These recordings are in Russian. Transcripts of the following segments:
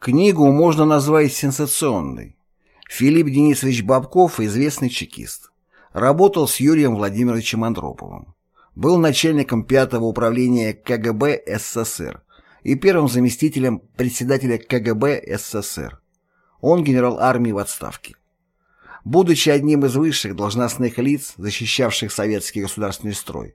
Книгу можно назвать сенсационной. Филипп Денисович Бабков – известный чекист. Работал с Юрием Владимировичем Андроповым. Был начальником пятого управления КГБ СССР и первым заместителем председателя КГБ СССР. Он генерал армии в отставке. Будучи одним из высших должностных лиц, защищавших советский государственный строй,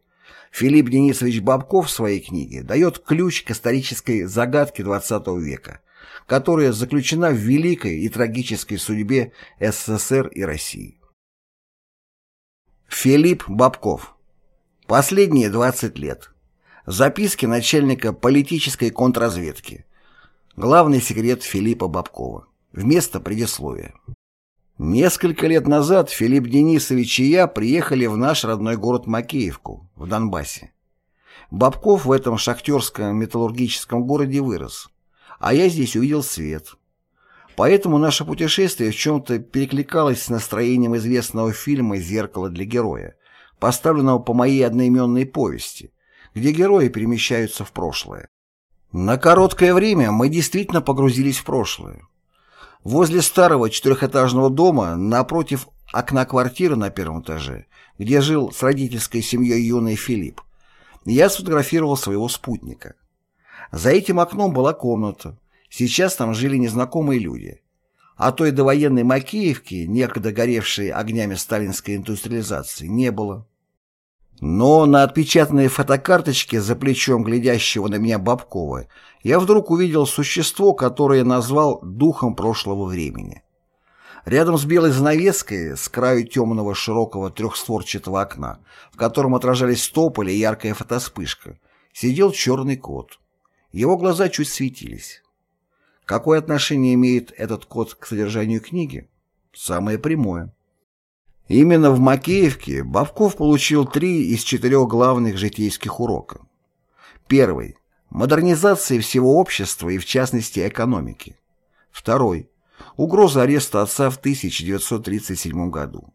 Филипп Денисович Бабков в своей книге дает ключ к исторической загадке XX века – которая заключена в великой и трагической судьбе СССР и России. Филипп Бабков. Последние 20 лет. Записки начальника политической контрразведки. Главный секрет Филиппа Бабкова. Вместо предисловия. Несколько лет назад Филипп Денисович и я приехали в наш родной город Макеевку, в Донбассе. Бабков в этом шахтерском металлургическом городе вырос а я здесь увидел свет. Поэтому наше путешествие в чем-то перекликалось с настроением известного фильма «Зеркало для героя», поставленного по моей одноименной повести, где герои перемещаются в прошлое. На короткое время мы действительно погрузились в прошлое. Возле старого четырехэтажного дома, напротив окна квартиры на первом этаже, где жил с родительской семьей юный Филипп, я сфотографировал своего спутника. За этим окном была комната. Сейчас там жили незнакомые люди. А той довоенной Макеевки, некогда горевшей огнями сталинской индустриализации, не было. Но на отпечатанной фотокарточке за плечом глядящего на меня Бабкова я вдруг увидел существо, которое назвал духом прошлого времени. Рядом с белой занавеской, с краю темного широкого трехстворчатого окна, в котором отражались тополи и яркая фотоспышка, сидел черный кот. Его глаза чуть светились. Какое отношение имеет этот код к содержанию книги? Самое прямое. Именно в Макеевке Бавков получил три из четырех главных житейских урока. Первый – модернизация всего общества и в частности экономики. Второй – угроза ареста отца в 1937 году.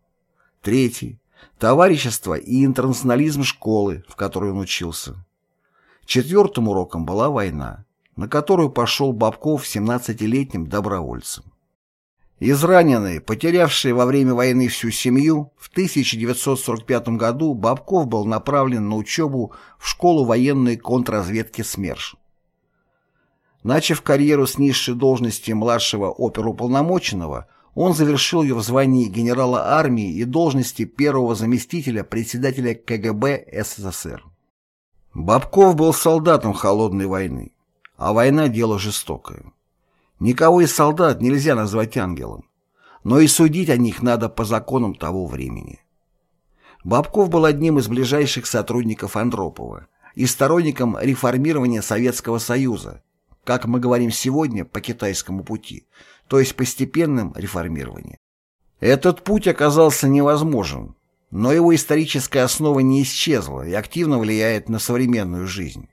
Третий – товарищество и интернационализм школы, в которой он учился. Четвертым уроком была война, на которую пошел Бабков 17-летним добровольцем. Израненный, потерявший во время войны всю семью, в 1945 году Бабков был направлен на учебу в школу военной контрразведки СМЕРШ. Начав карьеру с низшей должности младшего оперуполномоченного, он завершил ее в звании генерала армии и должности первого заместителя председателя КГБ СССР. Бабков был солдатом холодной войны, а война – дело жестокое. Никого из солдат нельзя назвать ангелом, но и судить о них надо по законам того времени. Бабков был одним из ближайших сотрудников Андропова и сторонником реформирования Советского Союза, как мы говорим сегодня по китайскому пути, то есть постепенным реформированием. Этот путь оказался невозможен, но его историческая основа не исчезла и активно влияет на современную жизнь.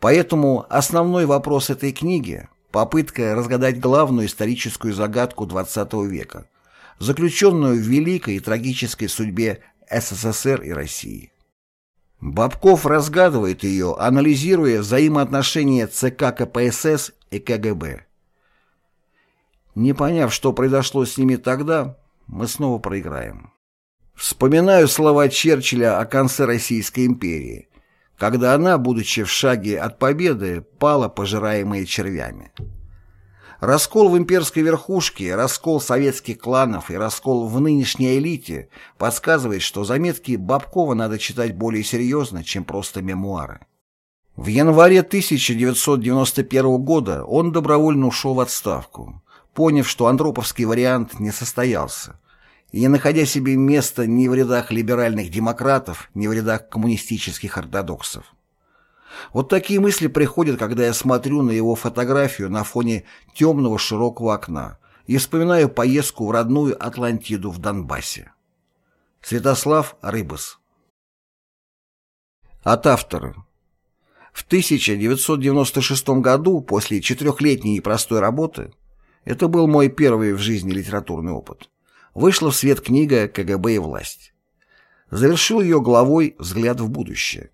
Поэтому основной вопрос этой книги – попытка разгадать главную историческую загадку XX века, заключенную в великой и трагической судьбе СССР и России. Бабков разгадывает ее, анализируя взаимоотношения ЦК КПСС и КГБ. Не поняв, что произошло с ними тогда, мы снова проиграем. Вспоминаю слова Черчилля о конце Российской империи, когда она, будучи в шаге от победы, пала, пожираемая червями. Раскол в имперской верхушке, раскол советских кланов и раскол в нынешней элите подсказывает, что заметки Бабкова надо читать более серьезно, чем просто мемуары. В январе 1991 года он добровольно ушел в отставку, поняв, что андроповский вариант не состоялся, и не находя себе места ни в рядах либеральных демократов, ни в рядах коммунистических ортодоксов. Вот такие мысли приходят, когда я смотрю на его фотографию на фоне темного широкого окна и вспоминаю поездку в родную Атлантиду в Донбассе. Святослав Рыбас От автора В 1996 году, после четырехлетней непростой работы, это был мой первый в жизни литературный опыт, вышла в свет книга «КГБ и власть». Завершил ее главой «Взгляд в будущее».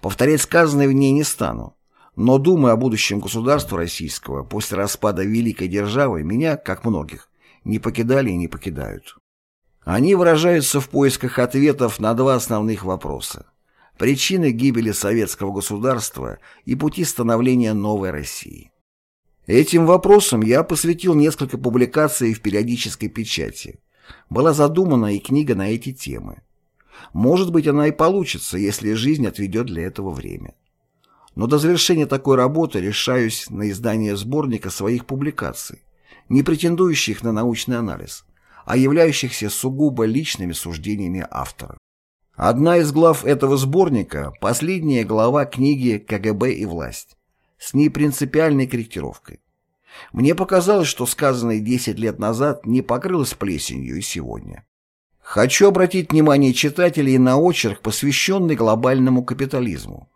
Повторять сказанное в ней не стану, Но думы о будущем государства российского после распада великой державы меня, как многих, не покидали и не покидают. Они выражаются в поисках ответов на два основных вопроса. Причины гибели советского государства и пути становления новой России. Этим вопросам я посвятил несколько публикаций в периодической печати. Была задумана и книга на эти темы. Может быть, она и получится, если жизнь отведет для этого время. Но до завершения такой работы решаюсь на издание сборника своих публикаций, не претендующих на научный анализ, а являющихся сугубо личными суждениями автора. Одна из глав этого сборника – последняя глава книги «КГБ и власть» с ней принципиальной корректировкой. Мне показалось, что сказанное 10 лет назад не покрылось плесенью и сегодня. Хочу обратить внимание читателей на очерк, посвященный глобальному капитализму.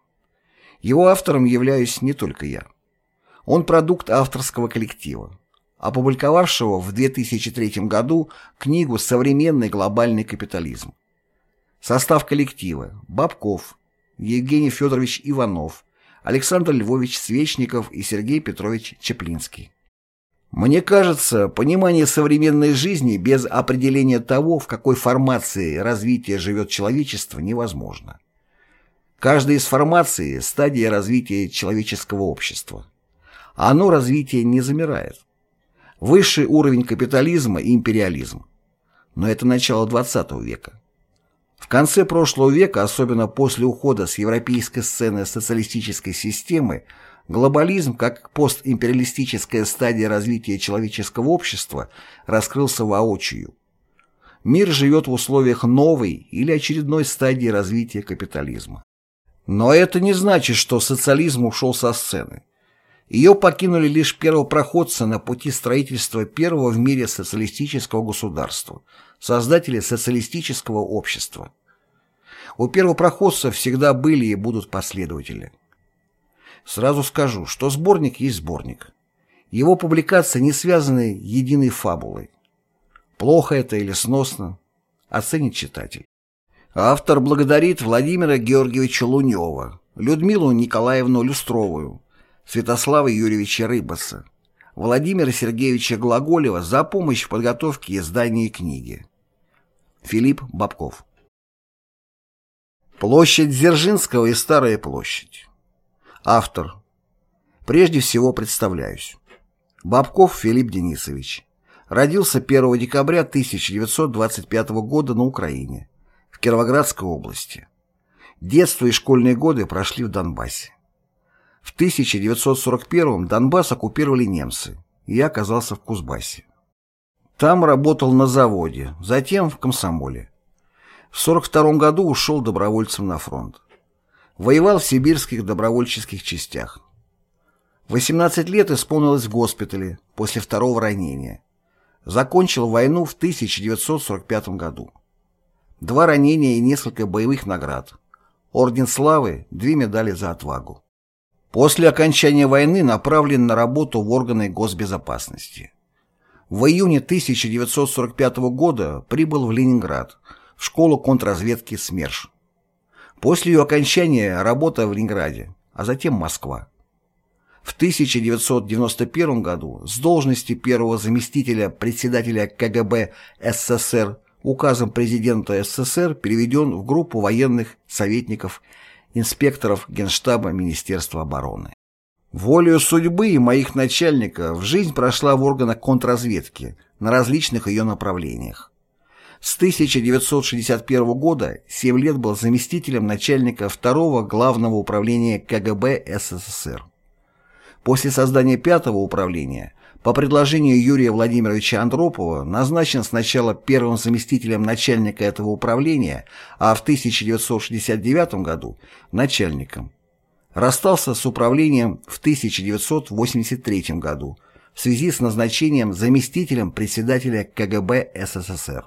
Его автором являюсь не только я. Он продукт авторского коллектива, опубликовавшего в 2003 году книгу «Современный глобальный капитализм». Состав коллектива – Бабков, Евгений Федорович Иванов, Александр Львович Свечников и Сергей Петрович Чеплинский. Мне кажется, понимание современной жизни без определения того, в какой формации развития живет человечество, невозможно. Каждая из формаций – стадия развития человеческого общества. А оно развитие не замирает. Высший уровень капитализма – империализм. Но это начало XX века. В конце прошлого века, особенно после ухода с европейской сцены социалистической системы, глобализм, как постимпериалистическая стадия развития человеческого общества, раскрылся воочию. Мир живет в условиях новой или очередной стадии развития капитализма. Но это не значит, что социализм ушел со сцены. Ее покинули лишь первопроходцы на пути строительства первого в мире социалистического государства, создатели социалистического общества. У первопроходцев всегда были и будут последователи. Сразу скажу, что сборник есть сборник. Его публикации не связаны единой фабулой. Плохо это или сносно, оценит читатель. Автор благодарит Владимира Георгиевича Лунева, Людмилу Николаевну Люстровую, Святослава Юрьевича Рыбаса, Владимира Сергеевича Глаголева за помощь в подготовке издания книги. Филипп Бабков Площадь Дзержинского и Старая площадь. Автор. Прежде всего представляюсь. Бабков Филипп Денисович. Родился 1 декабря 1925 года на Украине, в Кировоградской области. Детство и школьные годы прошли в Донбассе. В 1941 Донбасс оккупировали немцы, и я оказался в Кузбассе. Там работал на заводе, затем в комсомоле. В 1942 году ушел добровольцем на фронт. Воевал в сибирских добровольческих частях. 18 лет исполнилось в госпитале после второго ранения. Закончил войну в 1945 году. Два ранения и несколько боевых наград. Орден Славы, две медали за отвагу. После окончания войны направлен на работу в органы госбезопасности. В июне 1945 года прибыл в Ленинград, в школу контрразведки СМЕРШ. После ее окончания работа в Ленинграде, а затем Москва. В 1991 году с должности первого заместителя председателя КГБ СССР указом президента СССР переведен в группу военных советников инспекторов Генштаба Министерства обороны. Волею судьбы и моих начальников жизнь прошла в органах контрразведки на различных ее направлениях. С 1961 года 7 лет был заместителем начальника второго главного управления КГБ СССР. После создания пятого управления по предложению Юрия Владимировича Андропова назначен сначала первым заместителем начальника этого управления, а в 1969 году – начальником. Расстался с управлением в 1983 году в связи с назначением заместителем председателя КГБ СССР.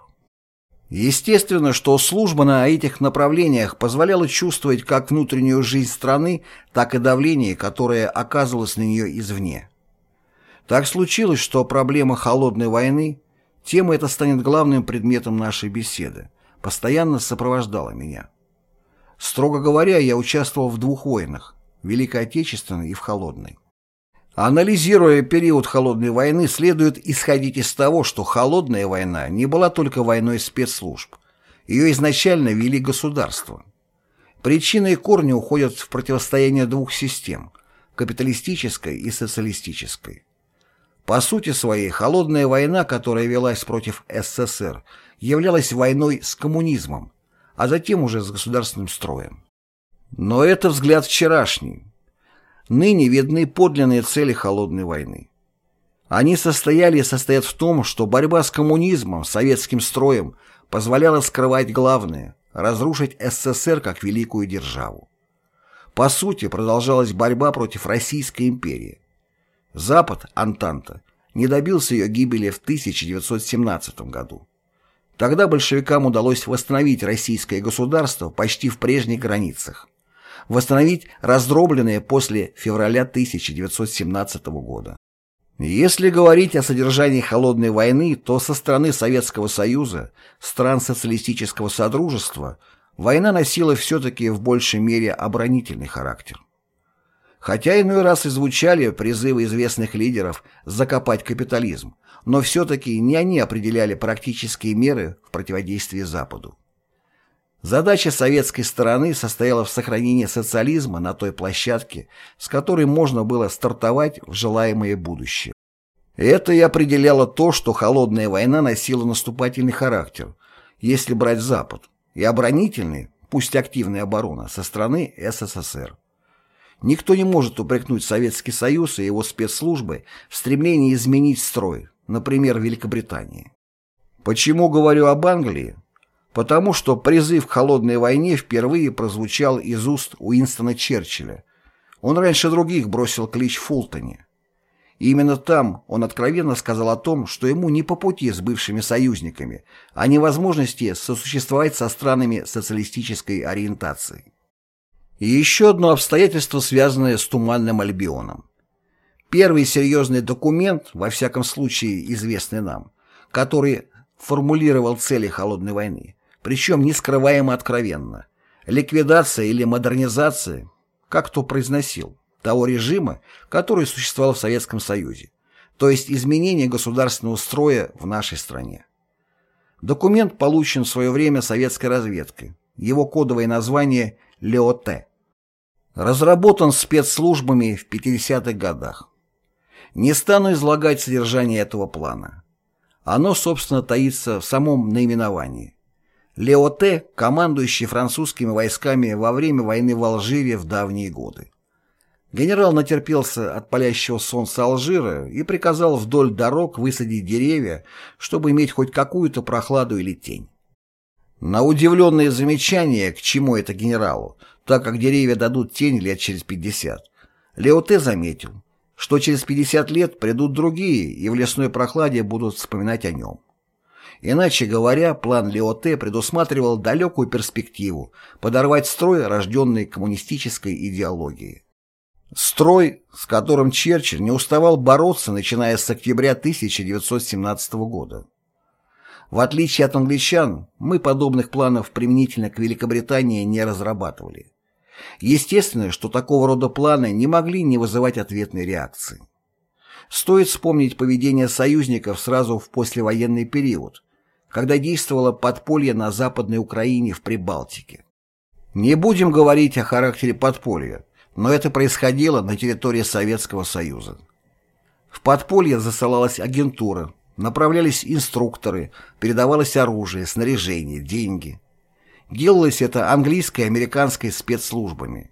Естественно, что служба на этих направлениях позволяла чувствовать как внутреннюю жизнь страны, так и давление, которое оказывалось на нее извне. Так случилось, что проблема холодной войны, тема эта станет главным предметом нашей беседы, постоянно сопровождала меня. Строго говоря, я участвовал в двух войнах Великой Отечественной и в Холодной. Анализируя период Холодной войны, следует исходить из того, что Холодная война не была только войной спецслужб. Ее изначально вели государства. Причины и корни уходят в противостояние двух систем – капиталистической и социалистической. По сути своей, Холодная война, которая велась против СССР, являлась войной с коммунизмом, а затем уже с государственным строем. Но это взгляд вчерашний, ныне видны подлинные цели холодной войны. Они состояли и состоят в том, что борьба с коммунизмом, советским строем позволяла скрывать главное – разрушить СССР как великую державу. По сути, продолжалась борьба против Российской империи. Запад, Антанта, не добился ее гибели в 1917 году. Тогда большевикам удалось восстановить российское государство почти в прежних границах восстановить раздробленные после февраля 1917 года. Если говорить о содержании холодной войны, то со стороны Советского Союза, стран социалистического содружества, война носила все-таки в большей мере оборонительный характер. Хотя иной раз и звучали призывы известных лидеров закопать капитализм, но все-таки не они определяли практические меры в противодействии Западу. Задача советской стороны состояла в сохранении социализма на той площадке, с которой можно было стартовать в желаемое будущее. Это и определяло то, что холодная война носила наступательный характер, если брать Запад, и оборонительный, пусть активная оборона, со стороны СССР. Никто не может упрекнуть Советский Союз и его спецслужбы в стремлении изменить строй, например, Великобритании. Почему говорю об Англии? Потому что призыв к холодной войне впервые прозвучал из уст Уинстона Черчилля. Он раньше других бросил клич Фултоне. И именно там он откровенно сказал о том, что ему не по пути с бывшими союзниками, а невозможности сосуществовать со странами социалистической ориентации. И еще одно обстоятельство, связанное с Туманным Альбионом. Первый серьезный документ, во всяком случае известный нам, который формулировал цели холодной войны, причем не скрываемо откровенно. Ликвидация или модернизация, как кто произносил, того режима, который существовал в Советском Союзе, то есть изменение государственного строя в нашей стране. Документ получен в свое время советской разведкой. Его кодовое название ЛЕОТ. Разработан спецслужбами в 50-х годах. Не стану излагать содержание этого плана. Оно, собственно, таится в самом наименовании. Леоте, командующий французскими войсками во время войны в Алжире в давние годы. Генерал натерпелся от палящего солнца Алжира и приказал вдоль дорог высадить деревья, чтобы иметь хоть какую-то прохладу или тень. На удивленное замечание, к чему это генералу, так как деревья дадут тень лет через 50, Леоте заметил, что через 50 лет придут другие и в лесной прохладе будут вспоминать о нем. Иначе говоря, план Леоте предусматривал далекую перспективу подорвать строй, рожденный коммунистической идеологией. Строй, с которым Черчилль не уставал бороться, начиная с октября 1917 года. В отличие от англичан, мы подобных планов применительно к Великобритании не разрабатывали. Естественно, что такого рода планы не могли не вызывать ответной реакции. Стоит вспомнить поведение союзников сразу в послевоенный период, когда действовало подполье на Западной Украине в Прибалтике. Не будем говорить о характере подполья, но это происходило на территории Советского Союза. В подполье засылалась агентура, направлялись инструкторы, передавалось оружие, снаряжение, деньги. Делалось это английской и американской спецслужбами.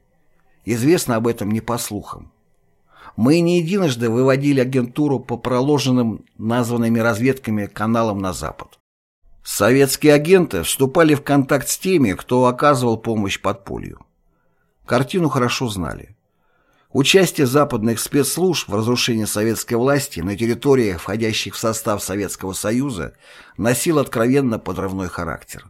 Известно об этом не по слухам. Мы не единожды выводили агентуру по проложенным названными разведками каналам на Запад. Советские агенты вступали в контакт с теми, кто оказывал помощь подполью. Картину хорошо знали. Участие западных спецслужб в разрушении советской власти на территориях, входящих в состав Советского Союза, носило откровенно подрывной характер.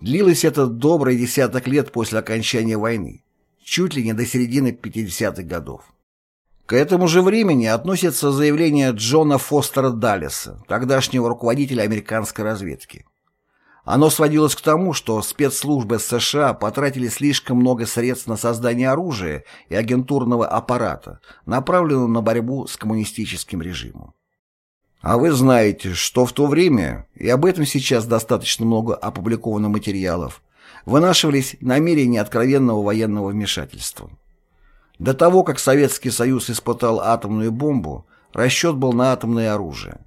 Длилось это добрый десяток лет после окончания войны, чуть ли не до середины 50-х годов. К этому же времени относится заявление Джона Фостера Даллеса, тогдашнего руководителя американской разведки. Оно сводилось к тому, что спецслужбы США потратили слишком много средств на создание оружия и агентурного аппарата, направленного на борьбу с коммунистическим режимом. А вы знаете, что в то время, и об этом сейчас достаточно много опубликовано материалов, вынашивались намерения откровенного военного вмешательства. До того, как Советский Союз испытал атомную бомбу, расчет был на атомное оружие.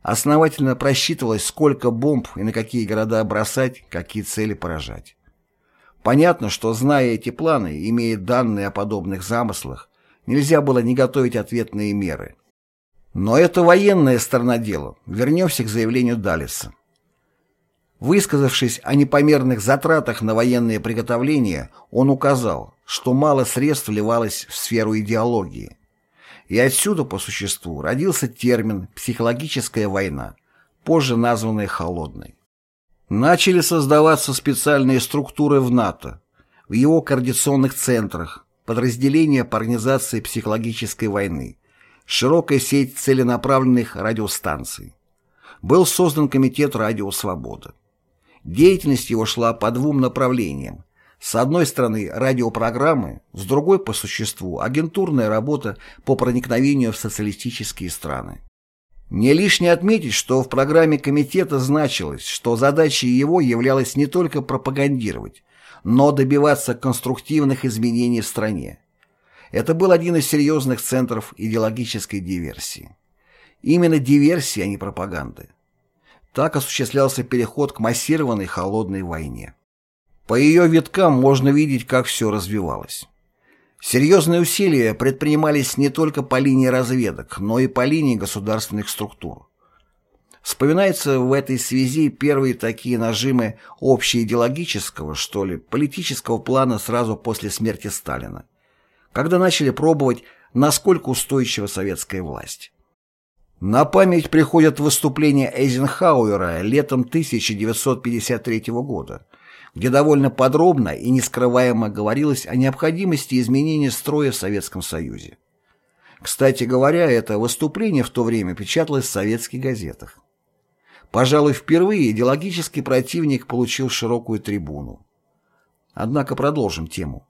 Основательно просчитывалось, сколько бомб и на какие города бросать, какие цели поражать. Понятно, что, зная эти планы, имея данные о подобных замыслах, нельзя было не готовить ответные меры. Но это военная сторона дела. Вернемся к заявлению Далиса. Высказавшись о непомерных затратах на военные приготовления, он указал, что мало средств вливалось в сферу идеологии. И отсюда, по существу, родился термин «психологическая война», позже названная «холодной». Начали создаваться специальные структуры в НАТО, в его координационных центрах, подразделения по организации психологической войны, широкая сеть целенаправленных радиостанций. Был создан Комитет «Радио Свобода». Деятельность его шла по двум направлениям. С одной стороны радиопрограммы, с другой по существу агентурная работа по проникновению в социалистические страны. Не лишне отметить, что в программе комитета значилось, что задачей его являлось не только пропагандировать, но добиваться конструктивных изменений в стране. Это был один из серьезных центров идеологической диверсии. Именно диверсии, а не пропаганды. Так осуществлялся переход к массированной холодной войне. По ее виткам можно видеть, как все развивалось. Серьезные усилия предпринимались не только по линии разведок, но и по линии государственных структур. Вспоминаются в этой связи первые такие нажимы общеидеологического, что ли, политического плана сразу после смерти Сталина, когда начали пробовать, насколько устойчива советская власть. На память приходят выступления Эйзенхауэра летом 1953 года, где довольно подробно и нескрываемо говорилось о необходимости изменения строя в Советском Союзе. Кстати говоря, это выступление в то время печаталось в советских газетах. Пожалуй, впервые идеологический противник получил широкую трибуну. Однако продолжим тему.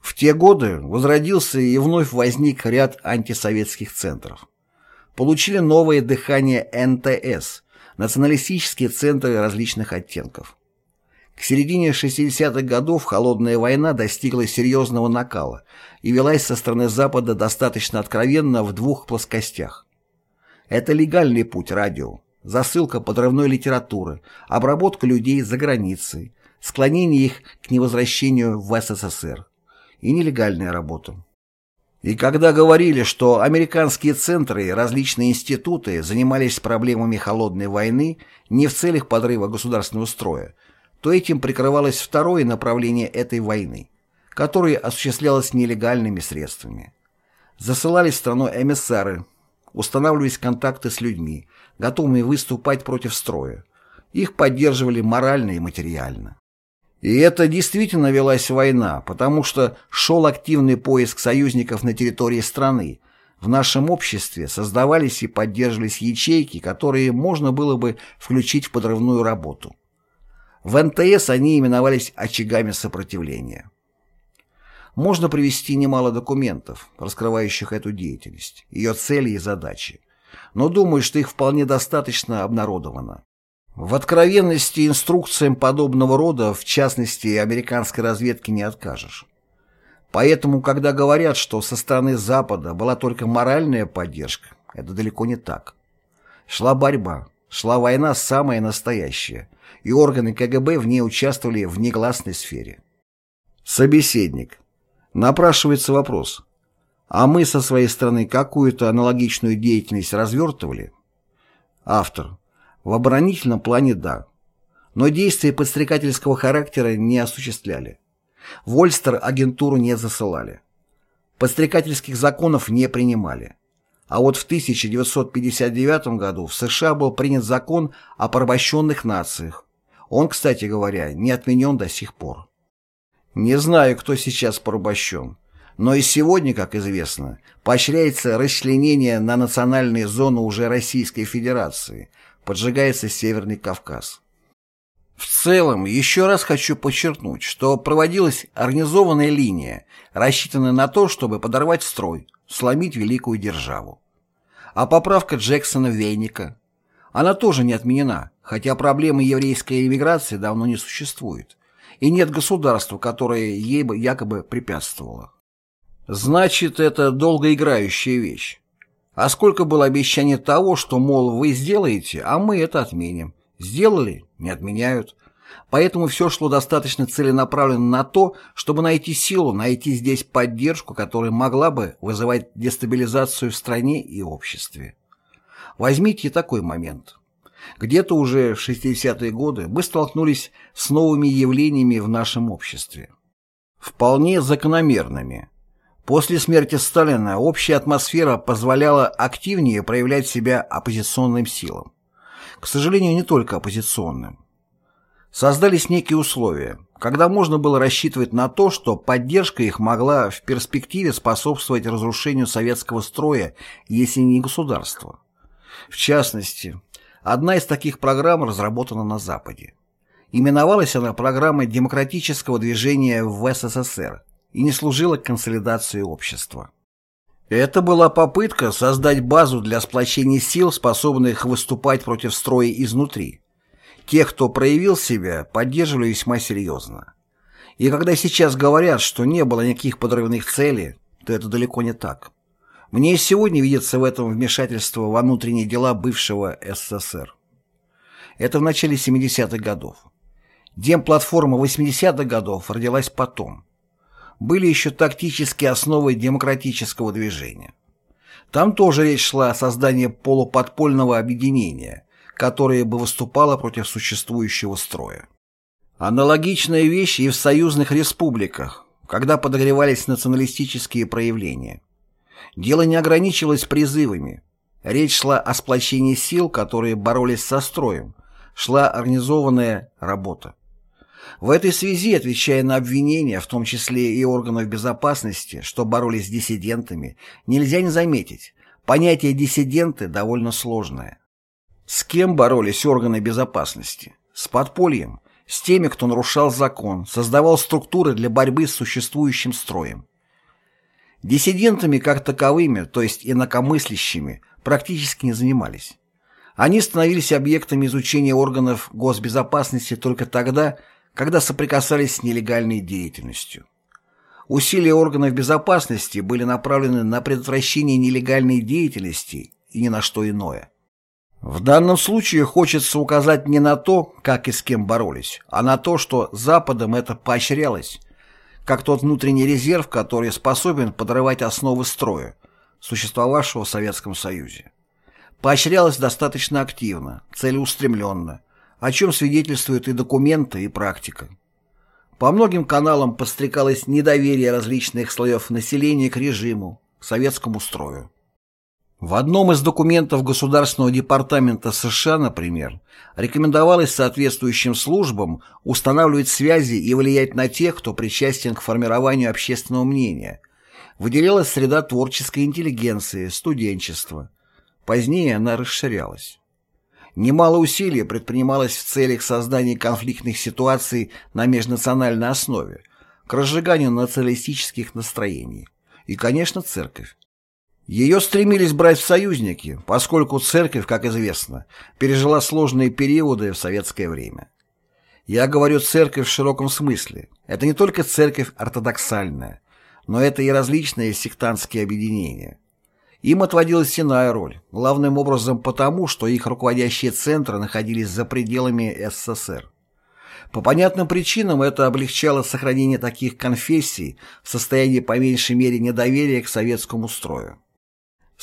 В те годы возродился и вновь возник ряд антисоветских центров получили новое дыхание НТС, националистические центры различных оттенков. К середине 60-х годов холодная война достигла серьезного накала и велась со стороны Запада достаточно откровенно в двух плоскостях. Это легальный путь радио, засылка подрывной литературы, обработка людей за границей, склонение их к невозвращению в СССР и нелегальная работа. И когда говорили, что американские центры и различные институты занимались проблемами холодной войны не в целях подрыва государственного строя, то этим прикрывалось второе направление этой войны, которое осуществлялось нелегальными средствами. Засылались в страну эмиссары, устанавливались контакты с людьми, готовыми выступать против строя. Их поддерживали морально и материально. И это действительно велась война, потому что шел активный поиск союзников на территории страны. В нашем обществе создавались и поддерживались ячейки, которые можно было бы включить в подрывную работу. В НТС они именовались очагами сопротивления. Можно привести немало документов, раскрывающих эту деятельность, ее цели и задачи, но думаю, что их вполне достаточно обнародовано. В откровенности инструкциям подобного рода, в частности, американской разведки не откажешь. Поэтому, когда говорят, что со стороны Запада была только моральная поддержка, это далеко не так. Шла борьба, шла война самая настоящая, и органы КГБ в ней участвовали в негласной сфере. Собеседник. Напрашивается вопрос. А мы со своей стороны какую-то аналогичную деятельность развертывали? Автор. В оборонительном плане – да. Но действия подстрекательского характера не осуществляли. В Ольстер агентуру не засылали. Подстрекательских законов не принимали. А вот в 1959 году в США был принят закон о порабощенных нациях. Он, кстати говоря, не отменен до сих пор. Не знаю, кто сейчас порабощен, но и сегодня, как известно, поощряется расчленение на национальные зоны уже Российской Федерации – поджигается Северный Кавказ. В целом, еще раз хочу подчеркнуть, что проводилась организованная линия, рассчитанная на то, чтобы подорвать строй, сломить великую державу. А поправка Джексона-Вейника, она тоже не отменена, хотя проблемы еврейской иммиграции давно не существует, и нет государства, которое ей бы якобы препятствовало. Значит, это долгоиграющая вещь. А сколько было обещаний того, что, мол, вы сделаете, а мы это отменим. Сделали? Не отменяют. Поэтому все шло достаточно целенаправленно на то, чтобы найти силу, найти здесь поддержку, которая могла бы вызывать дестабилизацию в стране и обществе. Возьмите такой момент. Где-то уже в 60-е годы мы столкнулись с новыми явлениями в нашем обществе. Вполне закономерными. После смерти Сталина общая атмосфера позволяла активнее проявлять себя оппозиционным силам. К сожалению, не только оппозиционным. Создались некие условия, когда можно было рассчитывать на то, что поддержка их могла в перспективе способствовать разрушению советского строя, если не государства. В частности, одна из таких программ разработана на Западе. Именовалась она программой демократического движения в СССР и не служила консолидации общества. Это была попытка создать базу для сплочения сил, способных выступать против строя изнутри. Тех, кто проявил себя, поддерживали весьма серьезно. И когда сейчас говорят, что не было никаких подрывных целей, то это далеко не так. Мне сегодня видится в этом вмешательство во внутренние дела бывшего СССР. Это в начале 70-х годов. Демплатформа 80-х годов родилась потом были еще тактические основы демократического движения. Там тоже речь шла о создании полуподпольного объединения, которое бы выступало против существующего строя. Аналогичная вещь и в союзных республиках, когда подогревались националистические проявления. Дело не ограничивалось призывами. Речь шла о сплочении сил, которые боролись со строем, шла организованная работа. В этой связи, отвечая на обвинения, в том числе и органов безопасности, что боролись с диссидентами, нельзя не заметить, понятие «диссиденты» довольно сложное. С кем боролись органы безопасности? С подпольем, с теми, кто нарушал закон, создавал структуры для борьбы с существующим строем. Диссидентами как таковыми, то есть инакомыслящими, практически не занимались. Они становились объектами изучения органов госбезопасности только тогда, когда соприкасались с нелегальной деятельностью. Усилия органов безопасности были направлены на предотвращение нелегальной деятельности и ни на что иное. В данном случае хочется указать не на то, как и с кем боролись, а на то, что Западом это поощрялось, как тот внутренний резерв, который способен подрывать основы строя, существовавшего в Советском Союзе. Поощрялось достаточно активно, целеустремленно, о чем свидетельствуют и документы, и практика. По многим каналам подстрекалось недоверие различных слоев населения к режиму, к советскому строю. В одном из документов Государственного департамента США, например, рекомендовалось соответствующим службам устанавливать связи и влиять на тех, кто причастен к формированию общественного мнения. Выделялась среда творческой интеллигенции, студенчества. Позднее она расширялась. Немало усилий предпринималось в целях создания конфликтных ситуаций на межнациональной основе, к разжиганию националистических настроений. И, конечно, церковь. Ее стремились брать в союзники, поскольку церковь, как известно, пережила сложные периоды в советское время. Я говорю церковь в широком смысле. Это не только церковь ортодоксальная, но это и различные сектантские объединения. Им отводилась иная роль, главным образом потому, что их руководящие центры находились за пределами СССР. По понятным причинам это облегчало сохранение таких конфессий в состоянии по меньшей мере недоверия к советскому строю.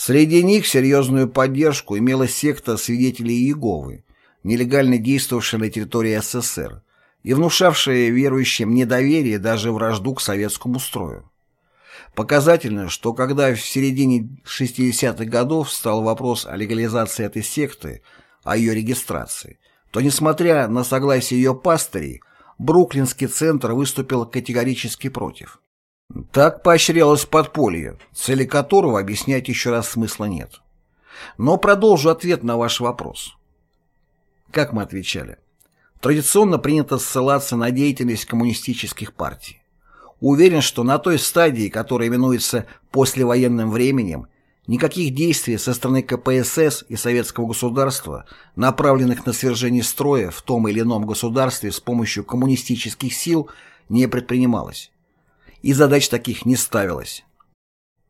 Среди них серьезную поддержку имела секта свидетелей Иеговы, нелегально действовавшая на территории СССР и внушавшая верующим недоверие даже вражду к советскому строю. Показательно, что когда в середине 60-х годов стал вопрос о легализации этой секты, о ее регистрации, то, несмотря на согласие ее пастырей, Бруклинский центр выступил категорически против. Так поощрялось подполье, цели которого объяснять еще раз смысла нет. Но продолжу ответ на ваш вопрос. Как мы отвечали? Традиционно принято ссылаться на деятельность коммунистических партий. Уверен, что на той стадии, которая именуется послевоенным временем, никаких действий со стороны КПСС и советского государства, направленных на свержение строя в том или ином государстве с помощью коммунистических сил, не предпринималось. И задач таких не ставилось.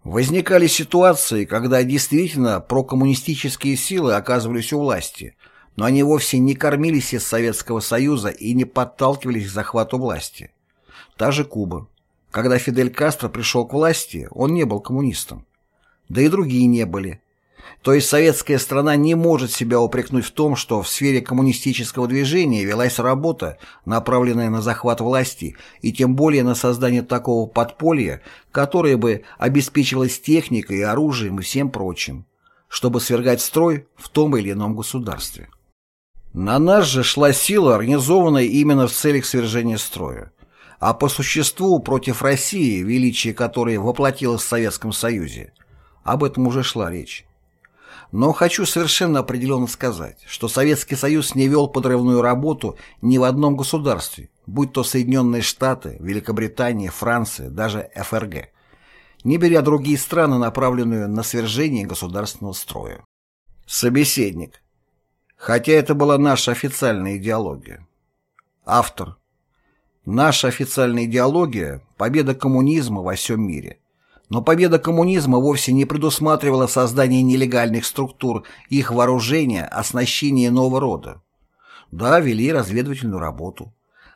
Возникали ситуации, когда действительно прокоммунистические силы оказывались у власти, но они вовсе не кормились из Советского Союза и не подталкивались к захвату власти. Та же Куба. Когда Фидель Кастро пришел к власти, он не был коммунистом. Да и другие не были. То есть советская страна не может себя упрекнуть в том, что в сфере коммунистического движения велась работа, направленная на захват власти и тем более на создание такого подполья, которое бы обеспечивалось техникой, оружием и всем прочим, чтобы свергать строй в том или ином государстве. На нас же шла сила, организованная именно в целях свержения строя. А по существу против России, величие которой воплотилось в Советском Союзе, об этом уже шла речь. Но хочу совершенно определенно сказать, что Советский Союз не вел подрывную работу ни в одном государстве, будь то Соединенные Штаты, Великобритания, Франция, даже ФРГ, не беря другие страны, направленную на свержение государственного строя. Собеседник. Хотя это была наша официальная идеология. Автор. Наша официальная идеология – победа коммунизма во всем мире – но победа коммунизма вовсе не предусматривала создание нелегальных структур, их вооружения, оснащения нового рода. Да, вели разведывательную работу.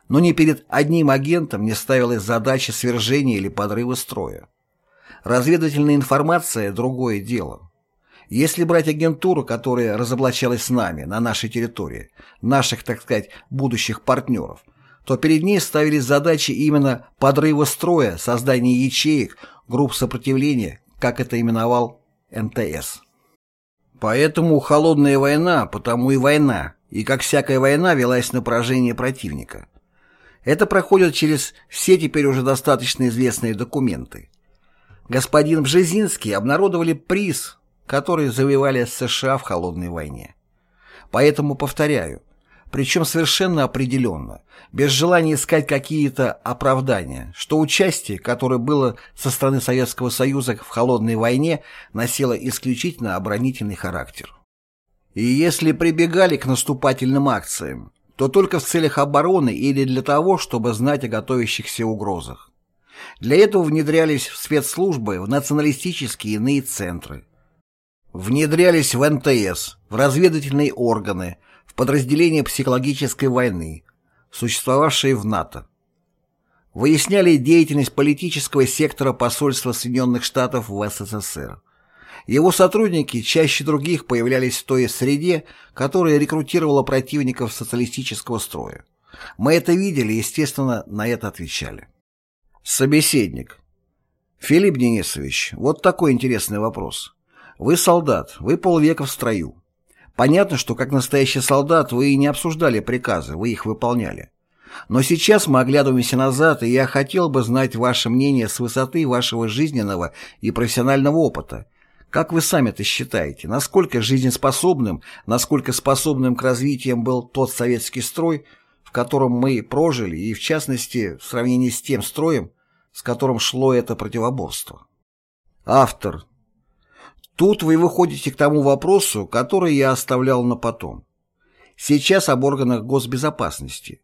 Но ни перед одним агентом не ставилась задача свержения или подрыва строя. Разведывательная информация – другое дело. Если брать агентуру, которая разоблачалась с нами, на нашей территории, наших, так сказать, будущих партнеров, то перед ней ставились задачи именно подрыва строя, создания ячеек, групп сопротивления, как это именовал НТС. Поэтому холодная война, потому и война, и как всякая война велась на поражение противника. Это проходит через все теперь уже достаточно известные документы. Господин Бжезинский обнародовали приз, который завоевали США в холодной войне. Поэтому повторяю, причем совершенно определенно, без желания искать какие-то оправдания, что участие, которое было со стороны Советского Союза в холодной войне, носило исключительно оборонительный характер. И если прибегали к наступательным акциям, то только в целях обороны или для того, чтобы знать о готовящихся угрозах. Для этого внедрялись в спецслужбы, в националистические иные центры. Внедрялись в НТС, в разведывательные органы, в подразделения психологической войны, существовавшие в НАТО. Выясняли деятельность политического сектора посольства Соединенных Штатов в СССР. Его сотрудники чаще других появлялись в той среде, которая рекрутировала противников социалистического строя. Мы это видели естественно, на это отвечали. Собеседник. Филипп Денисович, вот такой интересный вопрос. Вы солдат, вы полвека в строю. Понятно, что как настоящий солдат вы и не обсуждали приказы, вы их выполняли. Но сейчас мы оглядываемся назад, и я хотел бы знать ваше мнение с высоты вашего жизненного и профессионального опыта. Как вы сами-то считаете, насколько жизнеспособным, насколько способным к развитиям был тот советский строй, в котором мы прожили, и в частности в сравнении с тем строем, с которым шло это противоборство? Автор Тут вы выходите к тому вопросу, который я оставлял на потом. Сейчас об органах госбезопасности.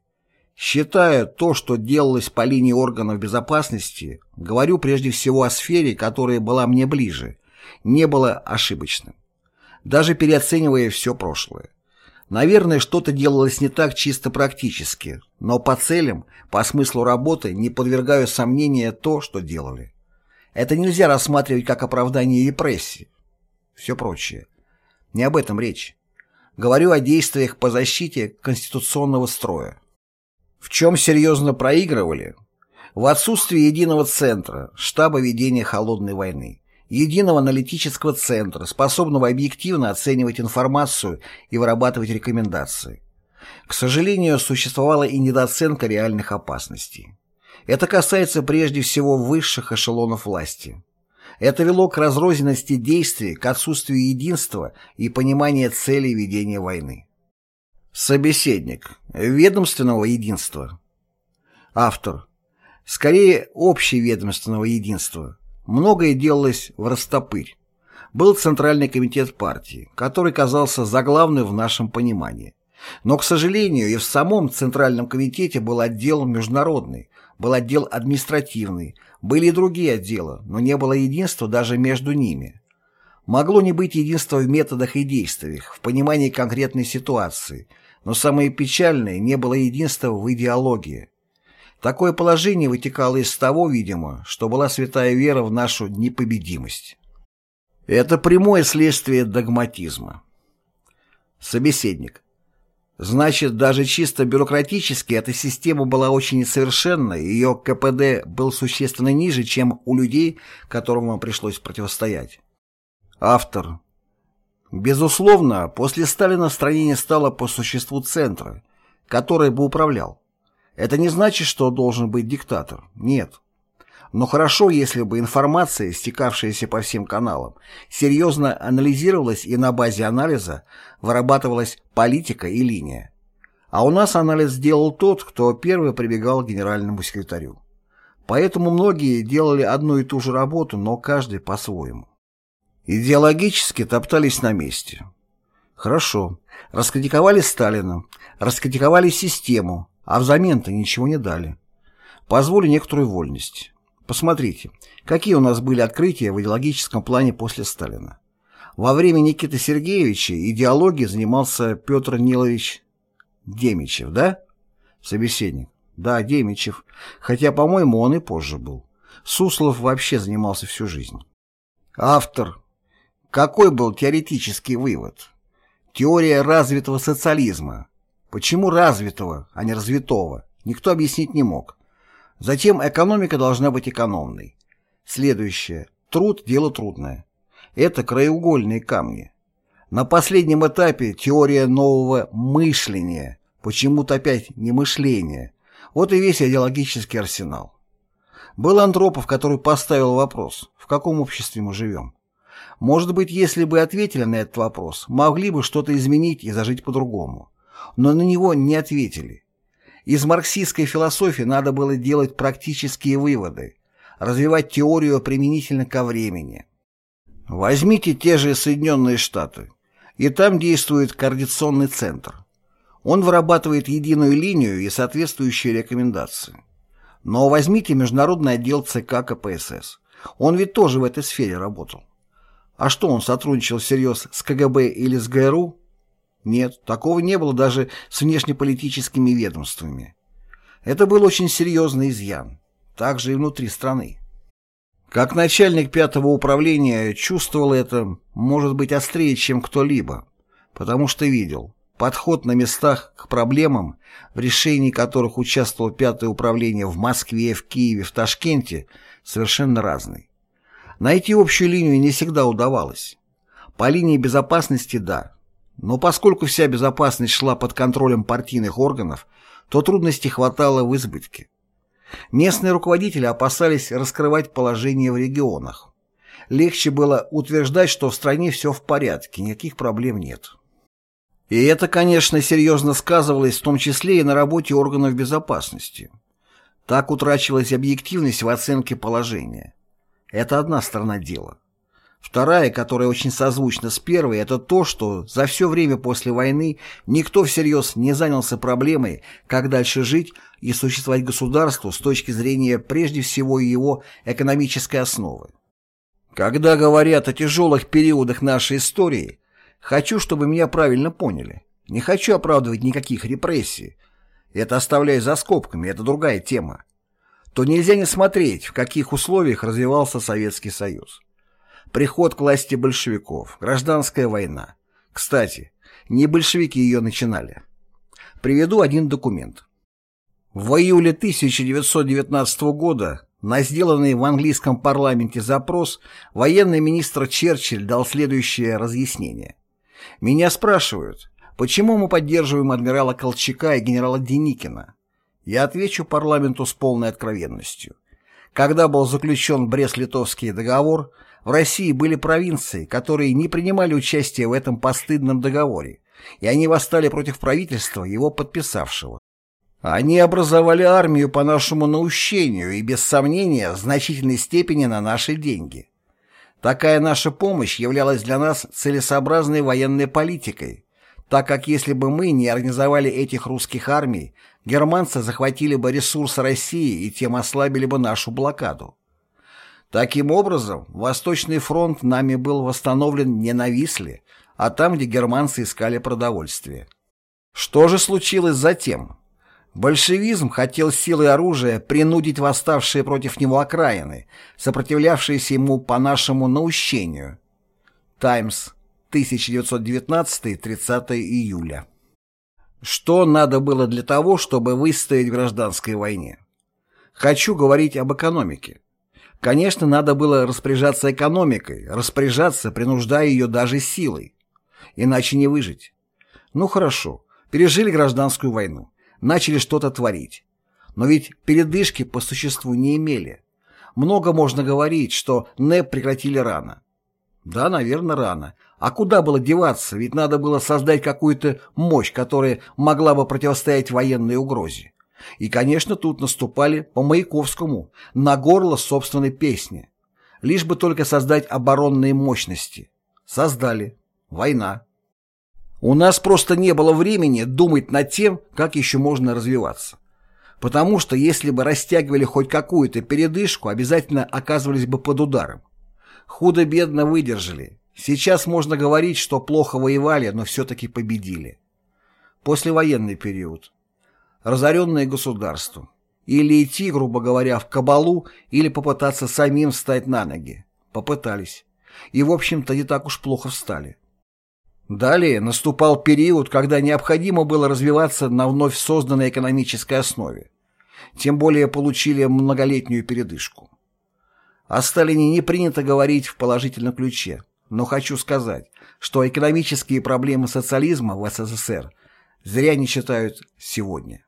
Считая то, что делалось по линии органов безопасности, говорю прежде всего о сфере, которая была мне ближе, не было ошибочным. Даже переоценивая все прошлое. Наверное, что-то делалось не так чисто практически, но по целям, по смыслу работы не подвергаю сомнения то, что делали. Это нельзя рассматривать как оправдание репрессий все прочее. Не об этом речь. Говорю о действиях по защите конституционного строя. В чем серьезно проигрывали? В отсутствии единого центра, штаба ведения холодной войны, единого аналитического центра, способного объективно оценивать информацию и вырабатывать рекомендации. К сожалению, существовала и недооценка реальных опасностей. Это касается прежде всего высших эшелонов власти. Это вело к разрозненности действий, к отсутствию единства и понимания целей ведения войны. Собеседник. Ведомственного единства. Автор. Скорее, общеведомственного единства. Многое делалось в растопырь. Был Центральный комитет партии, который казался заглавным в нашем понимании. Но, к сожалению, и в самом Центральном комитете был отдел международный, был отдел административный, были и другие отделы, но не было единства даже между ними. Могло не быть единства в методах и действиях, в понимании конкретной ситуации, но самое печальное, не было единства в идеологии. Такое положение вытекало из того, видимо, что была святая вера в нашу непобедимость. Это прямое следствие догматизма. Собеседник. Значит, даже чисто бюрократически эта система была очень несовершенна, и ее КПД был существенно ниже, чем у людей, которым вам пришлось противостоять. Автор. Безусловно, после Сталина стране не стало по существу центра, который бы управлял. Это не значит, что должен быть диктатор. Нет. Но хорошо, если бы информация, стекавшаяся по всем каналам, серьезно анализировалась и на базе анализа вырабатывалась политика и линия. А у нас анализ сделал тот, кто первый прибегал к генеральному секретарю. Поэтому многие делали одну и ту же работу, но каждый по-своему. Идеологически топтались на месте. Хорошо. Раскритиковали Сталина, раскритиковали систему, а взамен-то ничего не дали. Позволю некоторую вольность. Посмотрите, какие у нас были открытия в идеологическом плане после Сталина. Во время Никиты Сергеевича идеологией занимался Петр Нилович Демичев, да? Собеседник. Да, Демичев. Хотя, по-моему, он и позже был. Суслов вообще занимался всю жизнь. Автор какой был теоретический вывод? Теория развитого социализма. Почему развитого, а не развитого, никто объяснить не мог. Затем экономика должна быть экономной. Следующее. Труд – дело трудное. Это краеугольные камни. На последнем этапе теория нового мышления, почему-то опять не мышления. Вот и весь идеологический арсенал. Был Антропов, который поставил вопрос, в каком обществе мы живем. Может быть, если бы ответили на этот вопрос, могли бы что-то изменить и зажить по-другому. Но на него не ответили. Из марксистской философии надо было делать практические выводы, развивать теорию применительно ко времени. Возьмите те же Соединенные Штаты. И там действует координационный центр. Он вырабатывает единую линию и соответствующие рекомендации. Но возьмите международный отдел ЦК КПСС. Он ведь тоже в этой сфере работал. А что, он сотрудничал всерьез с КГБ или с ГРУ? Нет, такого не было даже с внешнеполитическими ведомствами. Это был очень серьезный изъян. Также и внутри страны. Как начальник пятого управления чувствовал это, может быть, острее, чем кто-либо, потому что видел, подход на местах к проблемам, в решении которых участвовало пятое управление в Москве, в Киеве, в Ташкенте, совершенно разный. Найти общую линию не всегда удавалось. По линии безопасности – да. Но поскольку вся безопасность шла под контролем партийных органов, то трудностей хватало в избытке. Местные руководители опасались раскрывать положение в регионах. Легче было утверждать, что в стране все в порядке, никаких проблем нет. И это, конечно, серьезно сказывалось в том числе и на работе органов безопасности. Так утрачивалась объективность в оценке положения. Это одна сторона дела. Вторая, которая очень созвучна с первой, это то, что за все время после войны никто всерьез не занялся проблемой, как дальше жить и существовать государству с точки зрения прежде всего его экономической основы. Когда говорят о тяжелых периодах нашей истории, хочу, чтобы меня правильно поняли. Не хочу оправдывать никаких репрессий. Это оставляю за скобками, это другая тема то нельзя не смотреть, в каких условиях развивался Советский Союз. Приход к власти большевиков, гражданская война. Кстати, не большевики ее начинали. Приведу один документ. В июле 1919 года на сделанный в английском парламенте запрос военный министр Черчилль дал следующее разъяснение. «Меня спрашивают, почему мы поддерживаем адмирала Колчака и генерала Деникина? Я отвечу парламенту с полной откровенностью. Когда был заключен Брест-Литовский договор, в России были провинции, которые не принимали участие в этом постыдном договоре, и они восстали против правительства, его подписавшего. Они образовали армию по нашему наущению и, без сомнения, в значительной степени на наши деньги. Такая наша помощь являлась для нас целесообразной военной политикой, так как если бы мы не организовали этих русских армий, германцы захватили бы ресурсы России и тем ослабили бы нашу блокаду. Таким образом, Восточный фронт нами был восстановлен не на Висле, а там, где германцы искали продовольствие. Что же случилось затем? Большевизм хотел силой оружия принудить восставшие против него окраины, сопротивлявшиеся ему по нашему наущению. Таймс, 1919-30 июля. Что надо было для того, чтобы выстоять в гражданской войне? Хочу говорить об экономике. Конечно, надо было распоряжаться экономикой, распоряжаться, принуждая ее даже силой. Иначе не выжить. Ну хорошо, пережили гражданскую войну, начали что-то творить. Но ведь передышки по существу не имели. Много можно говорить, что НЭП прекратили рано. Да, наверное, рано. А куда было деваться, ведь надо было создать какую-то мощь, которая могла бы противостоять военной угрозе. И, конечно, тут наступали по Маяковскому на горло собственной песни. Лишь бы только создать оборонные мощности. Создали. Война. У нас просто не было времени думать над тем, как еще можно развиваться. Потому что если бы растягивали хоть какую-то передышку, обязательно оказывались бы под ударом. Худо-бедно выдержали. Сейчас можно говорить, что плохо воевали, но все-таки победили. Послевоенный период разоренное государство. Или идти, грубо говоря, в кабалу, или попытаться самим встать на ноги. Попытались. И, в общем-то, не так уж плохо встали. Далее наступал период, когда необходимо было развиваться на вновь созданной экономической основе. Тем более получили многолетнюю передышку. О Сталине не принято говорить в положительном ключе, но хочу сказать, что экономические проблемы социализма в СССР зря не читают сегодня.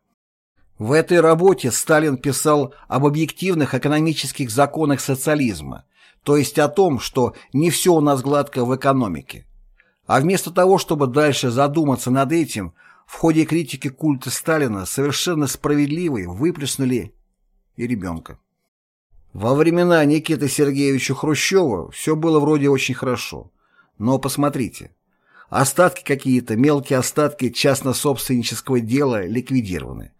В этой работе Сталин писал об объективных экономических законах социализма, то есть о том, что не все у нас гладко в экономике. А вместо того, чтобы дальше задуматься над этим, в ходе критики культа Сталина совершенно справедливый выплеснули и ребенка. Во времена Никиты Сергеевича Хрущева все было вроде очень хорошо. Но посмотрите, остатки какие-то, мелкие остатки частно-собственнического дела ликвидированы.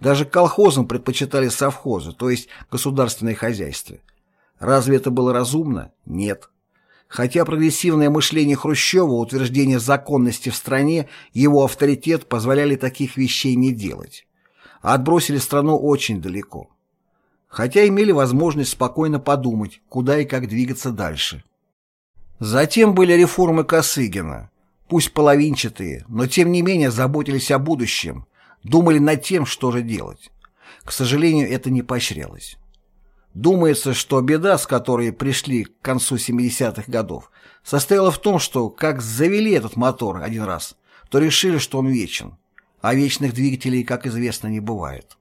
Даже колхозам предпочитали совхозы, то есть государственное хозяйство. Разве это было разумно? Нет. Хотя прогрессивное мышление Хрущева, утверждение законности в стране, его авторитет позволяли таких вещей не делать. А отбросили страну очень далеко. Хотя имели возможность спокойно подумать, куда и как двигаться дальше. Затем были реформы Косыгина, пусть половинчатые, но тем не менее заботились о будущем, думали над тем, что же делать. К сожалению, это не поощрялось. Думается, что беда, с которой пришли к концу 70-х годов, состояла в том, что как завели этот мотор один раз, то решили, что он вечен, а вечных двигателей, как известно, не бывает.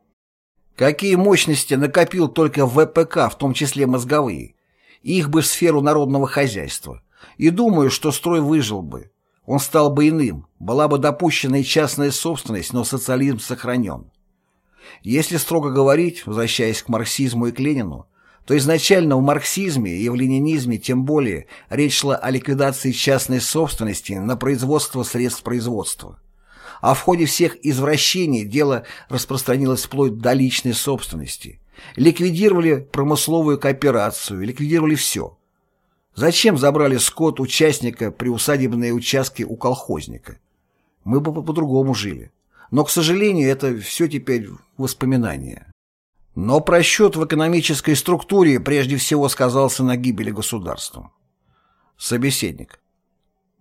Какие мощности накопил только ВПК, в том числе мозговые, их бы в сферу народного хозяйства, и думаю, что строй выжил бы, он стал бы иным, была бы допущена и частная собственность, но социализм сохранен. Если строго говорить, возвращаясь к марксизму и к Ленину, то изначально в марксизме и в ленинизме тем более речь шла о ликвидации частной собственности на производство средств производства. А в ходе всех извращений дело распространилось вплоть до личной собственности. Ликвидировали промысловую кооперацию, ликвидировали все – Зачем забрали скот участника при усадебные участки у колхозника? Мы бы по-другому жили. Но, к сожалению, это все теперь воспоминания. Но просчет в экономической структуре прежде всего сказался на гибели государства. Собеседник.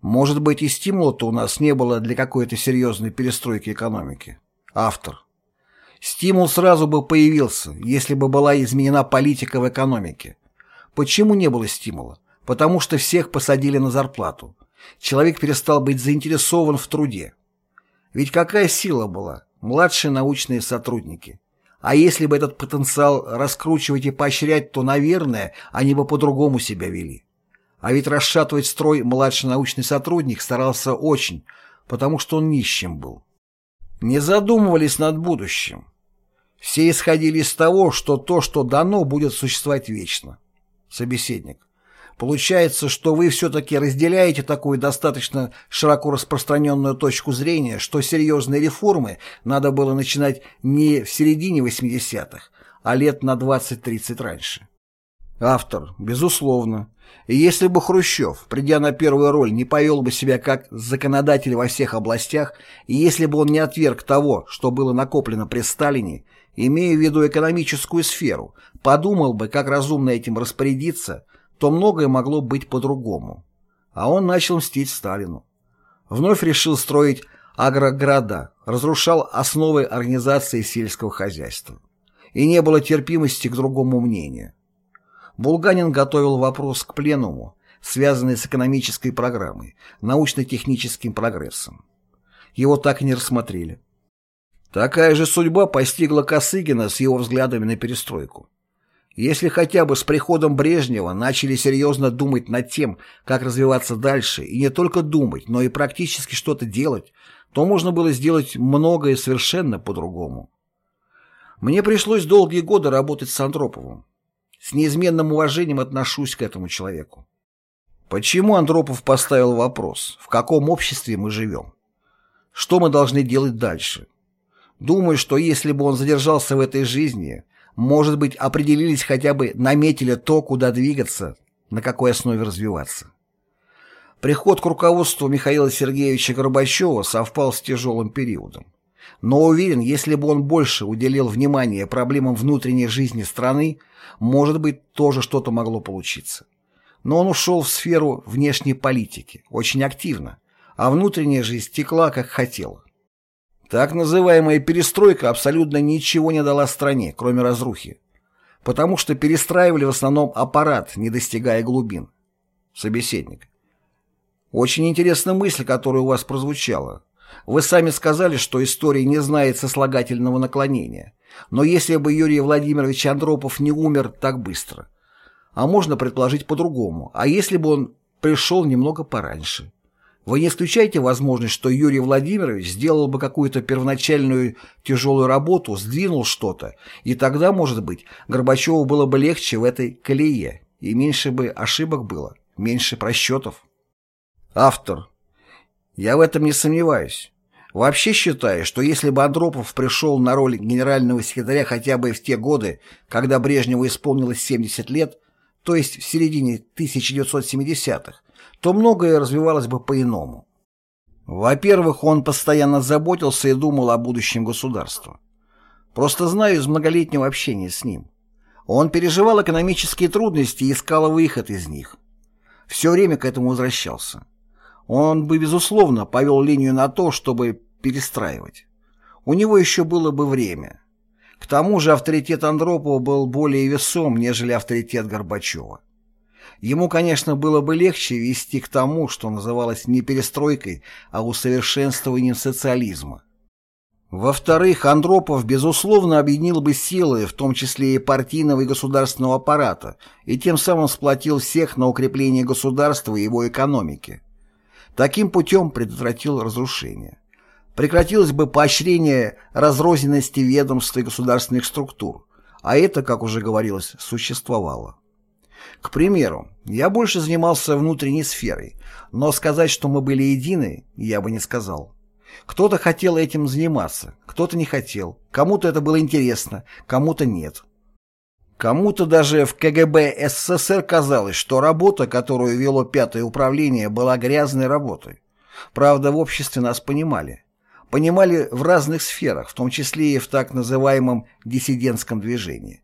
Может быть и стимула-то у нас не было для какой-то серьезной перестройки экономики. Автор. Стимул сразу бы появился, если бы была изменена политика в экономике. Почему не было стимула? Потому что всех посадили на зарплату. Человек перестал быть заинтересован в труде. Ведь какая сила была? Младшие научные сотрудники. А если бы этот потенциал раскручивать и поощрять, то, наверное, они бы по-другому себя вели. А ведь расшатывать строй младший научный сотрудник старался очень, потому что он нищим был. Не задумывались над будущим. Все исходили из того, что то, что дано, будет существовать вечно. Собеседник. Получается, что вы все-таки разделяете такую достаточно широко распространенную точку зрения, что серьезные реформы надо было начинать не в середине 80-х, а лет на 20-30 раньше. Автор, безусловно. И если бы Хрущев, придя на первую роль, не повел бы себя как законодатель во всех областях, и если бы он не отверг того, что было накоплено при Сталине, имея в виду экономическую сферу, подумал бы, как разумно этим распорядиться, то многое могло быть по-другому. А он начал мстить Сталину. Вновь решил строить агрогорода, разрушал основы организации сельского хозяйства. И не было терпимости к другому мнению. Булганин готовил вопрос к пленуму, связанный с экономической программой, научно-техническим прогрессом. Его так и не рассмотрели. Такая же судьба постигла Косыгина с его взглядами на перестройку. Если хотя бы с приходом Брежнева начали серьезно думать над тем, как развиваться дальше, и не только думать, но и практически что-то делать, то можно было сделать многое совершенно по-другому. Мне пришлось долгие годы работать с Андроповым. С неизменным уважением отношусь к этому человеку. Почему Андропов поставил вопрос, в каком обществе мы живем? Что мы должны делать дальше? Думаю, что если бы он задержался в этой жизни, может быть, определились хотя бы, наметили то, куда двигаться, на какой основе развиваться. Приход к руководству Михаила Сергеевича Горбачева совпал с тяжелым периодом. Но уверен, если бы он больше уделил внимания проблемам внутренней жизни страны, может быть, тоже что-то могло получиться. Но он ушел в сферу внешней политики, очень активно, а внутренняя жизнь текла, как хотела. Так называемая перестройка абсолютно ничего не дала стране, кроме разрухи. Потому что перестраивали в основном аппарат, не достигая глубин. Собеседник. Очень интересная мысль, которая у вас прозвучала. Вы сами сказали, что история не знает сослагательного наклонения. Но если бы Юрий Владимирович Андропов не умер так быстро? А можно предположить по-другому. А если бы он пришел немного пораньше? Вы не исключаете возможность, что Юрий Владимирович сделал бы какую-то первоначальную тяжелую работу, сдвинул что-то, и тогда, может быть, Горбачеву было бы легче в этой колее, и меньше бы ошибок было, меньше просчетов? Автор. Я в этом не сомневаюсь. Вообще считаю, что если бы Андропов пришел на роль генерального секретаря хотя бы в те годы, когда Брежневу исполнилось 70 лет, то есть в середине 1970-х, то многое развивалось бы по-иному. Во-первых, он постоянно заботился и думал о будущем государства. Просто знаю из многолетнего общения с ним. Он переживал экономические трудности и искал выход из них. Все время к этому возвращался. Он бы, безусловно, повел линию на то, чтобы перестраивать. У него еще было бы время. К тому же авторитет Андропова был более весом, нежели авторитет Горбачева. Ему, конечно, было бы легче вести к тому, что называлось не перестройкой, а усовершенствованием социализма. Во-вторых, Андропов, безусловно, объединил бы силы, в том числе и партийного и государственного аппарата, и тем самым сплотил всех на укрепление государства и его экономики. Таким путем предотвратил разрушение. Прекратилось бы поощрение разрозненности ведомств и государственных структур, а это, как уже говорилось, существовало. К примеру, я больше занимался внутренней сферой, но сказать, что мы были едины, я бы не сказал. Кто-то хотел этим заниматься, кто-то не хотел, кому-то это было интересно, кому-то нет. Кому-то даже в КГБ СССР казалось, что работа, которую вело пятое управление, была грязной работой. Правда, в обществе нас понимали. Понимали в разных сферах, в том числе и в так называемом диссидентском движении.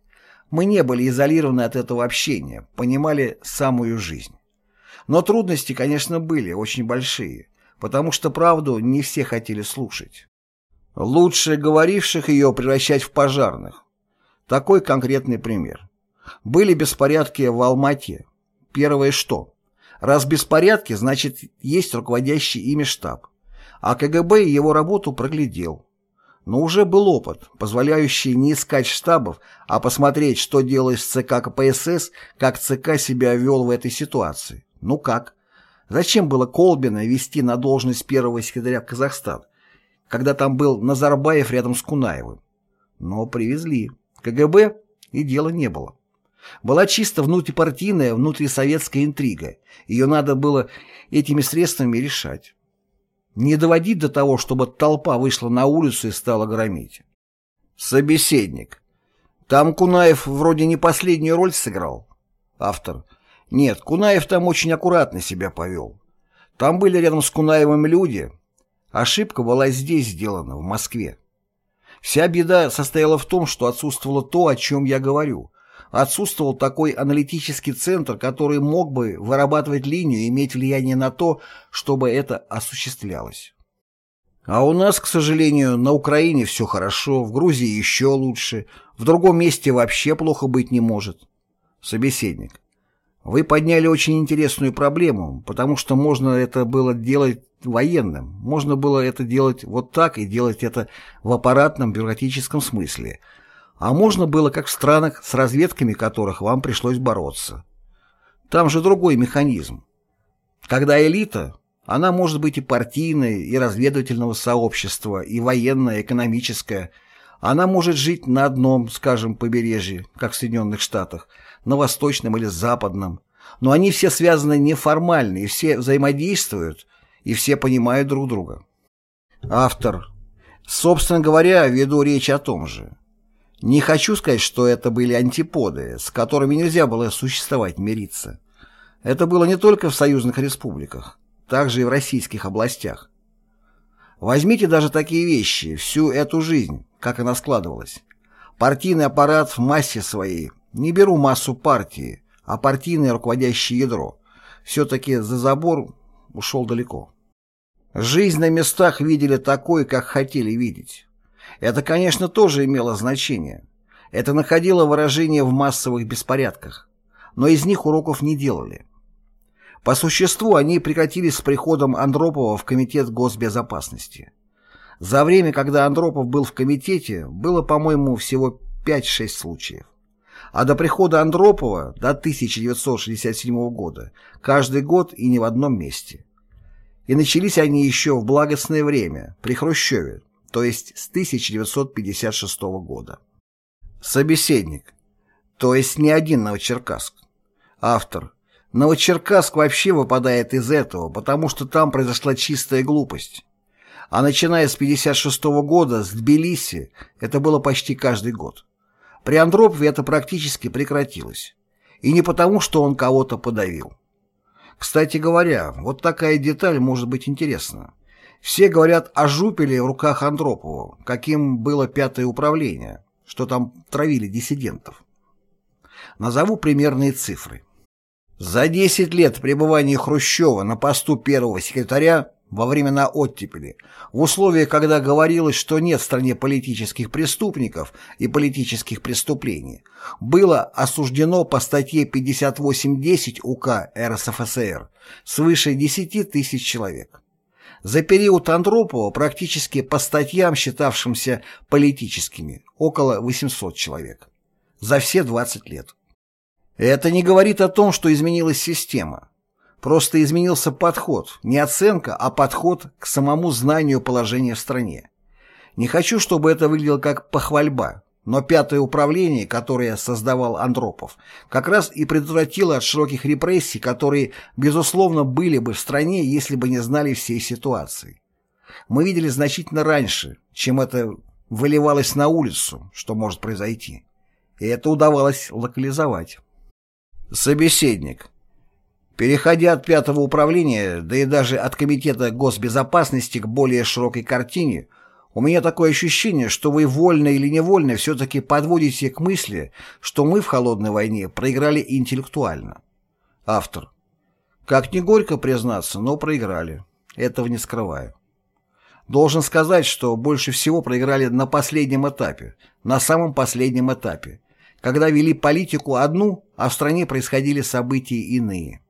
Мы не были изолированы от этого общения, понимали самую жизнь. Но трудности, конечно, были очень большие, потому что правду не все хотели слушать. Лучше говоривших ее превращать в пожарных. Такой конкретный пример. Были беспорядки в Алмате. Первое что? Раз беспорядки, значит, есть руководящий ими штаб. А КГБ его работу проглядел. Но уже был опыт, позволяющий не искать штабов, а посмотреть, что делает ЦК КПСС, как ЦК себя вел в этой ситуации. Ну как? Зачем было Колбина вести на должность первого секретаря Казахстан, когда там был Назарбаев рядом с Кунаевым? Но привезли. КГБ и дела не было. Была чисто внутрипартийная, внутрисоветская интрига. Ее надо было этими средствами решать. Не доводить до того, чтобы толпа вышла на улицу и стала громить. Собеседник. Там Кунаев вроде не последнюю роль сыграл. Автор. Нет, Кунаев там очень аккуратно себя повел. Там были рядом с Кунаевым люди. Ошибка была здесь сделана, в Москве. Вся беда состояла в том, что отсутствовало то, о чем я говорю. Отсутствовал такой аналитический центр, который мог бы вырабатывать линию и иметь влияние на то, чтобы это осуществлялось. А у нас, к сожалению, на Украине все хорошо, в Грузии еще лучше, в другом месте вообще плохо быть не может. Собеседник. Вы подняли очень интересную проблему, потому что можно это было делать военным, можно было это делать вот так и делать это в аппаратном бюрократическом смысле, а можно было как в странах, с разведками которых вам пришлось бороться. Там же другой механизм. Когда элита, она может быть и партийная, и разведывательного сообщества, и военная, экономическая, она может жить на одном, скажем, побережье, как в Соединенных Штатах, на восточном или западном, но они все связаны неформально, и все взаимодействуют, и все понимают друг друга. Автор. Собственно говоря, веду речь о том же. Не хочу сказать, что это были антиподы, с которыми нельзя было существовать, мириться. Это было не только в союзных республиках, также и в российских областях. Возьмите даже такие вещи, всю эту жизнь, как она складывалась. Партийный аппарат в массе своей, не беру массу партии, а партийное руководящее ядро, все-таки за забор ушел далеко. Жизнь на местах видели такой, как хотели видеть. Это, конечно, тоже имело значение. Это находило выражение в массовых беспорядках. Но из них уроков не делали. По существу они прекратились с приходом Андропова в Комитет госбезопасности. За время, когда Андропов был в комитете, было, по-моему, всего 5-6 случаев. А до прихода Андропова, до 1967 года, каждый год и не в одном месте. И начались они еще в благостное время, при Хрущеве, то есть с 1956 года. Собеседник. То есть не один Новочеркасск. Автор. Новочеркасск вообще выпадает из этого, потому что там произошла чистая глупость. А начиная с 1956 года, с Тбилиси, это было почти каждый год. При Андропове это практически прекратилось. И не потому, что он кого-то подавил. Кстати говоря, вот такая деталь может быть интересна. Все говорят о жупеле в руках Андропова, каким было пятое управление, что там травили диссидентов. Назову примерные цифры. За 10 лет пребывания Хрущева на посту первого секретаря во времена оттепели, в условиях, когда говорилось, что нет в стране политических преступников и политических преступлений, было осуждено по статье 58.10 УК РСФСР свыше 10 тысяч человек. За период Андропова практически по статьям, считавшимся политическими, около 800 человек. За все 20 лет. Это не говорит о том, что изменилась система. Просто изменился подход, не оценка, а подход к самому знанию положения в стране. Не хочу, чтобы это выглядело как похвальба, но пятое управление, которое создавал Андропов, как раз и предотвратило от широких репрессий, которые, безусловно, были бы в стране, если бы не знали всей ситуации. Мы видели значительно раньше, чем это выливалось на улицу, что может произойти. И это удавалось локализовать. Собеседник. Переходя от пятого управления, да и даже от Комитета госбезопасности к более широкой картине, у меня такое ощущение, что вы вольно или невольно все-таки подводите к мысли, что мы в холодной войне проиграли интеллектуально. Автор. Как не горько признаться, но проиграли. Этого не скрываю. Должен сказать, что больше всего проиграли на последнем этапе, на самом последнем этапе, когда вели политику одну, а в стране происходили события иные.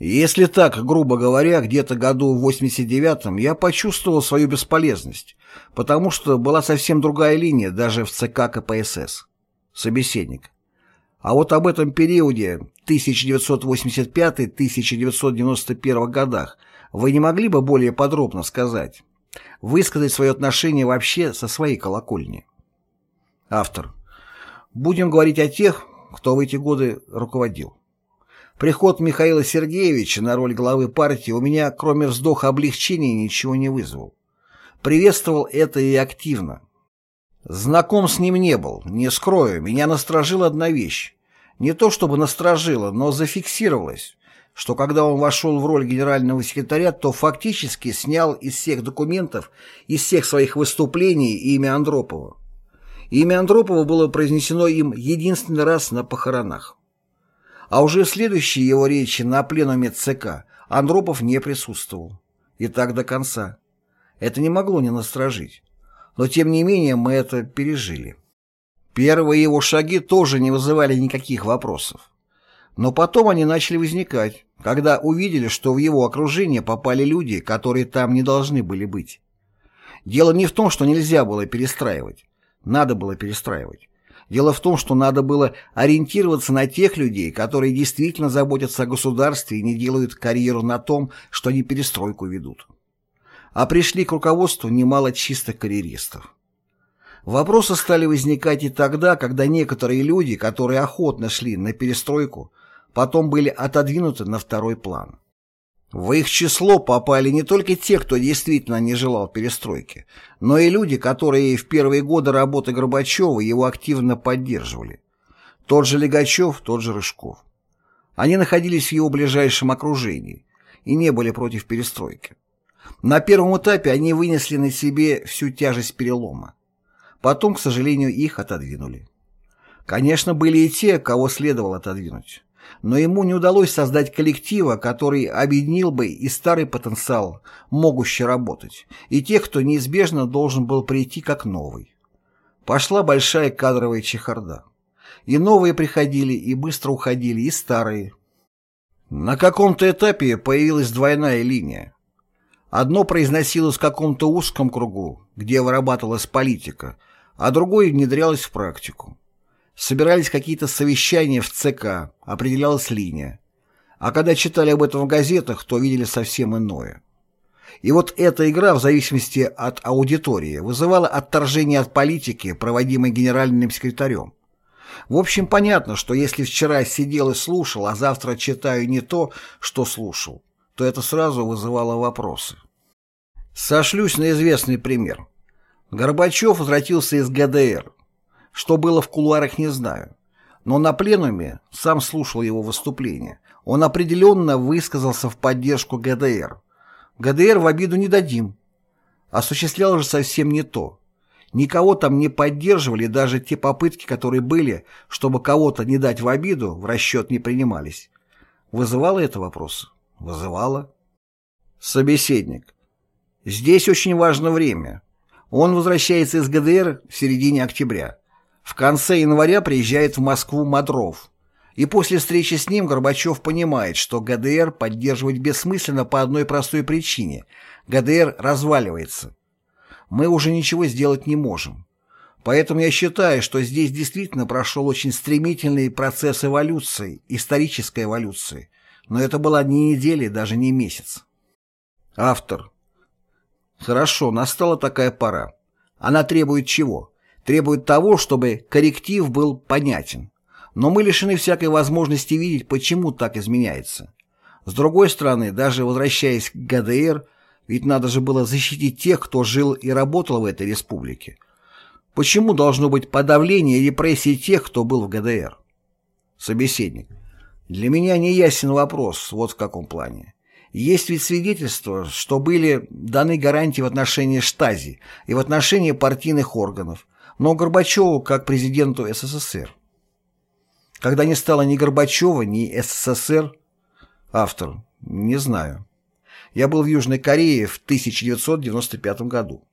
Если так, грубо говоря, где-то году в 89-м я почувствовал свою бесполезность, потому что была совсем другая линия даже в ЦК КПСС. Собеседник. А вот об этом периоде 1985-1991 годах вы не могли бы более подробно сказать? Высказать свое отношение вообще со своей колокольни? Автор. Будем говорить о тех, кто в эти годы руководил. Приход Михаила Сергеевича на роль главы партии у меня, кроме вздоха облегчения, ничего не вызвал. Приветствовал это и активно. Знаком с ним не был, не скрою, меня насторожила одна вещь. Не то чтобы насторожила, но зафиксировалась, что когда он вошел в роль генерального секретаря, то фактически снял из всех документов, из всех своих выступлений имя Андропова. Имя Андропова было произнесено им единственный раз на похоронах. А уже в следующей его речи на пленуме ЦК Андропов не присутствовал. И так до конца. Это не могло не насторожить. Но тем не менее мы это пережили. Первые его шаги тоже не вызывали никаких вопросов. Но потом они начали возникать, когда увидели, что в его окружение попали люди, которые там не должны были быть. Дело не в том, что нельзя было перестраивать. Надо было перестраивать. Дело в том, что надо было ориентироваться на тех людей, которые действительно заботятся о государстве и не делают карьеру на том, что они перестройку ведут. А пришли к руководству немало чистых карьеристов. Вопросы стали возникать и тогда, когда некоторые люди, которые охотно шли на перестройку, потом были отодвинуты на второй план. В их число попали не только те, кто действительно не желал перестройки, но и люди, которые в первые годы работы Горбачева его активно поддерживали. Тот же Легачев, тот же Рыжков. Они находились в его ближайшем окружении и не были против перестройки. На первом этапе они вынесли на себе всю тяжесть перелома. Потом, к сожалению, их отодвинули. Конечно, были и те, кого следовало отодвинуть но ему не удалось создать коллектива, который объединил бы и старый потенциал, могущий работать, и тех, кто неизбежно должен был прийти как новый. Пошла большая кадровая чехарда. И новые приходили, и быстро уходили, и старые. На каком-то этапе появилась двойная линия. Одно произносилось в каком-то узком кругу, где вырабатывалась политика, а другое внедрялось в практику. Собирались какие-то совещания в ЦК, определялась линия. А когда читали об этом в газетах, то видели совсем иное. И вот эта игра, в зависимости от аудитории, вызывала отторжение от политики, проводимой генеральным секретарем. В общем, понятно, что если вчера сидел и слушал, а завтра читаю не то, что слушал, то это сразу вызывало вопросы. Сошлюсь на известный пример. Горбачев возвратился из ГДР, что было в кулуарах, не знаю. Но на пленуме сам слушал его выступление. Он определенно высказался в поддержку ГДР. ГДР в обиду не дадим. Осуществлял же совсем не то. Никого там не поддерживали, даже те попытки, которые были, чтобы кого-то не дать в обиду, в расчет не принимались. Вызывало это вопрос? Вызывало. Собеседник. Здесь очень важно время. Он возвращается из ГДР в середине октября. В конце января приезжает в Москву Мадров. И после встречи с ним Горбачев понимает, что ГДР поддерживать бессмысленно по одной простой причине. ГДР разваливается. Мы уже ничего сделать не можем. Поэтому я считаю, что здесь действительно прошел очень стремительный процесс эволюции, исторической эволюции. Но это была не неделя, даже не месяц. Автор. Хорошо, настала такая пора. Она требует чего? Требует того, чтобы корректив был понятен. Но мы лишены всякой возможности видеть, почему так изменяется. С другой стороны, даже возвращаясь к ГДР, ведь надо же было защитить тех, кто жил и работал в этой республике. Почему должно быть подавление и репрессии тех, кто был в ГДР? Собеседник. Для меня не ясен вопрос, вот в каком плане. Есть ведь свидетельства, что были даны гарантии в отношении штази и в отношении партийных органов, но Горбачеву как президенту СССР. Когда не стало ни Горбачева, ни СССР, автор, не знаю. Я был в Южной Корее в 1995 году.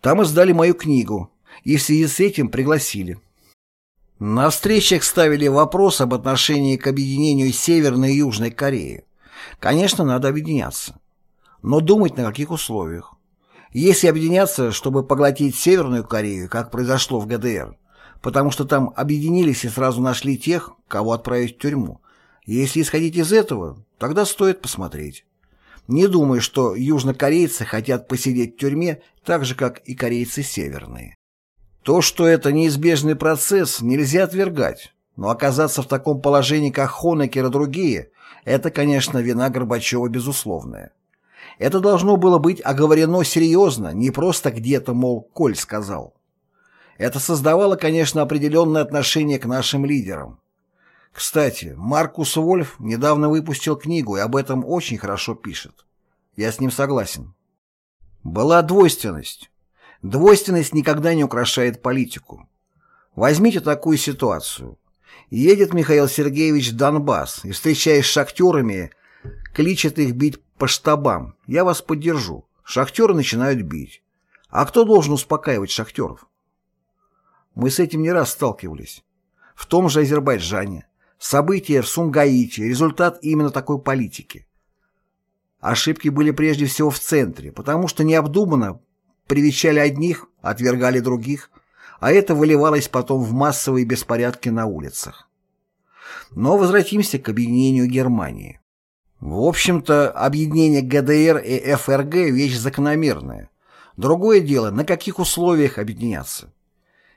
Там издали мою книгу, и в связи с этим пригласили. На встречах ставили вопрос об отношении к объединению Северной и Южной Кореи. Конечно, надо объединяться. Но думать на каких условиях. Если объединяться, чтобы поглотить Северную Корею, как произошло в ГДР, потому что там объединились и сразу нашли тех, кого отправить в тюрьму. Если исходить из этого, тогда стоит посмотреть. Не думаю, что южнокорейцы хотят посидеть в тюрьме так же, как и корейцы северные. То, что это неизбежный процесс, нельзя отвергать, но оказаться в таком положении, как Хонекер и другие, это, конечно, вина Горбачева безусловная. Это должно было быть оговорено серьезно, не просто где-то, мол, Коль сказал. Это создавало, конечно, определенное отношение к нашим лидерам. Кстати, Маркус Вольф недавно выпустил книгу и об этом очень хорошо пишет. Я с ним согласен. Была двойственность. Двойственность никогда не украшает политику. Возьмите такую ситуацию. Едет Михаил Сергеевич в Донбасс и, встречаясь с шахтерами, кличет их бить по штабам. Я вас поддержу. Шахтеры начинают бить. А кто должен успокаивать шахтеров? Мы с этим не раз сталкивались. В том же Азербайджане, События в Сумгаите – результат именно такой политики. Ошибки были прежде всего в центре, потому что необдуманно привечали одних, отвергали других, а это выливалось потом в массовые беспорядки на улицах. Но возвратимся к объединению Германии. В общем-то, объединение ГДР и ФРГ – вещь закономерная. Другое дело, на каких условиях объединяться.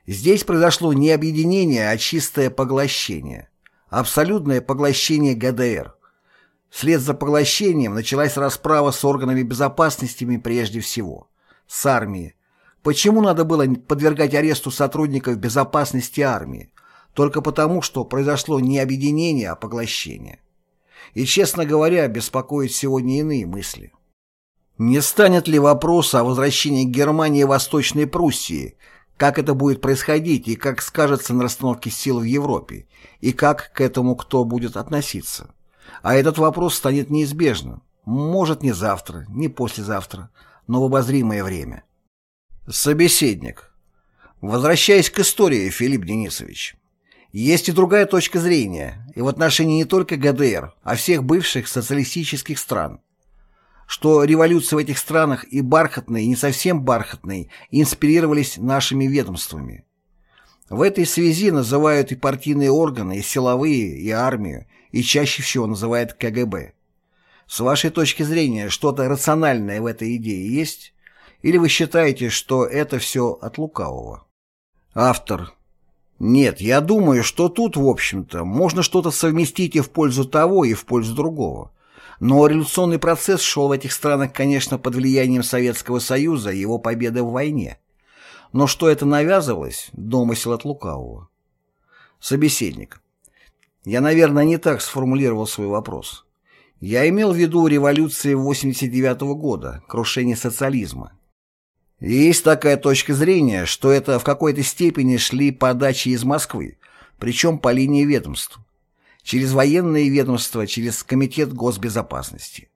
Здесь произошло не объединение, а чистое поглощение – абсолютное поглощение ГДР. Вслед за поглощением началась расправа с органами безопасности прежде всего, с армией. Почему надо было подвергать аресту сотрудников безопасности армии? Только потому, что произошло не объединение, а поглощение. И, честно говоря, беспокоят сегодня иные мысли. Не станет ли вопрос о возвращении Германии в Восточной Пруссии – как это будет происходить и как скажется на расстановке сил в Европе, и как к этому кто будет относиться. А этот вопрос станет неизбежным. Может, не завтра, не послезавтра, но в обозримое время. Собеседник. Возвращаясь к истории, Филипп Денисович, есть и другая точка зрения, и в отношении не только ГДР, а всех бывших социалистических стран что революции в этих странах и бархатные, и не совсем бархатные инспирировались нашими ведомствами. В этой связи называют и партийные органы, и силовые, и армию, и чаще всего называют КГБ. С вашей точки зрения, что-то рациональное в этой идее есть? Или вы считаете, что это все от лукавого? Автор. Нет, я думаю, что тут, в общем-то, можно что-то совместить и в пользу того, и в пользу другого. Но революционный процесс шел в этих странах, конечно, под влиянием Советского Союза и его победы в войне. Но что это навязывалось, домысел от лукавого. Собеседник. Я, наверное, не так сформулировал свой вопрос. Я имел в виду революции 89 -го года, крушение социализма. Есть такая точка зрения, что это в какой-то степени шли подачи из Москвы, причем по линии ведомств через военные ведомства, через Комитет госбезопасности.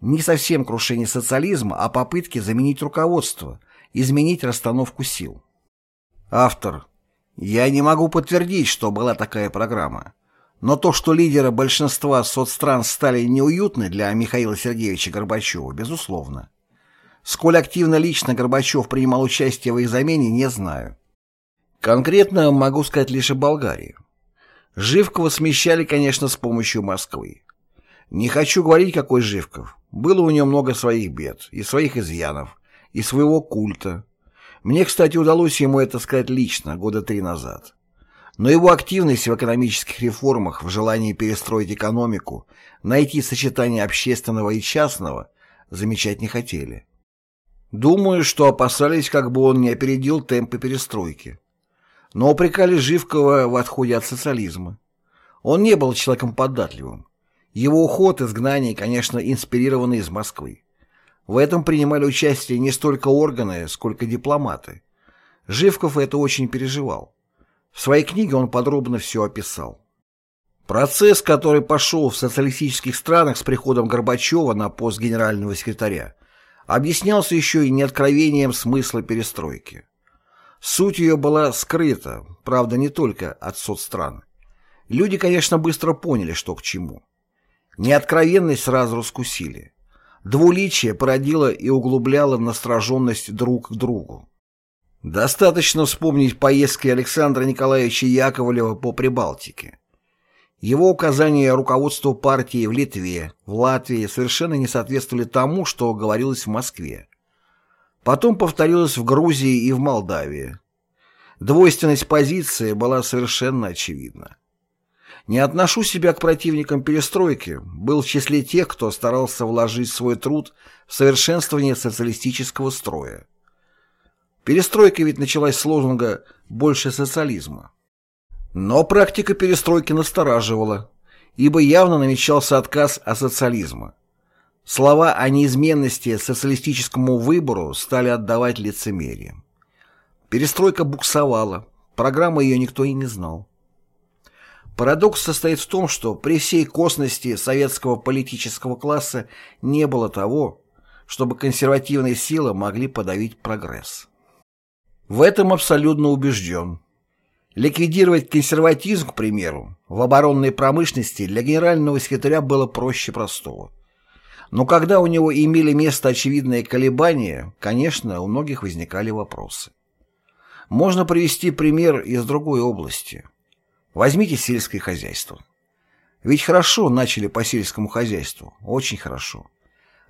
Не совсем крушение социализма, а попытки заменить руководство, изменить расстановку сил. Автор. Я не могу подтвердить, что была такая программа. Но то, что лидеры большинства соцстран стали неуютны для Михаила Сергеевича Горбачева, безусловно. Сколь активно лично Горбачев принимал участие в их замене, не знаю. Конкретно могу сказать лишь о Болгарии. Живкова смещали, конечно, с помощью Москвы. Не хочу говорить, какой Живков. Было у него много своих бед, и своих изъянов, и своего культа. Мне, кстати, удалось ему это сказать лично, года три назад. Но его активность в экономических реформах, в желании перестроить экономику, найти сочетание общественного и частного, замечать не хотели. Думаю, что опасались, как бы он не опередил темпы перестройки но упрекали Живкова в отходе от социализма. Он не был человеком податливым. Его уход, изгнание, конечно, инспирированы из Москвы. В этом принимали участие не столько органы, сколько дипломаты. Живков это очень переживал. В своей книге он подробно все описал. Процесс, который пошел в социалистических странах с приходом Горбачева на пост генерального секретаря, объяснялся еще и неоткровением смысла перестройки. Суть ее была скрыта, правда, не только от соцстран. Люди, конечно, быстро поняли, что к чему. Неоткровенность сразу раскусили. Двуличие породило и углубляло настороженность друг к другу. Достаточно вспомнить поездки Александра Николаевича Яковлева по Прибалтике. Его указания руководству партии в Литве, в Латвии совершенно не соответствовали тому, что говорилось в Москве. Потом повторилось в Грузии и в Молдавии. Двойственность позиции была совершенно очевидна. Не отношу себя к противникам перестройки, был в числе тех, кто старался вложить свой труд в совершенствование социалистического строя. Перестройка ведь началась с лозунга «больше социализма». Но практика перестройки настораживала, ибо явно намечался отказ от социализма. Слова о неизменности социалистическому выбору стали отдавать лицемерием. Перестройка буксовала, программы ее никто и не знал. Парадокс состоит в том, что при всей косности советского политического класса не было того, чтобы консервативные силы могли подавить прогресс. В этом абсолютно убежден. Ликвидировать консерватизм, к примеру, в оборонной промышленности для генерального секретаря было проще простого. Но когда у него имели место очевидные колебания, конечно, у многих возникали вопросы. Можно привести пример из другой области. Возьмите сельское хозяйство. Ведь хорошо начали по сельскому хозяйству, очень хорошо.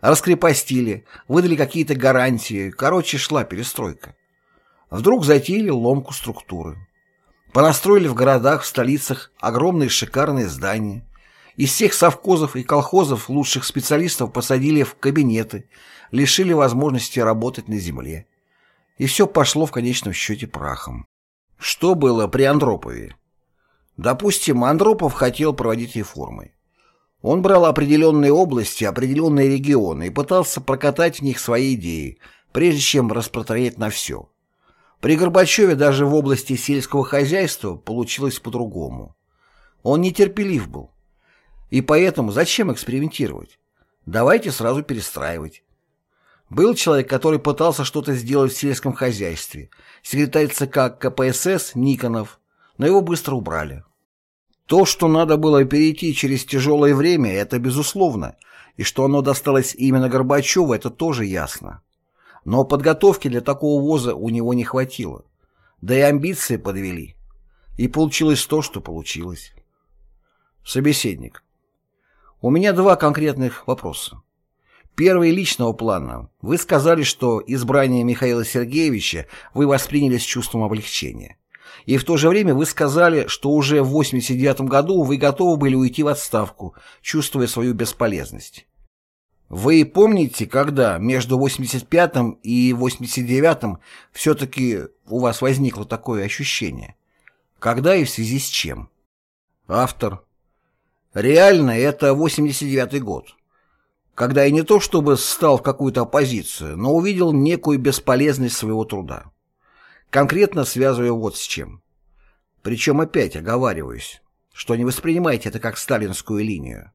Раскрепостили, выдали какие-то гарантии, короче, шла перестройка. Вдруг затеяли ломку структуры. Понастроили в городах, в столицах огромные шикарные здания. Из всех совхозов и колхозов лучших специалистов посадили в кабинеты, лишили возможности работать на земле. И все пошло в конечном счете прахом. Что было при Андропове? Допустим, Андропов хотел проводить реформы. Он брал определенные области, определенные регионы и пытался прокатать в них свои идеи, прежде чем распространять на все. При Горбачеве даже в области сельского хозяйства получилось по-другому. Он нетерпелив был. И поэтому зачем экспериментировать? Давайте сразу перестраивать. Был человек, который пытался что-то сделать в сельском хозяйстве, секретарь ЦК КПСС Никонов, но его быстро убрали. То, что надо было перейти через тяжелое время, это безусловно, и что оно досталось именно Горбачеву, это тоже ясно. Но подготовки для такого воза у него не хватило. Да и амбиции подвели. И получилось то, что получилось. Собеседник. У меня два конкретных вопроса. Первый личного плана. Вы сказали, что избрание Михаила Сергеевича вы восприняли с чувством облегчения. И в то же время вы сказали, что уже в 89 году вы готовы были уйти в отставку, чувствуя свою бесполезность. Вы помните, когда между 85 и 89 все-таки у вас возникло такое ощущение? Когда и в связи с чем? Автор. Реально, это 89 год. Когда я не то чтобы стал в какую-то оппозицию, но увидел некую бесполезность своего труда. Конкретно связываю вот с чем. Причем опять оговариваюсь, что не воспринимайте это как сталинскую линию.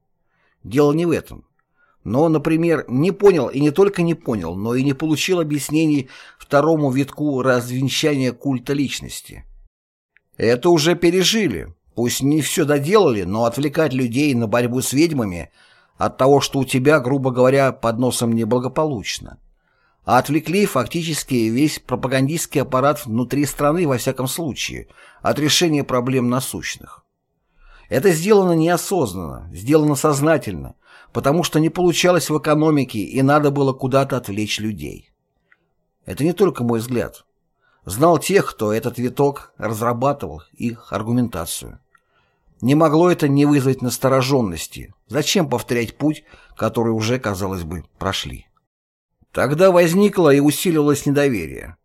Дело не в этом но, например, не понял и не только не понял, но и не получил объяснений второму витку развенчания культа личности. Это уже пережили. Пусть не все доделали, но отвлекать людей на борьбу с ведьмами от того, что у тебя, грубо говоря, под носом неблагополучно. А отвлекли фактически весь пропагандистский аппарат внутри страны, во всяком случае, от решения проблем насущных. Это сделано неосознанно, сделано сознательно, потому что не получалось в экономике и надо было куда-то отвлечь людей. Это не только мой взгляд. Знал тех, кто этот виток разрабатывал, их аргументацию. Не могло это не вызвать настороженности. Зачем повторять путь, который уже, казалось бы, прошли? Тогда возникло и усилилось недоверие.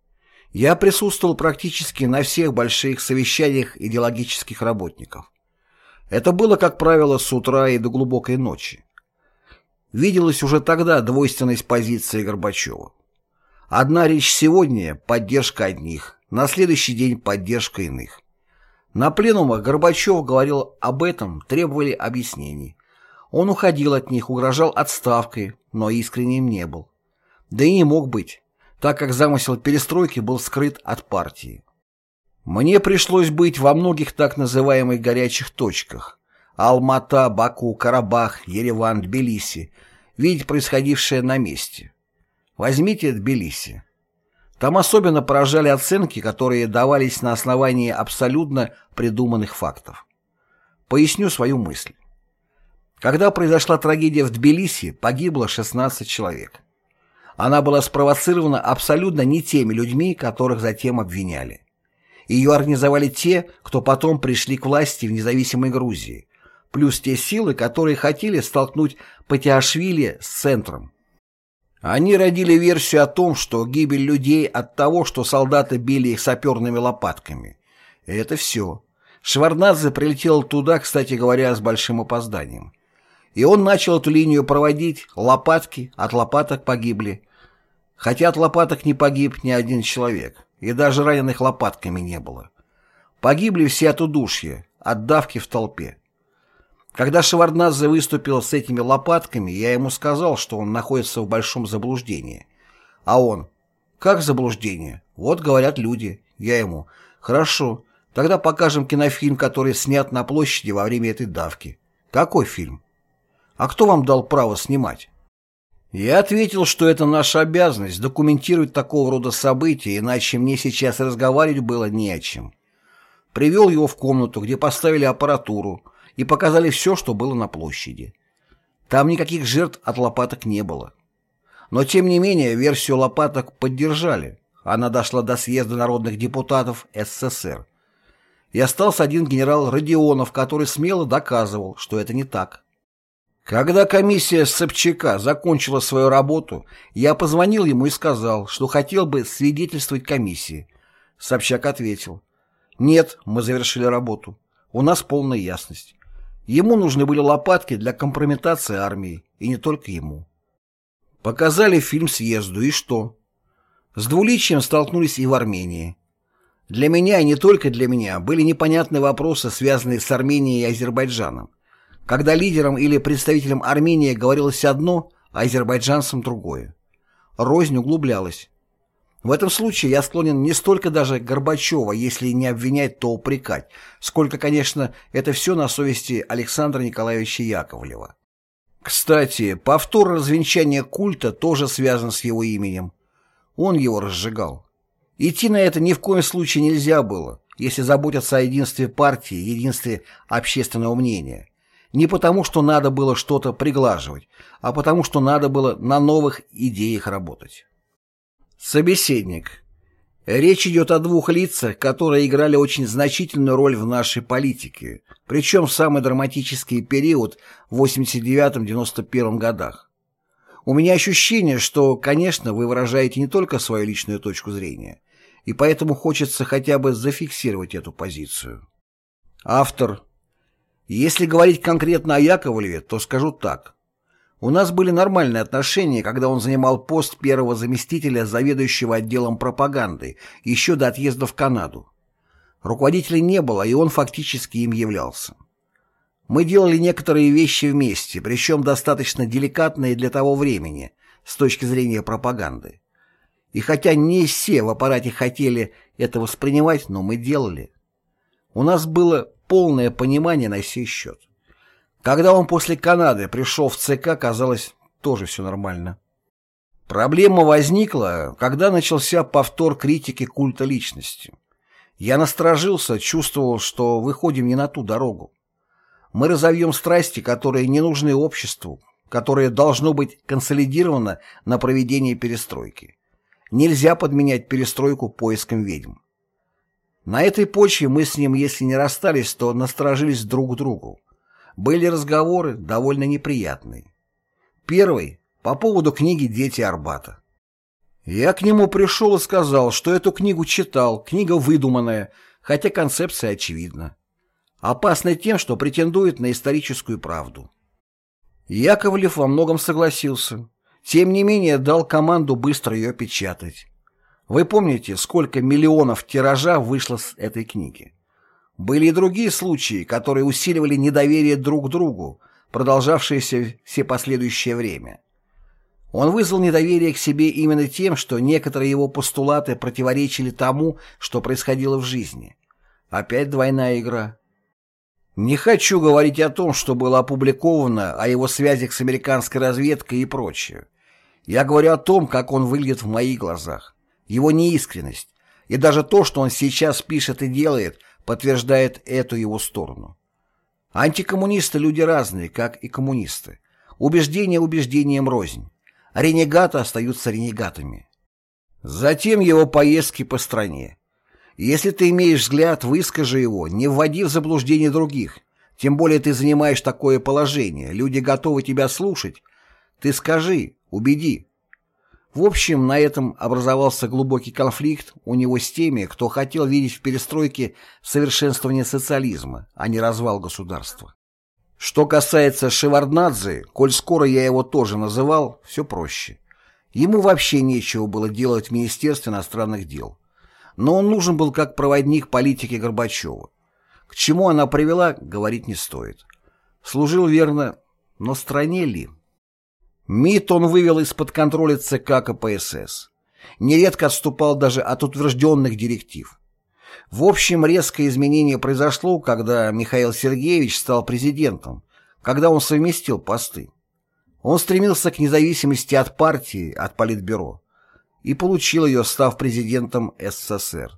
Я присутствовал практически на всех больших совещаниях идеологических работников. Это было, как правило, с утра и до глубокой ночи. Виделась уже тогда двойственность позиции Горбачева. Одна речь сегодня – поддержка одних, на следующий день – поддержка иных. На пленумах Горбачев говорил об этом, требовали объяснений. Он уходил от них, угрожал отставкой, но искренним не был. Да и не мог быть, так как замысел перестройки был скрыт от партии. Мне пришлось быть во многих так называемых горячих точках – Алмата, Баку, Карабах, Ереван, Тбилиси – видеть происходившее на месте. Возьмите Тбилиси. Там особенно поражали оценки, которые давались на основании абсолютно придуманных фактов. Поясню свою мысль. Когда произошла трагедия в Тбилиси, погибло 16 человек. Она была спровоцирована абсолютно не теми людьми, которых затем обвиняли. Ее организовали те, кто потом пришли к власти в независимой Грузии, плюс те силы, которые хотели столкнуть Патиашвили с центром. Они родили версию о том, что гибель людей от того, что солдаты били их саперными лопатками. И это все. Шварнадзе прилетел туда, кстати говоря, с большим опозданием. И он начал эту линию проводить, лопатки, от лопаток погибли. Хотя от лопаток не погиб ни один человек, и даже раненых лопатками не было. Погибли все от удушья, от давки в толпе. Когда Шеварднадзе выступил с этими лопатками, я ему сказал, что он находится в большом заблуждении. А он, как заблуждение? Вот говорят люди. Я ему, хорошо, тогда покажем кинофильм, который снят на площади во время этой давки. Какой фильм? А кто вам дал право снимать? Я ответил, что это наша обязанность документировать такого рода события, иначе мне сейчас разговаривать было не о чем. Привел его в комнату, где поставили аппаратуру, и показали все, что было на площади. Там никаких жертв от лопаток не было. Но, тем не менее, версию лопаток поддержали. Она дошла до съезда народных депутатов СССР. И остался один генерал Родионов, который смело доказывал, что это не так. Когда комиссия Собчака закончила свою работу, я позвонил ему и сказал, что хотел бы свидетельствовать комиссии. Собчак ответил, «Нет, мы завершили работу. У нас полная ясность. Ему нужны были лопатки для компрометации армии, и не только ему. Показали фильм съезду, и что? С двуличием столкнулись и в Армении. Для меня, и не только для меня, были непонятные вопросы, связанные с Арменией и Азербайджаном. Когда лидерам или представителям Армении говорилось одно, а азербайджанцам другое. Рознь углублялась. В этом случае я склонен не столько даже Горбачева, если не обвинять, то упрекать, сколько, конечно, это все на совести Александра Николаевича Яковлева. Кстати, повтор развенчания культа тоже связан с его именем. Он его разжигал. Идти на это ни в коем случае нельзя было, если заботиться о единстве партии, единстве общественного мнения. Не потому, что надо было что-то приглаживать, а потому, что надо было на новых идеях работать. Собеседник. Речь идет о двух лицах, которые играли очень значительную роль в нашей политике, причем в самый драматический период в 89-91 годах. У меня ощущение, что, конечно, вы выражаете не только свою личную точку зрения, и поэтому хочется хотя бы зафиксировать эту позицию. Автор. Если говорить конкретно о Яковлеве, то скажу так. У нас были нормальные отношения, когда он занимал пост первого заместителя заведующего отделом пропаганды еще до отъезда в Канаду. Руководителя не было, и он фактически им являлся. Мы делали некоторые вещи вместе, причем достаточно деликатные для того времени, с точки зрения пропаганды. И хотя не все в аппарате хотели это воспринимать, но мы делали. У нас было полное понимание на сей счет. Когда он после Канады пришел в ЦК, казалось, тоже все нормально. Проблема возникла, когда начался повтор критики культа личности. Я насторожился, чувствовал, что выходим не на ту дорогу. Мы разовьем страсти, которые не нужны обществу, которое должно быть консолидировано на проведении перестройки. Нельзя подменять перестройку поиском ведьм. На этой почве мы с ним, если не расстались, то насторожились друг к другу. Были разговоры довольно неприятные. Первый – по поводу книги «Дети Арбата». Я к нему пришел и сказал, что эту книгу читал, книга выдуманная, хотя концепция очевидна. Опасна тем, что претендует на историческую правду. Яковлев во многом согласился. Тем не менее, дал команду быстро ее печатать. Вы помните, сколько миллионов тиража вышло с этой книги? Были и другие случаи, которые усиливали недоверие друг к другу, продолжавшееся все последующее время. Он вызвал недоверие к себе именно тем, что некоторые его постулаты противоречили тому, что происходило в жизни. Опять двойная игра. Не хочу говорить о том, что было опубликовано, о его связях с американской разведкой и прочее. Я говорю о том, как он выглядит в моих глазах, его неискренность, и даже то, что он сейчас пишет и делает, подтверждает эту его сторону. Антикоммунисты – люди разные, как и коммунисты. Убеждение убеждением рознь. Ренегаты остаются ренегатами. Затем его поездки по стране. Если ты имеешь взгляд, выскажи его, не вводи в заблуждение других. Тем более ты занимаешь такое положение, люди готовы тебя слушать. Ты скажи, убеди. В общем, на этом образовался глубокий конфликт у него с теми, кто хотел видеть в перестройке совершенствование социализма, а не развал государства. Что касается Шеварднадзе, коль скоро я его тоже называл, все проще. Ему вообще нечего было делать в Министерстве иностранных дел. Но он нужен был как проводник политики Горбачева. К чему она привела, говорить не стоит. Служил верно, но стране ли? МИД он вывел из-под контроля ЦК КПСС. Нередко отступал даже от утвержденных директив. В общем, резкое изменение произошло, когда Михаил Сергеевич стал президентом, когда он совместил посты. Он стремился к независимости от партии, от политбюро, и получил ее, став президентом СССР.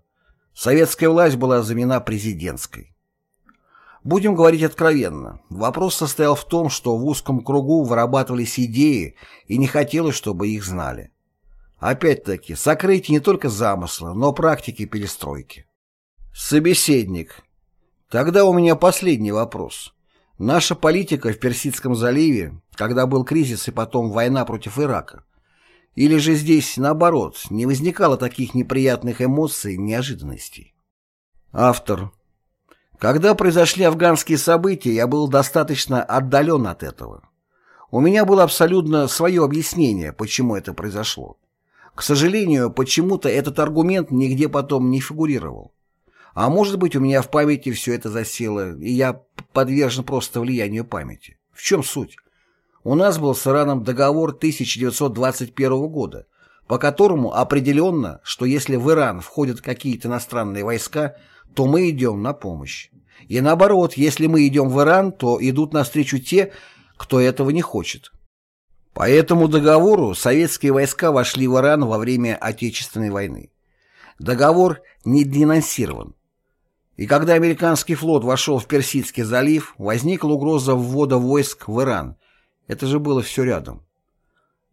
Советская власть была заменена президентской. Будем говорить откровенно. Вопрос состоял в том, что в узком кругу вырабатывались идеи, и не хотелось, чтобы их знали. Опять-таки, сокрытие не только замысла, но практики перестройки. Собеседник. Тогда у меня последний вопрос. Наша политика в Персидском заливе, когда был кризис и потом война против Ирака, или же здесь, наоборот, не возникало таких неприятных эмоций, неожиданностей? Автор. Когда произошли афганские события, я был достаточно отдален от этого. У меня было абсолютно свое объяснение, почему это произошло. К сожалению, почему-то этот аргумент нигде потом не фигурировал. А может быть, у меня в памяти все это засело, и я подвержен просто влиянию памяти. В чем суть? У нас был с Ираном договор 1921 года, по которому определенно, что если в Иран входят какие-то иностранные войска – то мы идем на помощь. И наоборот, если мы идем в Иран, то идут навстречу те, кто этого не хочет. По этому договору советские войска вошли в Иран во время Отечественной войны. Договор не денонсирован. И когда американский флот вошел в Персидский залив, возникла угроза ввода войск в Иран. Это же было все рядом.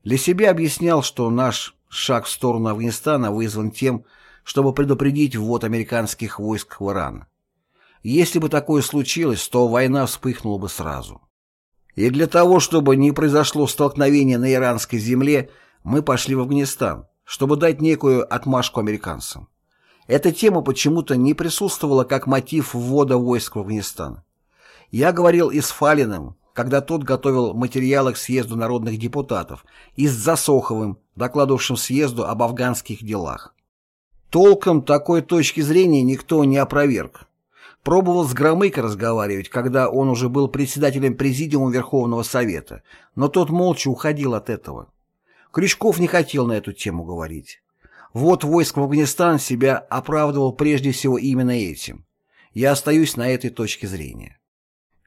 Для себя объяснял, что наш шаг в сторону Афганистана вызван тем, чтобы предупредить ввод американских войск в Иран. Если бы такое случилось, то война вспыхнула бы сразу. И для того, чтобы не произошло столкновение на иранской земле, мы пошли в Афганистан, чтобы дать некую отмашку американцам. Эта тема почему-то не присутствовала как мотив ввода войск в Афганистан. Я говорил и с Фалиным, когда тот готовил материалы к съезду народных депутатов, и с Засоховым, докладывавшим съезду об афганских делах. Толком такой точки зрения никто не опроверг. Пробовал с Громыко разговаривать, когда он уже был председателем Президиума Верховного Совета, но тот молча уходил от этого. Крючков не хотел на эту тему говорить. Вот войск в Афганистан себя оправдывал прежде всего именно этим. Я остаюсь на этой точке зрения.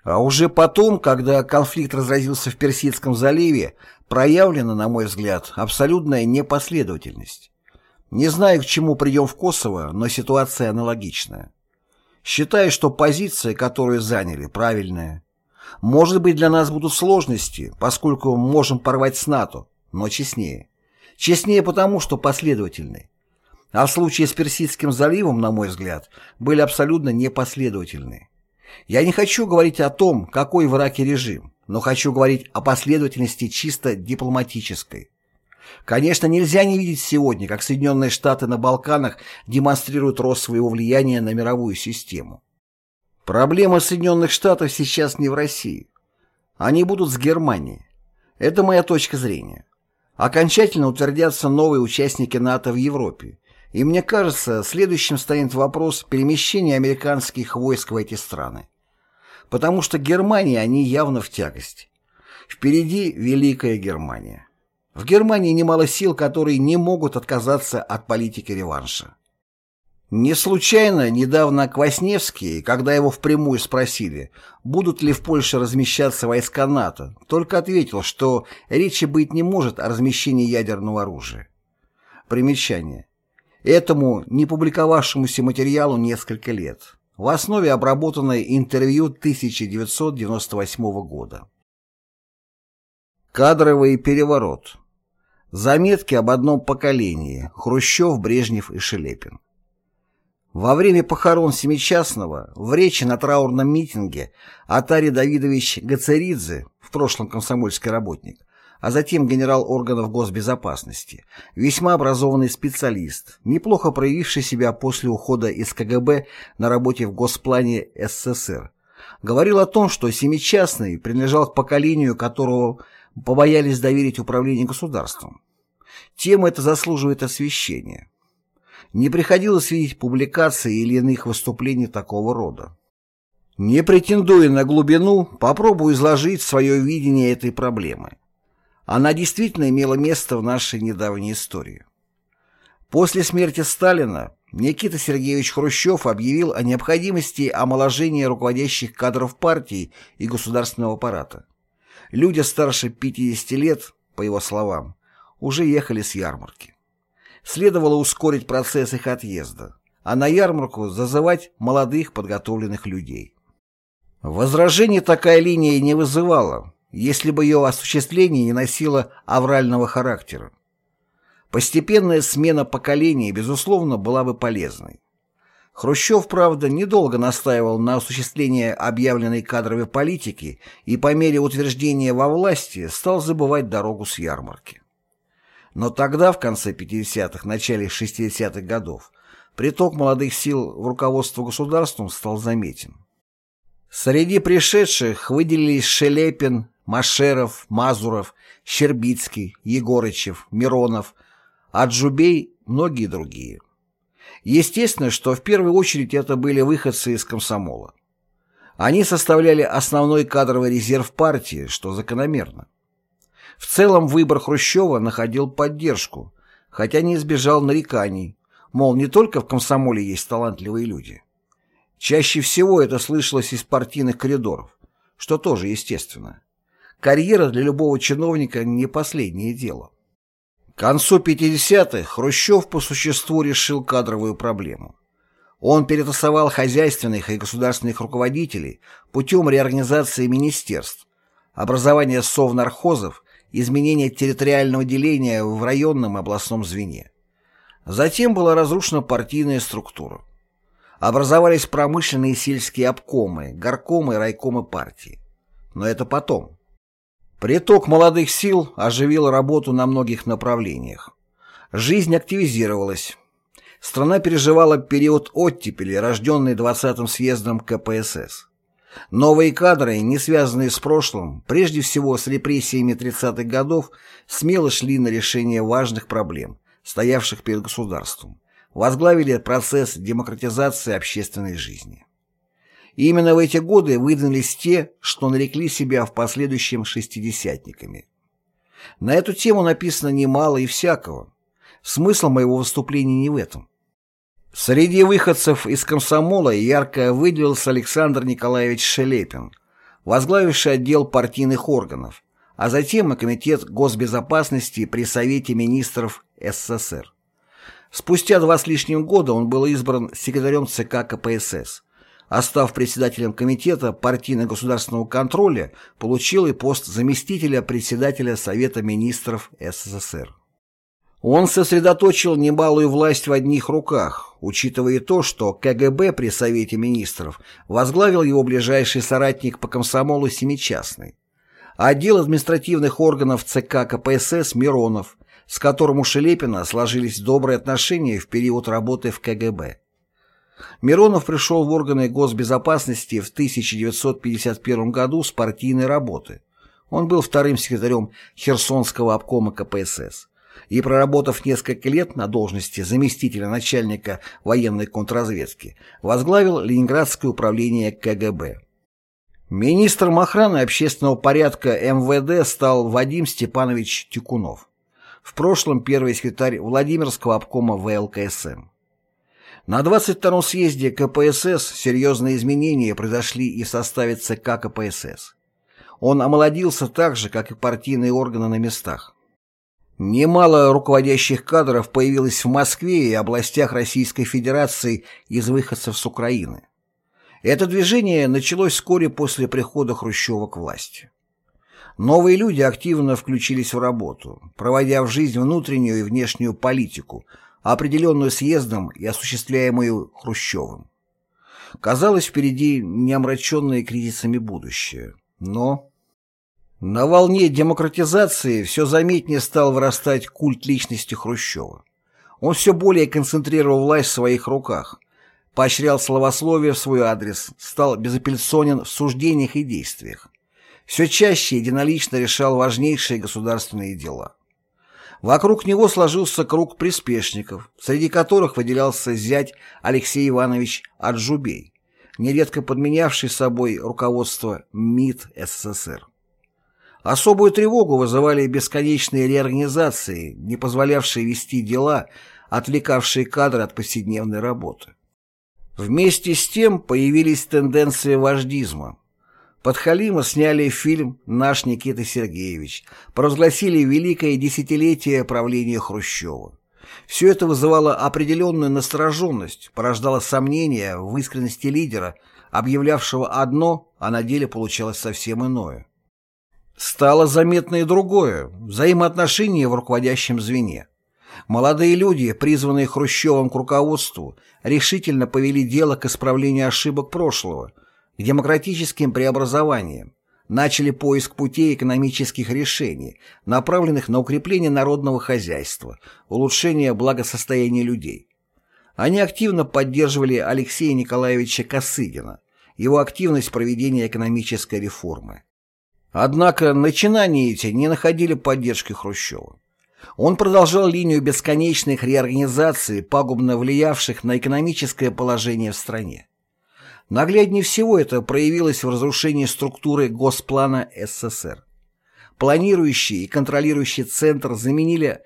А уже потом, когда конфликт разразился в Персидском заливе, проявлена, на мой взгляд, абсолютная непоследовательность. Не знаю, к чему придем в Косово, но ситуация аналогичная. Считаю, что позиция, которую заняли, правильная. Может быть, для нас будут сложности, поскольку можем порвать с НАТО, но честнее. Честнее потому, что последовательны. А в случае с Персидским заливом, на мой взгляд, были абсолютно непоследовательны. Я не хочу говорить о том, какой в Ираке режим, но хочу говорить о последовательности чисто дипломатической. Конечно, нельзя не видеть сегодня, как Соединенные Штаты на Балканах демонстрируют рост своего влияния на мировую систему. Проблема Соединенных Штатов сейчас не в России. Они будут с Германией. Это моя точка зрения. Окончательно утвердятся новые участники НАТО в Европе. И мне кажется, следующим станет вопрос перемещения американских войск в эти страны. Потому что Германии они явно в тягость. Впереди Великая Германия. В Германии немало сил, которые не могут отказаться от политики реванша. Не случайно недавно Квасневский, когда его впрямую спросили, будут ли в Польше размещаться войска НАТО, только ответил, что речи быть не может о размещении ядерного оружия. Примечание. Этому не публиковавшемуся материалу несколько лет. В основе обработанное интервью 1998 года. Кадровый переворот. Заметки об одном поколении – Хрущев, Брежнев и Шелепин. Во время похорон Семичастного в речи на траурном митинге Атарий Давидович Гацеридзе, в прошлом комсомольский работник, а затем генерал органов госбезопасности, весьма образованный специалист, неплохо проявивший себя после ухода из КГБ на работе в Госплане СССР, говорил о том, что Семичастный принадлежал к поколению, которого побоялись доверить управление государством. Тема эта заслуживает освещения. Не приходилось видеть публикации или иных выступлений такого рода. Не претендуя на глубину, попробую изложить свое видение этой проблемы. Она действительно имела место в нашей недавней истории. После смерти Сталина Никита Сергеевич Хрущев объявил о необходимости омоложения руководящих кадров партии и государственного аппарата. Люди старше 50 лет, по его словам, уже ехали с ярмарки. Следовало ускорить процесс их отъезда, а на ярмарку зазывать молодых подготовленных людей. Возражений такая линия не вызывала, если бы ее осуществление не носило аврального характера. Постепенная смена поколений, безусловно, была бы полезной. Хрущев, правда, недолго настаивал на осуществлении объявленной кадровой политики и по мере утверждения во власти стал забывать дорогу с ярмарки. Но тогда, в конце 50-х, начале 60-х годов, приток молодых сил в руководство государством стал заметен. Среди пришедших выделились Шелепин, Машеров, Мазуров, Щербицкий, Егорычев, Миронов, Аджубей, многие другие. Естественно, что в первую очередь это были выходцы из комсомола. Они составляли основной кадровый резерв партии, что закономерно. В целом выбор Хрущева находил поддержку, хотя не избежал нареканий, мол, не только в комсомоле есть талантливые люди. Чаще всего это слышалось из партийных коридоров, что тоже естественно. Карьера для любого чиновника не последнее дело. К концу 50-х Хрущев по существу решил кадровую проблему. Он перетасовал хозяйственных и государственных руководителей путем реорганизации министерств, образования совнархозов изменение территориального деления в районном и областном звене. Затем была разрушена партийная структура. Образовались промышленные и сельские обкомы, горкомы и райкомы партии. Но это потом. Приток молодых сил оживил работу на многих направлениях. Жизнь активизировалась. Страна переживала период оттепели, рожденный 20-м съездом КПСС. Новые кадры, не связанные с прошлым, прежде всего с репрессиями 30-х годов, смело шли на решение важных проблем, стоявших перед государством, возглавили процесс демократизации общественной жизни. И именно в эти годы выдвинулись те, что нарекли себя в последующем шестидесятниками. На эту тему написано немало и всякого. Смысл моего выступления не в этом. Среди выходцев из комсомола ярко выделился Александр Николаевич Шелепин, возглавивший отдел партийных органов, а затем и Комитет госбезопасности при Совете министров СССР. Спустя два с лишним года он был избран секретарем ЦК КПСС, а став председателем Комитета партийно-государственного контроля, получил и пост заместителя председателя Совета министров СССР. Он сосредоточил немалую власть в одних руках, учитывая то, что КГБ при Совете Министров возглавил его ближайший соратник по комсомолу Семичастный. Отдел административных органов ЦК КПСС Миронов, с которым у Шелепина сложились добрые отношения в период работы в КГБ. Миронов пришел в органы госбезопасности в 1951 году с партийной работы. Он был вторым секретарем Херсонского обкома КПСС и, проработав несколько лет на должности заместителя начальника военной контрразведки, возглавил Ленинградское управление КГБ. Министром охраны общественного порядка МВД стал Вадим Степанович Тюкунов. В прошлом первый секретарь Владимирского обкома ВЛКСМ. На 22-м съезде КПСС серьезные изменения произошли и в составе ЦК КПСС. Он омолодился так же, как и партийные органы на местах. Немало руководящих кадров появилось в Москве и областях Российской Федерации из выходцев с Украины. Это движение началось вскоре после прихода Хрущева к власти. Новые люди активно включились в работу, проводя в жизнь внутреннюю и внешнюю политику, определенную съездом и осуществляемую Хрущевым. Казалось, впереди неомраченное кризисами будущее. Но на волне демократизации все заметнее стал вырастать культ личности Хрущева. Он все более концентрировал власть в своих руках, поощрял словословие в свой адрес, стал безапелляционен в суждениях и действиях. Все чаще единолично решал важнейшие государственные дела. Вокруг него сложился круг приспешников, среди которых выделялся зять Алексей Иванович Аджубей, нередко подменявший собой руководство МИД СССР. Особую тревогу вызывали бесконечные реорганизации, не позволявшие вести дела, отвлекавшие кадры от повседневной работы. Вместе с тем появились тенденции вождизма. Под Халима сняли фильм «Наш Никита Сергеевич», провозгласили великое десятилетие правления Хрущева. Все это вызывало определенную настороженность, порождало сомнения в искренности лидера, объявлявшего одно, а на деле получалось совсем иное. Стало заметно и другое – взаимоотношения в руководящем звене. Молодые люди, призванные Хрущевым к руководству, решительно повели дело к исправлению ошибок прошлого, к демократическим преобразованиям, начали поиск путей экономических решений, направленных на укрепление народного хозяйства, улучшение благосостояния людей. Они активно поддерживали Алексея Николаевича Косыгина, его активность в проведении экономической реформы. Однако начинания эти не находили поддержки Хрущева. Он продолжал линию бесконечных реорганизаций, пагубно влиявших на экономическое положение в стране. Нагляднее всего это проявилось в разрушении структуры Госплана СССР. Планирующий и контролирующий центр заменили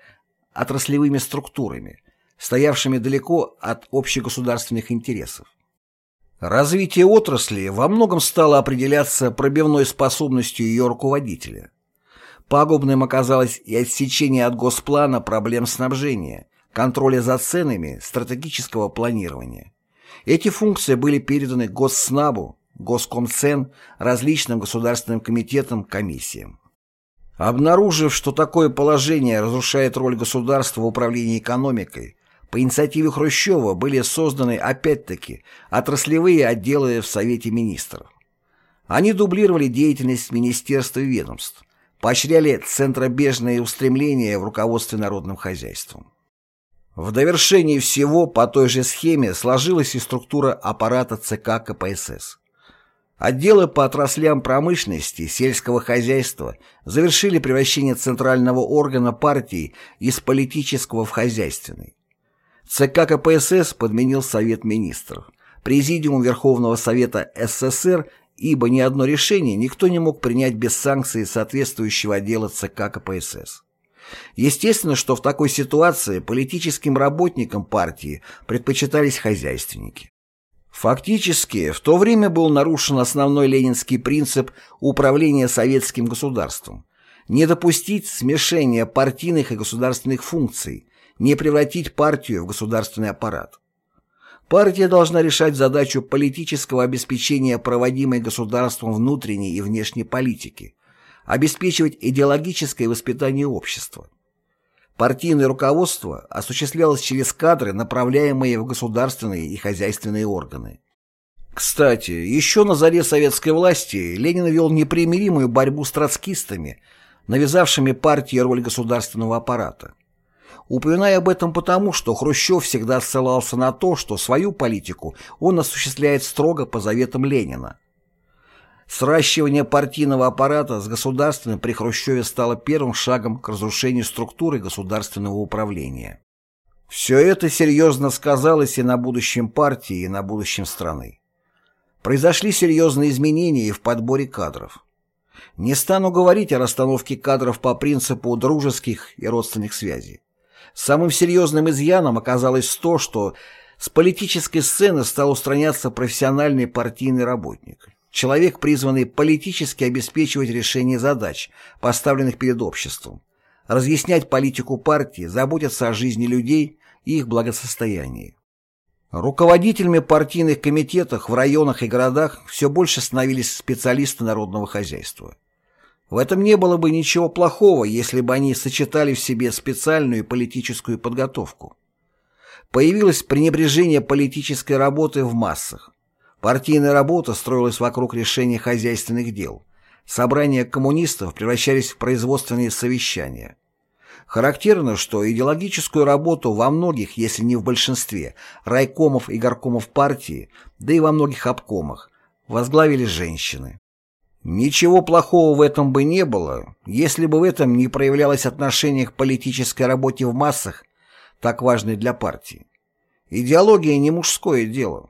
отраслевыми структурами, стоявшими далеко от общегосударственных интересов. Развитие отрасли во многом стало определяться пробивной способностью ее руководителя. Пагубным оказалось и отсечение от госплана проблем снабжения, контроля за ценами, стратегического планирования. Эти функции были переданы Госснабу, Госкомцен, различным государственным комитетам, комиссиям. Обнаружив, что такое положение разрушает роль государства в управлении экономикой, по инициативе Хрущева были созданы опять-таки отраслевые отделы в Совете министров. Они дублировали деятельность министерств и ведомств, поощряли центробежные устремления в руководстве народным хозяйством. В довершении всего по той же схеме сложилась и структура аппарата ЦК КПСС. Отделы по отраслям промышленности, сельского хозяйства завершили превращение центрального органа партии из политического в хозяйственный. ЦК КПСС подменил Совет Министров, Президиум Верховного Совета СССР, ибо ни одно решение никто не мог принять без санкции соответствующего отдела ЦК КПСС. Естественно, что в такой ситуации политическим работникам партии предпочитались хозяйственники. Фактически, в то время был нарушен основной ленинский принцип управления советским государством – не допустить смешения партийных и государственных функций, не превратить партию в государственный аппарат. Партия должна решать задачу политического обеспечения проводимой государством внутренней и внешней политики, обеспечивать идеологическое воспитание общества. Партийное руководство осуществлялось через кадры, направляемые в государственные и хозяйственные органы. Кстати, еще на заре советской власти Ленин вел непримиримую борьбу с троцкистами, навязавшими партии роль государственного аппарата. Упоминаю об этом потому, что Хрущев всегда ссылался на то, что свою политику он осуществляет строго по заветам Ленина. Сращивание партийного аппарата с государственным при Хрущеве стало первым шагом к разрушению структуры государственного управления. Все это серьезно сказалось и на будущем партии, и на будущем страны. Произошли серьезные изменения и в подборе кадров. Не стану говорить о расстановке кадров по принципу дружеских и родственных связей. Самым серьезным изъяном оказалось то, что с политической сцены стал устраняться профессиональный партийный работник. Человек, призванный политически обеспечивать решение задач, поставленных перед обществом. разъяснять политику партии, заботиться о жизни людей и их благосостоянии. Руководителями партийных комитетов в районах и городах все больше становились специалисты народного хозяйства. В этом не было бы ничего плохого, если бы они сочетали в себе специальную политическую подготовку. Появилось пренебрежение политической работы в массах. Партийная работа строилась вокруг решения хозяйственных дел. Собрания коммунистов превращались в производственные совещания. Характерно, что идеологическую работу во многих, если не в большинстве, райкомов и горкомов партии, да и во многих обкомах, возглавили женщины. Ничего плохого в этом бы не было, если бы в этом не проявлялось отношение к политической работе в массах, так важной для партии. Идеология не мужское дело.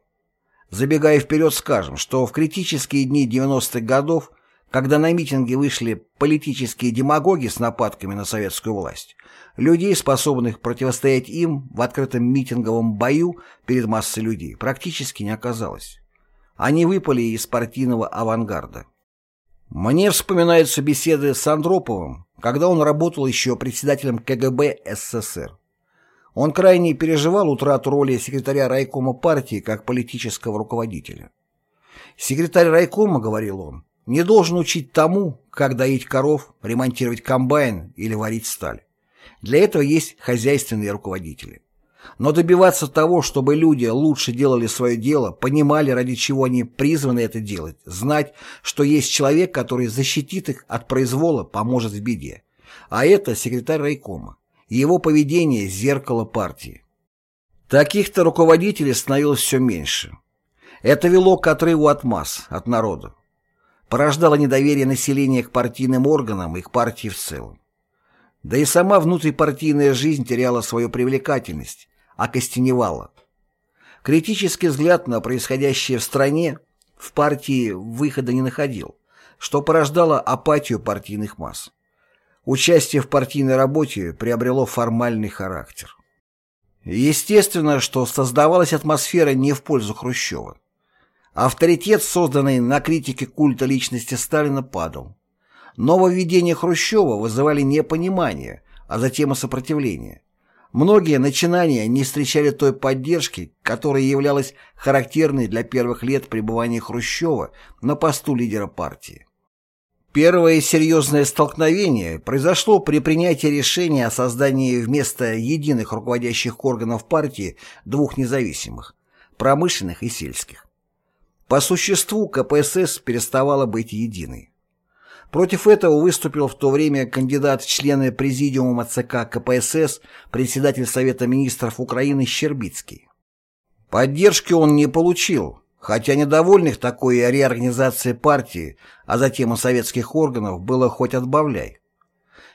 Забегая вперед, скажем, что в критические дни 90-х годов когда на митинги вышли политические демагоги с нападками на советскую власть, людей, способных противостоять им в открытом митинговом бою перед массой людей, практически не оказалось. Они выпали из партийного авангарда. Мне вспоминаются беседы с Андроповым, когда он работал еще председателем КГБ СССР. Он крайне переживал утрату роли секретаря райкома партии как политического руководителя. Секретарь райкома, говорил он, не должен учить тому, как доить коров, ремонтировать комбайн или варить сталь. Для этого есть хозяйственные руководители. Но добиваться того, чтобы люди лучше делали свое дело, понимали, ради чего они призваны это делать, знать, что есть человек, который защитит их от произвола, поможет в беде. А это секретарь райкома. Его поведение – зеркало партии. Таких-то руководителей становилось все меньше. Это вело к отрыву от масс, от народа порождало недоверие населения к партийным органам и к партии в целом. Да и сама внутрипартийная жизнь теряла свою привлекательность, окостеневала. Критический взгляд на происходящее в стране в партии выхода не находил, что порождало апатию партийных масс. Участие в партийной работе приобрело формальный характер. Естественно, что создавалась атмосфера не в пользу Хрущева. Авторитет, созданный на критике культа личности Сталина, падал. Нововведения Хрущева вызывали непонимание, а затем и сопротивление. Многие начинания не встречали той поддержки, которая являлась характерной для первых лет пребывания Хрущева на посту лидера партии. Первое серьезное столкновение произошло при принятии решения о создании вместо единых руководящих органов партии двух независимых – промышленных и сельских. По существу КПСС переставала быть единой. Против этого выступил в то время кандидат в члены Президиума ЦК КПСС, председатель Совета министров Украины Щербицкий. Поддержки он не получил, хотя недовольных такой реорганизацией партии, а затем и советских органов, было хоть отбавляй.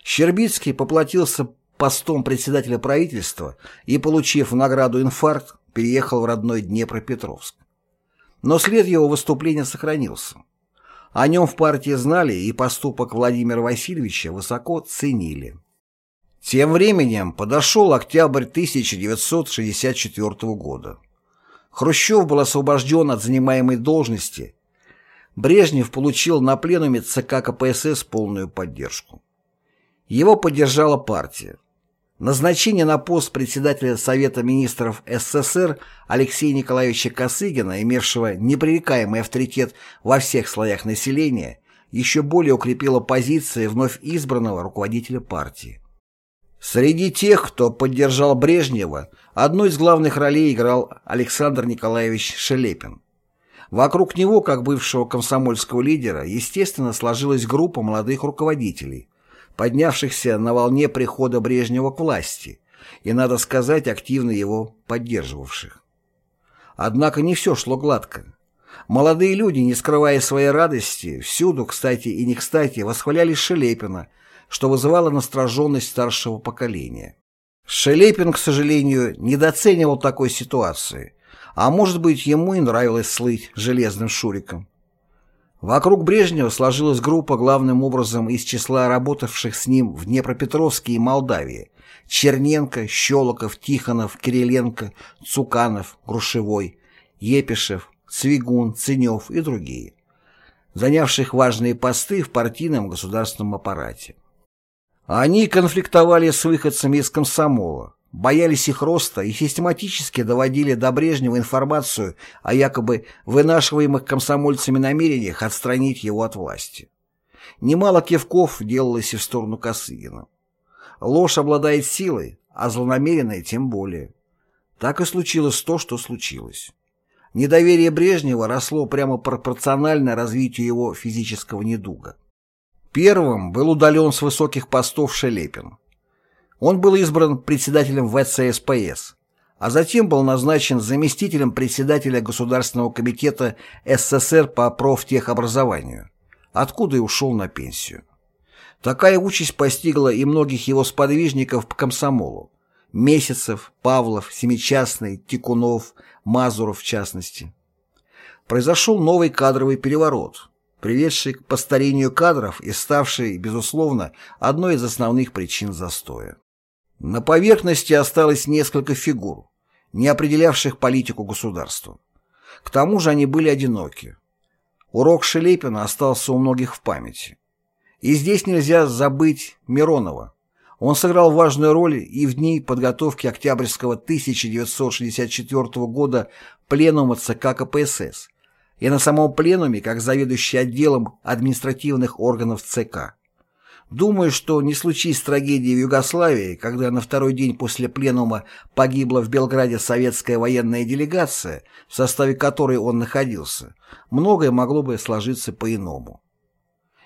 Щербицкий поплатился постом председателя правительства и, получив награду инфаркт, переехал в родной Днепропетровск. Но след его выступления сохранился. О нем в партии знали и поступок Владимира Васильевича высоко ценили. Тем временем подошел октябрь 1964 года. Хрущев был освобожден от занимаемой должности. Брежнев получил на пленуме ЦК КПСС полную поддержку. Его поддержала партия. Назначение на пост председателя Совета министров СССР Алексея Николаевича Косыгина, имевшего непререкаемый авторитет во всех слоях населения, еще более укрепило позиции вновь избранного руководителя партии. Среди тех, кто поддержал Брежнева, одну из главных ролей играл Александр Николаевич Шелепин. Вокруг него, как бывшего комсомольского лидера, естественно, сложилась группа молодых руководителей, поднявшихся на волне прихода Брежнева к власти и, надо сказать, активно его поддерживавших. Однако не все шло гладко. Молодые люди, не скрывая своей радости, всюду, кстати и не кстати, восхваляли Шелепина, что вызывало настороженность старшего поколения. Шелепин, к сожалению, недооценивал такой ситуации, а может быть ему и нравилось слыть железным шуриком. Вокруг Брежнева сложилась группа главным образом из числа работавших с ним в Днепропетровске и Молдавии – Черненко, Щелоков, Тихонов, Кириленко, Цуканов, Грушевой, Епишев, Цвигун, Ценев и другие, занявших важные посты в партийном государственном аппарате. Они конфликтовали с выходцами из комсомола, боялись их роста и систематически доводили до Брежнева информацию о якобы вынашиваемых комсомольцами намерениях отстранить его от власти. Немало кивков делалось и в сторону Косыгина. Ложь обладает силой, а злонамеренная тем более. Так и случилось то, что случилось. Недоверие Брежнева росло прямо пропорционально развитию его физического недуга. Первым был удален с высоких постов Шелепин. Он был избран председателем ВЦСПС, а затем был назначен заместителем председателя Государственного комитета СССР по профтехобразованию, откуда и ушел на пенсию. Такая участь постигла и многих его сподвижников по комсомолу. Месяцев, Павлов, Семичастный, Тикунов, Мазуров в частности. Произошел новый кадровый переворот, приведший к постарению кадров и ставший, безусловно, одной из основных причин застоя. На поверхности осталось несколько фигур, не определявших политику государства. К тому же они были одиноки. Урок Шелепина остался у многих в памяти. И здесь нельзя забыть Миронова. Он сыграл важную роль и в дни подготовки октябрьского 1964 года пленума ЦК КПСС, и на самом пленуме как заведующий отделом административных органов ЦК. Думаю, что не случись трагедии в Югославии, когда на второй день после пленума погибла в Белграде советская военная делегация, в составе которой он находился, многое могло бы сложиться по-иному.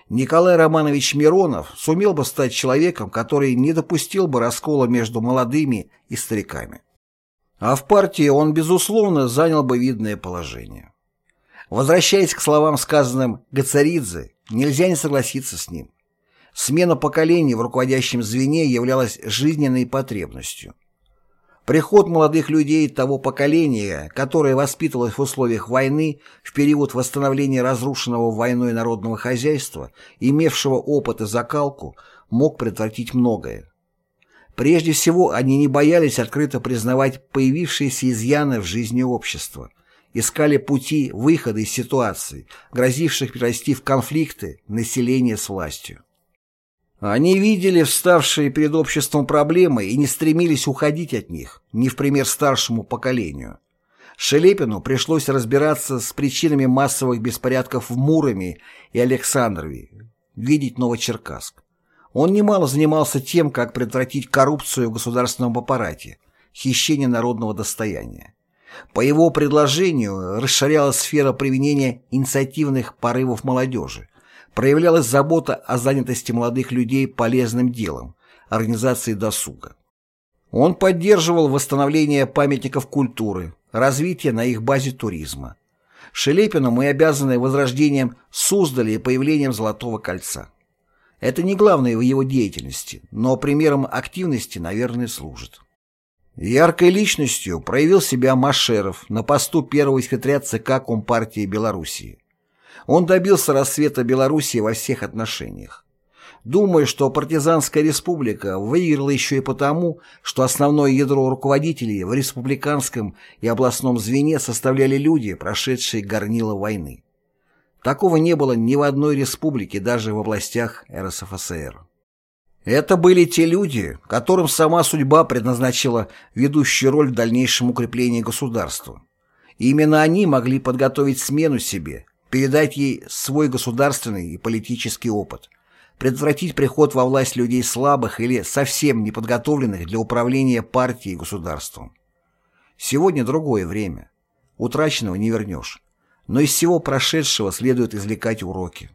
Николай Романович Миронов сумел бы стать человеком, который не допустил бы раскола между молодыми и стариками. А в партии он, безусловно, занял бы видное положение. Возвращаясь к словам, сказанным Гацаридзе, нельзя не согласиться с ним. Смена поколений в руководящем звене являлась жизненной потребностью. Приход молодых людей того поколения, которое воспитывалось в условиях войны в период восстановления разрушенного войной народного хозяйства, имевшего опыт и закалку, мог предотвратить многое. Прежде всего, они не боялись открыто признавать появившиеся изъяны в жизни общества, искали пути выхода из ситуации, грозивших перерасти в конфликты населения с властью. Они видели вставшие перед обществом проблемы и не стремились уходить от них, не в пример старшему поколению. Шелепину пришлось разбираться с причинами массовых беспорядков в Муроме и Александрове, видеть Новочеркасск. Он немало занимался тем, как предотвратить коррупцию в государственном аппарате, хищение народного достояния. По его предложению расширялась сфера применения инициативных порывов молодежи, проявлялась забота о занятости молодых людей полезным делом, организации досуга. Он поддерживал восстановление памятников культуры, развитие на их базе туризма. Шелепину мы обязаны возрождением Суздали и появлением Золотого кольца. Это не главное в его деятельности, но примером активности, наверное, служит. Яркой личностью проявил себя Машеров на посту первого секретаря ЦК Компартии Белоруссии. Он добился рассвета Белоруссии во всех отношениях. Думаю, что партизанская республика выиграла еще и потому, что основное ядро руководителей в республиканском и областном звене составляли люди, прошедшие горнило войны. Такого не было ни в одной республике, даже в областях РСФСР. Это были те люди, которым сама судьба предназначила ведущую роль в дальнейшем укреплении государства. Именно они могли подготовить смену себе, передать ей свой государственный и политический опыт, предотвратить приход во власть людей слабых или совсем неподготовленных для управления партией и государством. Сегодня другое время. Утраченного не вернешь. Но из всего прошедшего следует извлекать уроки.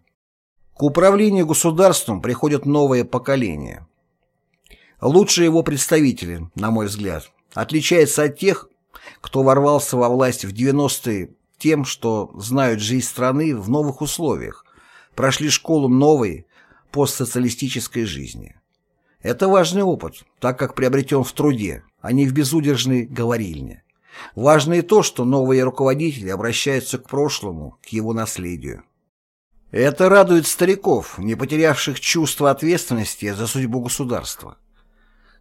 К управлению государством приходят новые поколения. Лучшие его представители, на мой взгляд, отличаются от тех, кто ворвался во власть в 90-е тем, что знают жизнь страны в новых условиях, прошли школу новой постсоциалистической жизни. Это важный опыт, так как приобретен в труде, а не в безудержной говорильне. Важно и то, что новые руководители обращаются к прошлому, к его наследию. Это радует стариков, не потерявших чувство ответственности за судьбу государства.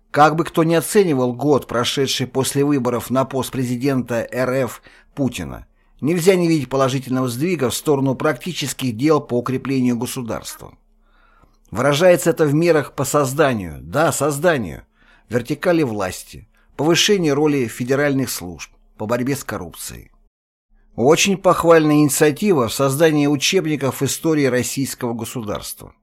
Как бы кто ни оценивал год, прошедший после выборов на пост президента РФ Путина, нельзя не видеть положительного сдвига в сторону практических дел по укреплению государства. Выражается это в мерах по созданию, да, созданию, вертикали власти, повышению роли федеральных служб по борьбе с коррупцией. Очень похвальная инициатива в создании учебников истории российского государства.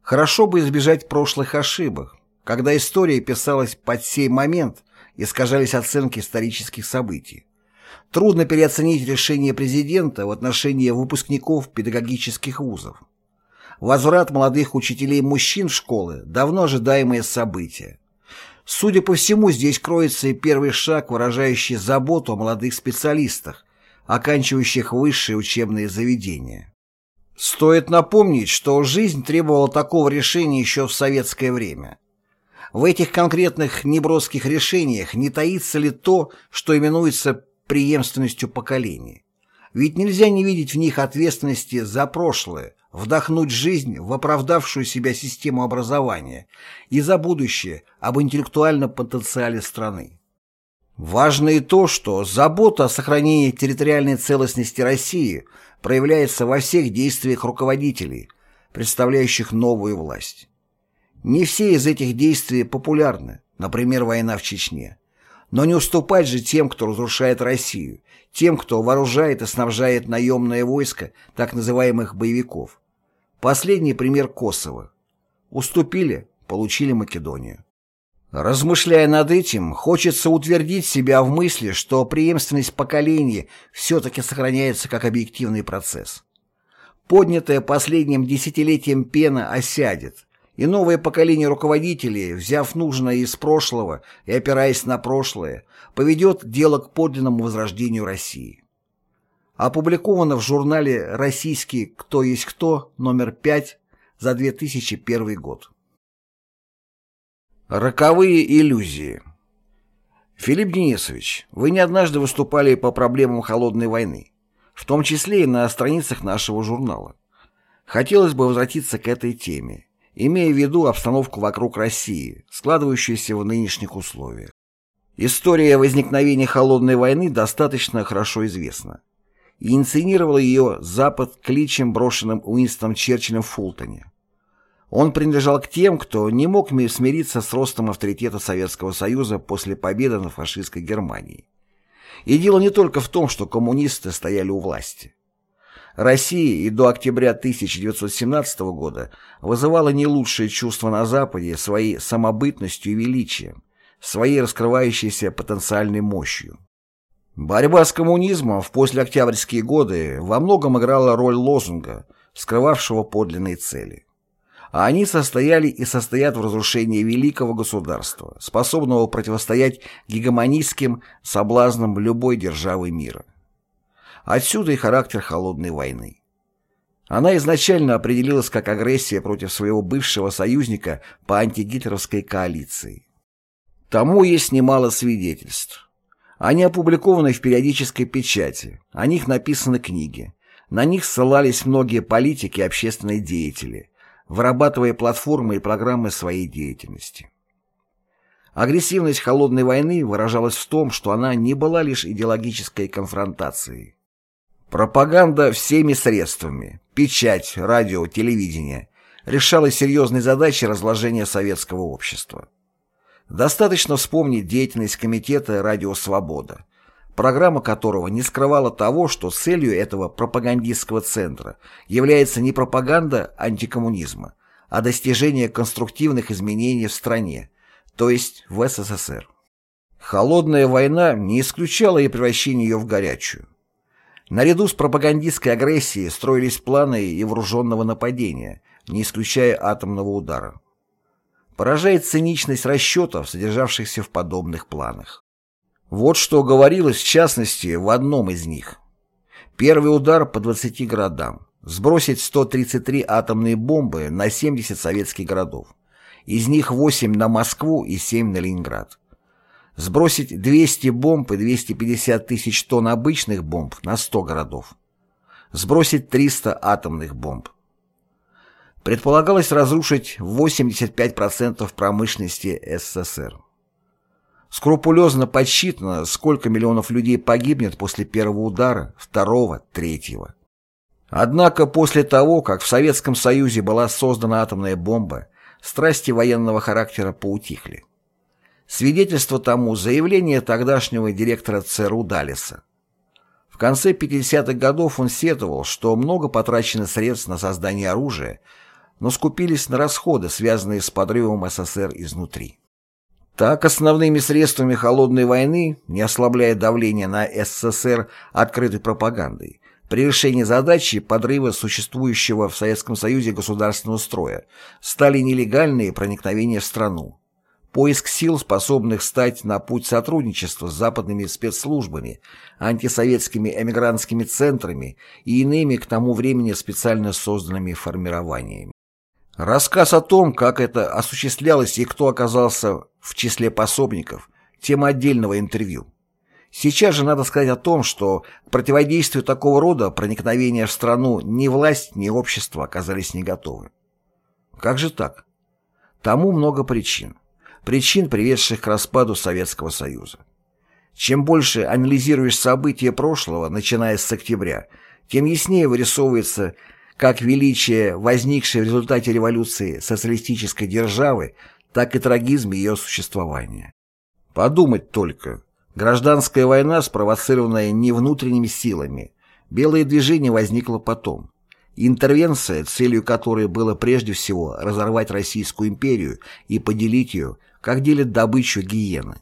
Хорошо бы избежать прошлых ошибок, когда история писалась под сей момент, искажались оценки исторических событий. Трудно переоценить решение президента в отношении выпускников педагогических вузов. Возврат молодых учителей-мужчин в школы – давно ожидаемое событие. Судя по всему, здесь кроется и первый шаг, выражающий заботу о молодых специалистах, оканчивающих высшие учебные заведения. Стоит напомнить, что жизнь требовала такого решения еще в советское время. В этих конкретных неброских решениях не таится ли то, что именуется преемственностью поколений? Ведь нельзя не видеть в них ответственности за прошлое, вдохнуть жизнь в оправдавшую себя систему образования и за будущее об интеллектуальном потенциале страны. Важно и то, что забота о сохранении территориальной целостности России проявляется во всех действиях руководителей, представляющих новую власть. Не все из этих действий популярны, например, война в Чечне. Но не уступать же тем, кто разрушает Россию, тем, кто вооружает и снабжает наемное войско так называемых боевиков. Последний пример Косово. Уступили, получили Македонию. Размышляя над этим, хочется утвердить себя в мысли, что преемственность поколений все-таки сохраняется как объективный процесс. Поднятая последним десятилетием пена осядет, и новое поколение руководителей, взяв нужное из прошлого и опираясь на прошлое, поведет дело к подлинному возрождению России. Опубликовано в журнале «Российский кто есть кто» номер 5 за 2001 год. Роковые иллюзии. Филипп Денисович, вы не однажды выступали по проблемам холодной войны, в том числе и на страницах нашего журнала. Хотелось бы возвратиться к этой теме, имея в виду обстановку вокруг России, складывающуюся в нынешних условиях. История возникновения холодной войны достаточно хорошо известна. И инсценировал ее Запад кличем, брошенным Уинстоном Черчиллем в Фултоне. Он принадлежал к тем, кто не мог смириться с ростом авторитета Советского Союза после победы над фашистской Германией. И дело не только в том, что коммунисты стояли у власти. Россия и до октября 1917 года вызывала не лучшие чувства на Западе своей самобытностью и величием, своей раскрывающейся потенциальной мощью. Борьба с коммунизмом в послеоктябрьские годы во многом играла роль лозунга, скрывавшего подлинные цели а они состояли и состоят в разрушении великого государства, способного противостоять гегемонистским соблазнам любой державы мира. Отсюда и характер холодной войны. Она изначально определилась как агрессия против своего бывшего союзника по антигитлеровской коалиции. Тому есть немало свидетельств. Они опубликованы в периодической печати, о них написаны книги, на них ссылались многие политики и общественные деятели, вырабатывая платформы и программы своей деятельности. Агрессивность холодной войны выражалась в том, что она не была лишь идеологической конфронтацией. Пропаганда всеми средствами, печать, радио, телевидение решала серьезные задачи разложения советского общества. Достаточно вспомнить деятельность Комитета «Радио Свобода», программа которого не скрывала того, что целью этого пропагандистского центра является не пропаганда антикоммунизма, а достижение конструктивных изменений в стране, то есть в СССР. Холодная война не исключала и превращение ее в горячую. Наряду с пропагандистской агрессией строились планы и вооруженного нападения, не исключая атомного удара. Поражает циничность расчетов, содержавшихся в подобных планах. Вот что говорилось в частности в одном из них. Первый удар по 20 городам. Сбросить 133 атомные бомбы на 70 советских городов. Из них 8 на Москву и 7 на Ленинград. Сбросить 200 бомб и 250 тысяч тонн обычных бомб на 100 городов. Сбросить 300 атомных бомб. Предполагалось разрушить 85% промышленности СССР. Скрупулезно подсчитано, сколько миллионов людей погибнет после первого удара, второго, третьего. Однако после того, как в Советском Союзе была создана атомная бомба, страсти военного характера поутихли. Свидетельство тому заявление тогдашнего директора ЦРУ Далиса. В конце 50-х годов он сетовал, что много потрачено средств на создание оружия, но скупились на расходы, связанные с подрывом СССР изнутри. Так, основными средствами холодной войны, не ослабляя давление на СССР открытой пропагандой, при решении задачи подрыва существующего в Советском Союзе государственного строя стали нелегальные проникновения в страну, поиск сил, способных стать на путь сотрудничества с западными спецслужбами, антисоветскими эмигрантскими центрами и иными к тому времени специально созданными формированиями. Рассказ о том, как это осуществлялось и кто оказался в числе пособников, тема отдельного интервью. Сейчас же надо сказать о том, что к противодействию такого рода проникновения в страну ни власть, ни общество оказались не готовы. Как же так? Тому много причин. Причин, приведших к распаду Советского Союза. Чем больше анализируешь события прошлого, начиная с октября, тем яснее вырисовывается как величие, возникшее в результате революции социалистической державы, так и трагизм ее существования. Подумать только, Гражданская война, спровоцированная не внутренними силами. Белое движение возникло потом. Интервенция, целью которой было прежде всего разорвать Российскую империю и поделить ее, как делят добычу гиены.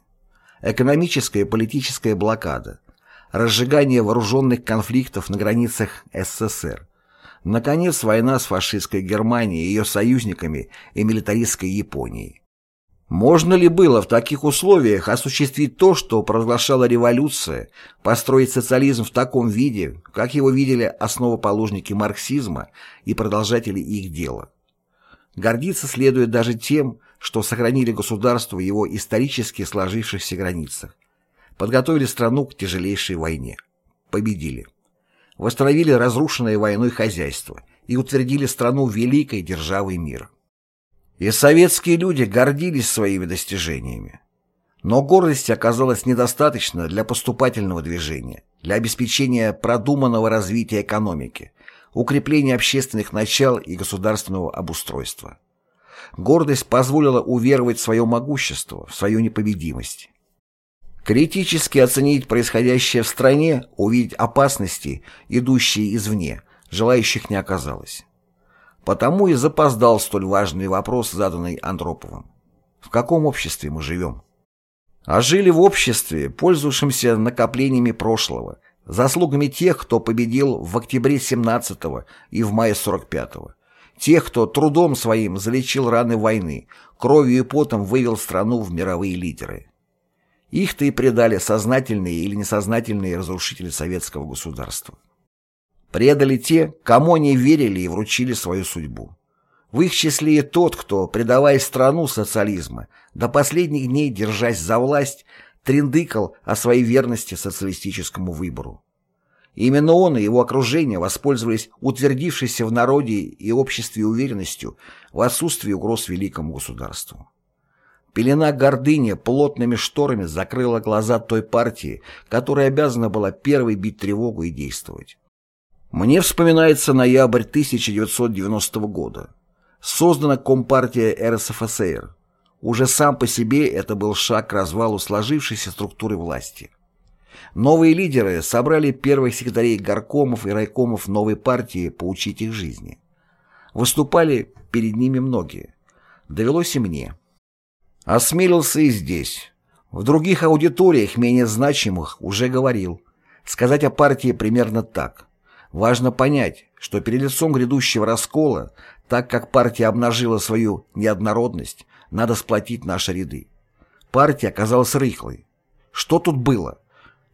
Экономическая и политическая блокада. Разжигание вооруженных конфликтов на границах СССР. Наконец, война с фашистской Германией ее союзниками и милитаристской Японией. Можно ли было в таких условиях осуществить то, что провозглашала революция, построить социализм в таком виде, как его видели основоположники марксизма и продолжатели их дела? Гордиться следует даже тем, что сохранили государство в его исторически сложившихся границах, подготовили страну к тяжелейшей войне, победили, восстановили разрушенное войной хозяйство и утвердили страну великой державой мира. И советские люди гордились своими достижениями. Но гордости оказалось недостаточно для поступательного движения, для обеспечения продуманного развития экономики, укрепления общественных начал и государственного обустройства. Гордость позволила уверовать в свое могущество, в свою непобедимость. Критически оценить происходящее в стране, увидеть опасности, идущие извне, желающих не оказалось. Потому и запоздал столь важный вопрос, заданный Андроповым. В каком обществе мы живем? А жили в обществе, пользовавшемся накоплениями прошлого, заслугами тех, кто победил в октябре 17-го и в мае 45-го, тех, кто трудом своим залечил раны войны, кровью и потом вывел страну в мировые лидеры. Их-то и предали сознательные или несознательные разрушители советского государства. Предали те, кому они верили и вручили свою судьбу. В их числе и тот, кто, предавая страну социализма, до последних дней, держась за власть, трендыкал о своей верности социалистическому выбору. Именно он и его окружение воспользовались утвердившейся в народе и обществе уверенностью в отсутствии угроз великому государству. Пелена гордыни плотными шторами закрыла глаза той партии, которая обязана была первой бить тревогу и действовать. Мне вспоминается ноябрь 1990 года. Создана Компартия РСФСР. Уже сам по себе это был шаг к развалу сложившейся структуры власти. Новые лидеры собрали первых секретарей горкомов и райкомов новой партии поучить их жизни. Выступали перед ними многие. Довелось и мне. Осмелился и здесь. В других аудиториях, менее значимых, уже говорил. Сказать о партии примерно так. Важно понять, что перед лицом грядущего раскола, так как партия обнажила свою неоднородность, надо сплотить наши ряды. Партия оказалась рыхлой. Что тут было?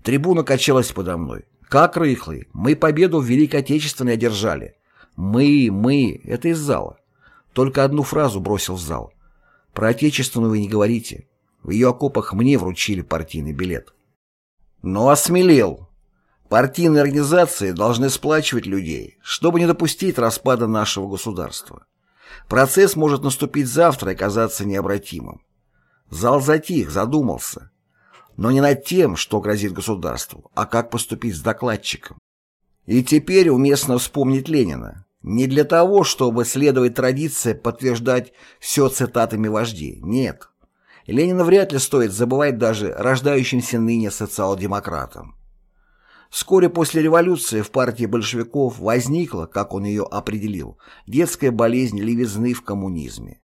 Трибуна качалась подо мной. Как рыхлый? Мы победу в Великой Отечественной одержали. Мы, мы, это из зала. Только одну фразу бросил в зал. Про Отечественную вы не говорите. В ее окопах мне вручили партийный билет. Но осмелел, Партийные организации должны сплачивать людей, чтобы не допустить распада нашего государства. Процесс может наступить завтра и казаться необратимым. Зал затих, задумался. Но не над тем, что грозит государству, а как поступить с докладчиком. И теперь уместно вспомнить Ленина. Не для того, чтобы следовать традиции подтверждать все цитатами вождей. Нет. Ленина вряд ли стоит забывать даже рождающимся ныне социал-демократам. Вскоре после революции в партии большевиков возникла, как он ее определил, детская болезнь левизны в коммунизме.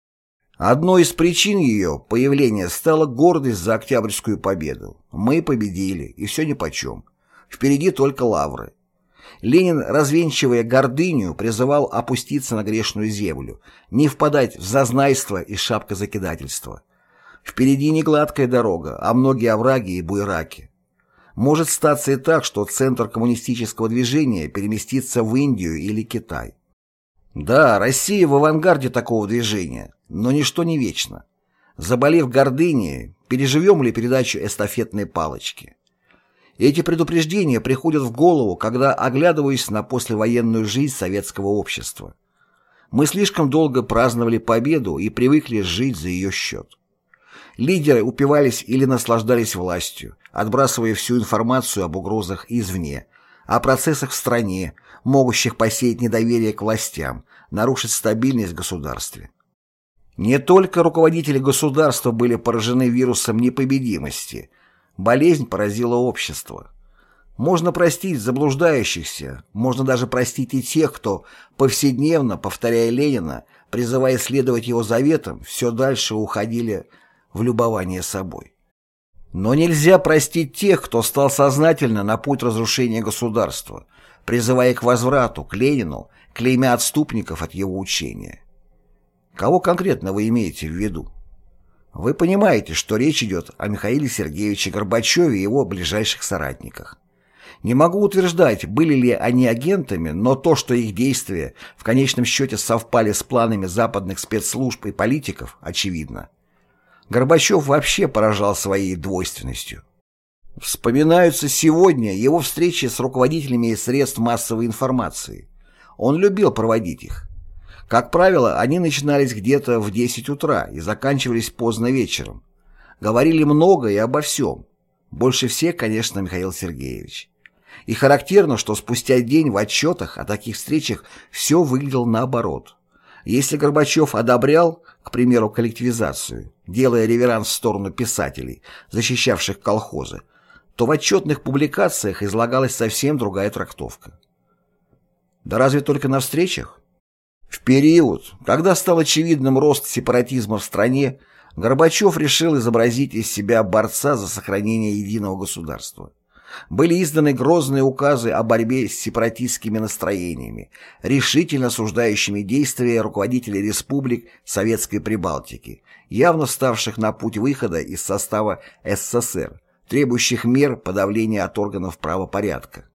Одной из причин ее появления стала гордость за Октябрьскую победу. Мы победили, и все нипочем. Впереди только лавры. Ленин, развенчивая гордыню, призывал опуститься на грешную землю, не впадать в зазнайство и шапкозакидательство. Впереди не гладкая дорога, а многие овраги и буйраки. Может статься и так, что центр коммунистического движения переместится в Индию или Китай. Да, Россия в авангарде такого движения, но ничто не вечно. Заболев гордыней, переживем ли передачу эстафетной палочки? Эти предупреждения приходят в голову, когда оглядываюсь на послевоенную жизнь советского общества. Мы слишком долго праздновали победу и привыкли жить за ее счет. Лидеры упивались или наслаждались властью, отбрасывая всю информацию об угрозах извне, о процессах в стране, могущих посеять недоверие к властям, нарушить стабильность в государстве. Не только руководители государства были поражены вирусом непобедимости, болезнь поразила общество. Можно простить заблуждающихся, можно даже простить и тех, кто, повседневно, повторяя Ленина, призывая следовать его заветам, все дальше уходили в любование собой. Но нельзя простить тех, кто стал сознательно на путь разрушения государства, призывая к возврату, к Ленину, клеймя отступников от его учения. Кого конкретно вы имеете в виду? Вы понимаете, что речь идет о Михаиле Сергеевиче Горбачеве и его ближайших соратниках. Не могу утверждать, были ли они агентами, но то, что их действия в конечном счете совпали с планами западных спецслужб и политиков, очевидно. Горбачев вообще поражал своей двойственностью. Вспоминаются сегодня его встречи с руководителями средств массовой информации. Он любил проводить их. Как правило, они начинались где-то в 10 утра и заканчивались поздно вечером. Говорили много и обо всем. Больше всех, конечно, Михаил Сергеевич. И характерно, что спустя день в отчетах о таких встречах все выглядело наоборот. Если Горбачев одобрял, к примеру, коллективизацию, делая реверанс в сторону писателей, защищавших колхозы, то в отчетных публикациях излагалась совсем другая трактовка. Да разве только на встречах? В период, когда стал очевидным рост сепаратизма в стране, Горбачев решил изобразить из себя борца за сохранение единого государства были изданы грозные указы о борьбе с сепаратистскими настроениями, решительно осуждающими действия руководителей республик Советской Прибалтики, явно ставших на путь выхода из состава СССР, требующих мер подавления от органов правопорядка.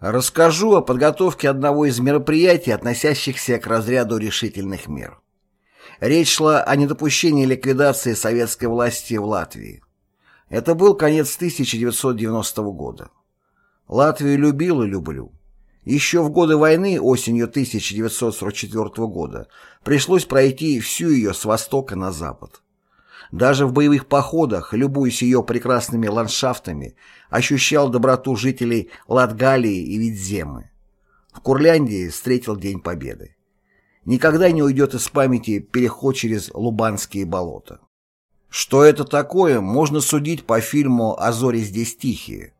Расскажу о подготовке одного из мероприятий, относящихся к разряду решительных мер. Речь шла о недопущении ликвидации советской власти в Латвии. Это был конец 1990 года. Латвию любил и люблю. Еще в годы войны, осенью 1944 года, пришлось пройти всю ее с востока на запад. Даже в боевых походах, любуясь ее прекрасными ландшафтами, ощущал доброту жителей Латгалии и Видземы. В Курляндии встретил День Победы. Никогда не уйдет из памяти переход через Лубанские болота. Что это такое, можно судить по фильму «А зори здесь тихие».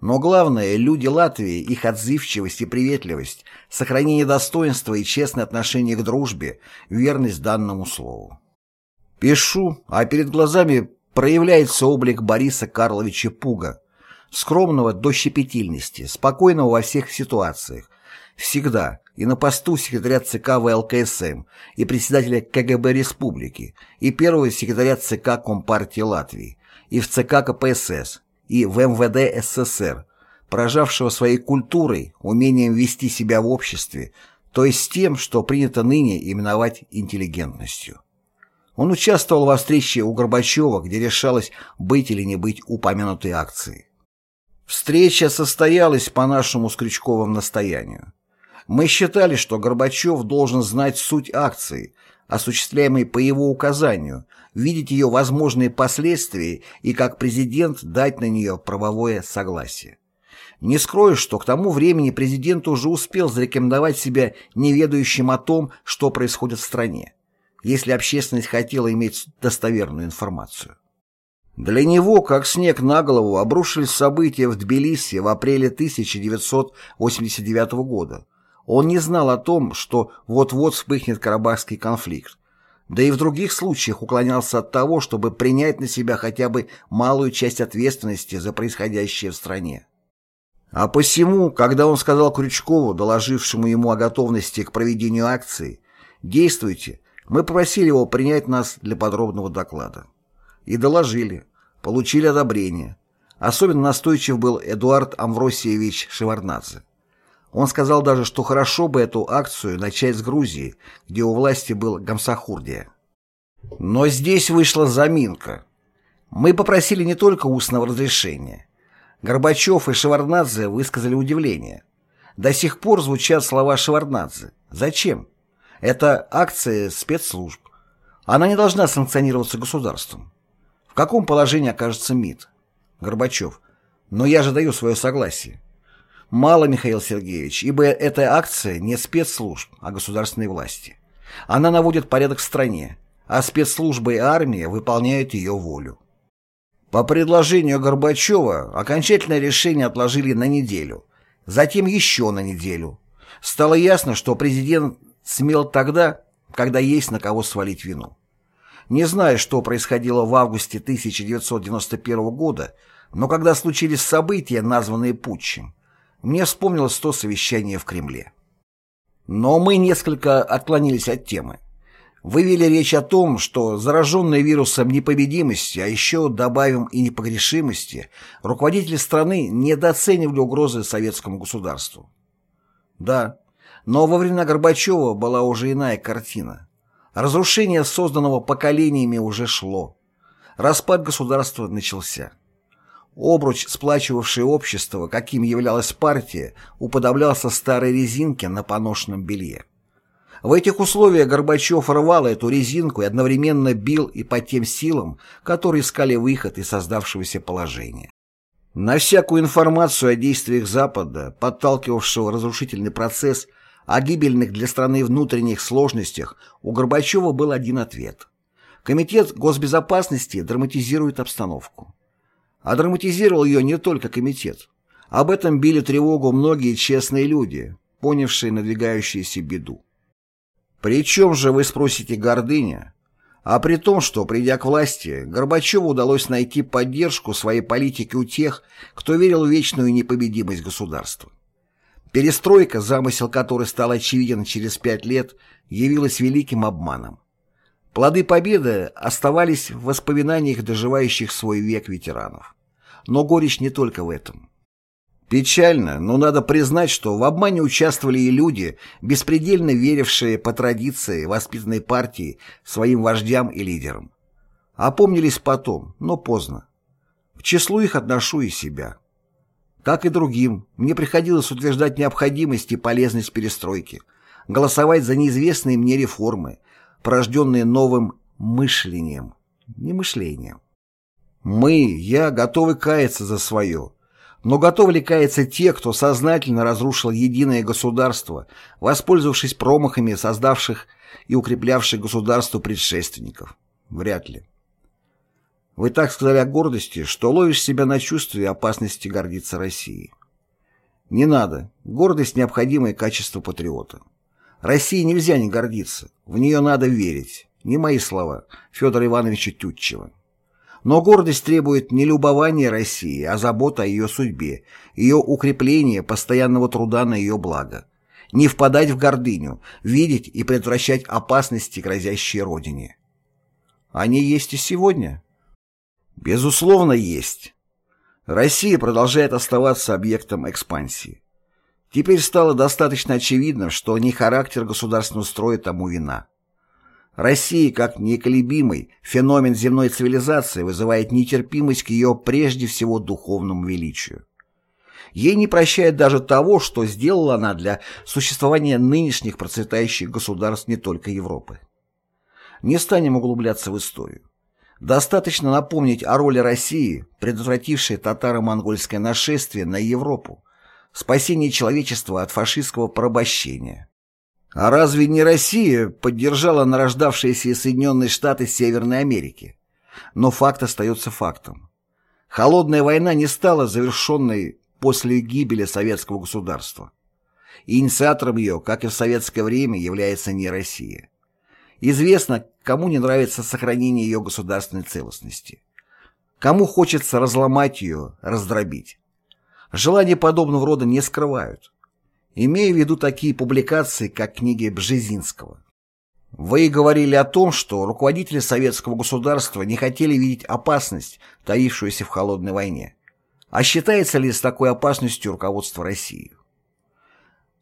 Но главное, люди Латвии, их отзывчивость и приветливость, сохранение достоинства и честное отношение к дружбе, верность данному слову. Пишу, а перед глазами проявляется облик Бориса Карловича Пуга, скромного до щепетильности, спокойного во всех ситуациях, всегда, и на посту секретаря ЦК ВЛКСМ, и председателя КГБ Республики, и первого секретаря ЦК Компартии Латвии, и в ЦК КПСС, и в МВД СССР, поражавшего своей культурой, умением вести себя в обществе, то есть тем, что принято ныне именовать интеллигентностью. Он участвовал во встрече у Горбачева, где решалось быть или не быть упомянутой акции. Встреча состоялась по нашему с настоянию. Мы считали, что Горбачев должен знать суть акции, осуществляемой по его указанию, видеть ее возможные последствия и как президент дать на нее правовое согласие. Не скрою, что к тому времени президент уже успел зарекомендовать себя неведающим о том, что происходит в стране, если общественность хотела иметь достоверную информацию. Для него, как снег на голову, обрушились события в Тбилиси в апреле 1989 года. Он не знал о том, что вот-вот вспыхнет Карабахский конфликт, да и в других случаях уклонялся от того, чтобы принять на себя хотя бы малую часть ответственности за происходящее в стране. А посему, когда он сказал Крючкову, доложившему ему о готовности к проведению акции, «Действуйте», мы попросили его принять нас для подробного доклада. И доложили, получили одобрение. Особенно настойчив был Эдуард Амвросиевич Шеварднадзе. Он сказал даже, что хорошо бы эту акцию начать с Грузии, где у власти был Гамсахурдия. Но здесь вышла заминка. Мы попросили не только устного разрешения. Горбачев и Шеварднадзе высказали удивление. До сих пор звучат слова Шеварднадзе. Зачем? Это акция спецслужб. Она не должна санкционироваться государством. В каком положении окажется МИД? Горбачев. Но я же даю свое согласие. Мало, Михаил Сергеевич, ибо эта акция не спецслужб, а государственной власти. Она наводит порядок в стране, а спецслужбы и армия выполняют ее волю. По предложению Горбачева окончательное решение отложили на неделю, затем еще на неделю. Стало ясно, что президент смел тогда, когда есть на кого свалить вину. Не знаю, что происходило в августе 1991 года, но когда случились события, названные путчем, мне вспомнилось то совещание в Кремле. Но мы несколько отклонились от темы. Вывели речь о том, что зараженные вирусом непобедимости, а еще добавим и непогрешимости, руководители страны недооценивали угрозы советскому государству. Да, но во времена Горбачева была уже иная картина. Разрушение созданного поколениями уже шло. Распад государства начался. Обруч, сплачивавший общество, каким являлась партия, уподоблялся старой резинке на поношенном белье. В этих условиях Горбачев рвал эту резинку и одновременно бил и по тем силам, которые искали выход из создавшегося положения. На всякую информацию о действиях Запада, подталкивавшего разрушительный процесс, о гибельных для страны внутренних сложностях, у Горбачева был один ответ. Комитет госбезопасности драматизирует обстановку. А драматизировал ее не только комитет. Об этом били тревогу многие честные люди, понявшие надвигающуюся беду. Причем же, вы спросите, гордыня? А при том, что, придя к власти, Горбачеву удалось найти поддержку своей политики у тех, кто верил в вечную непобедимость государства. Перестройка, замысел которой стал очевиден через пять лет, явилась великим обманом. Плоды победы оставались в воспоминаниях доживающих свой век ветеранов. Но горечь не только в этом. Печально, но надо признать, что в обмане участвовали и люди, беспредельно верившие по традиции воспитанной партии своим вождям и лидерам. Опомнились потом, но поздно. К числу их отношу и себя. Как и другим, мне приходилось утверждать необходимость и полезность перестройки, голосовать за неизвестные мне реформы, порожденные новым мышлением, не мышлением. Мы, я, готовы каяться за свое. Но готовы ли каяться те, кто сознательно разрушил единое государство, воспользовавшись промахами создавших и укреплявших государство предшественников? Вряд ли. Вы так сказали о гордости, что ловишь себя на чувстве опасности гордиться Россией. Не надо. Гордость – необходимое качество патриота. России нельзя не гордиться, в нее надо верить. Не мои слова, Федора Ивановича Тютчева. Но гордость требует не любования России, а забота о ее судьбе, ее укрепления, постоянного труда на ее благо. Не впадать в гордыню, видеть и предотвращать опасности, грозящие Родине. Они есть и сегодня? Безусловно, есть. Россия продолжает оставаться объектом экспансии. Теперь стало достаточно очевидно, что не характер государственного строя тому вина. Россия, как неколебимый феномен земной цивилизации, вызывает нетерпимость к ее прежде всего духовному величию. Ей не прощает даже того, что сделала она для существования нынешних процветающих государств не только Европы. Не станем углубляться в историю. Достаточно напомнить о роли России, предотвратившей татаро-монгольское нашествие на Европу, спасение человечества от фашистского порабощения. А разве не Россия поддержала нарождавшиеся Соединенные Штаты Северной Америки? Но факт остается фактом. Холодная война не стала завершенной после гибели советского государства. И инициатором ее, как и в советское время, является не Россия. Известно, кому не нравится сохранение ее государственной целостности. Кому хочется разломать ее, раздробить. Желания подобного рода не скрывают. Имея в виду такие публикации, как книги Бжезинского. Вы говорили о том, что руководители советского государства не хотели видеть опасность, таившуюся в холодной войне. А считается ли с такой опасностью руководство России?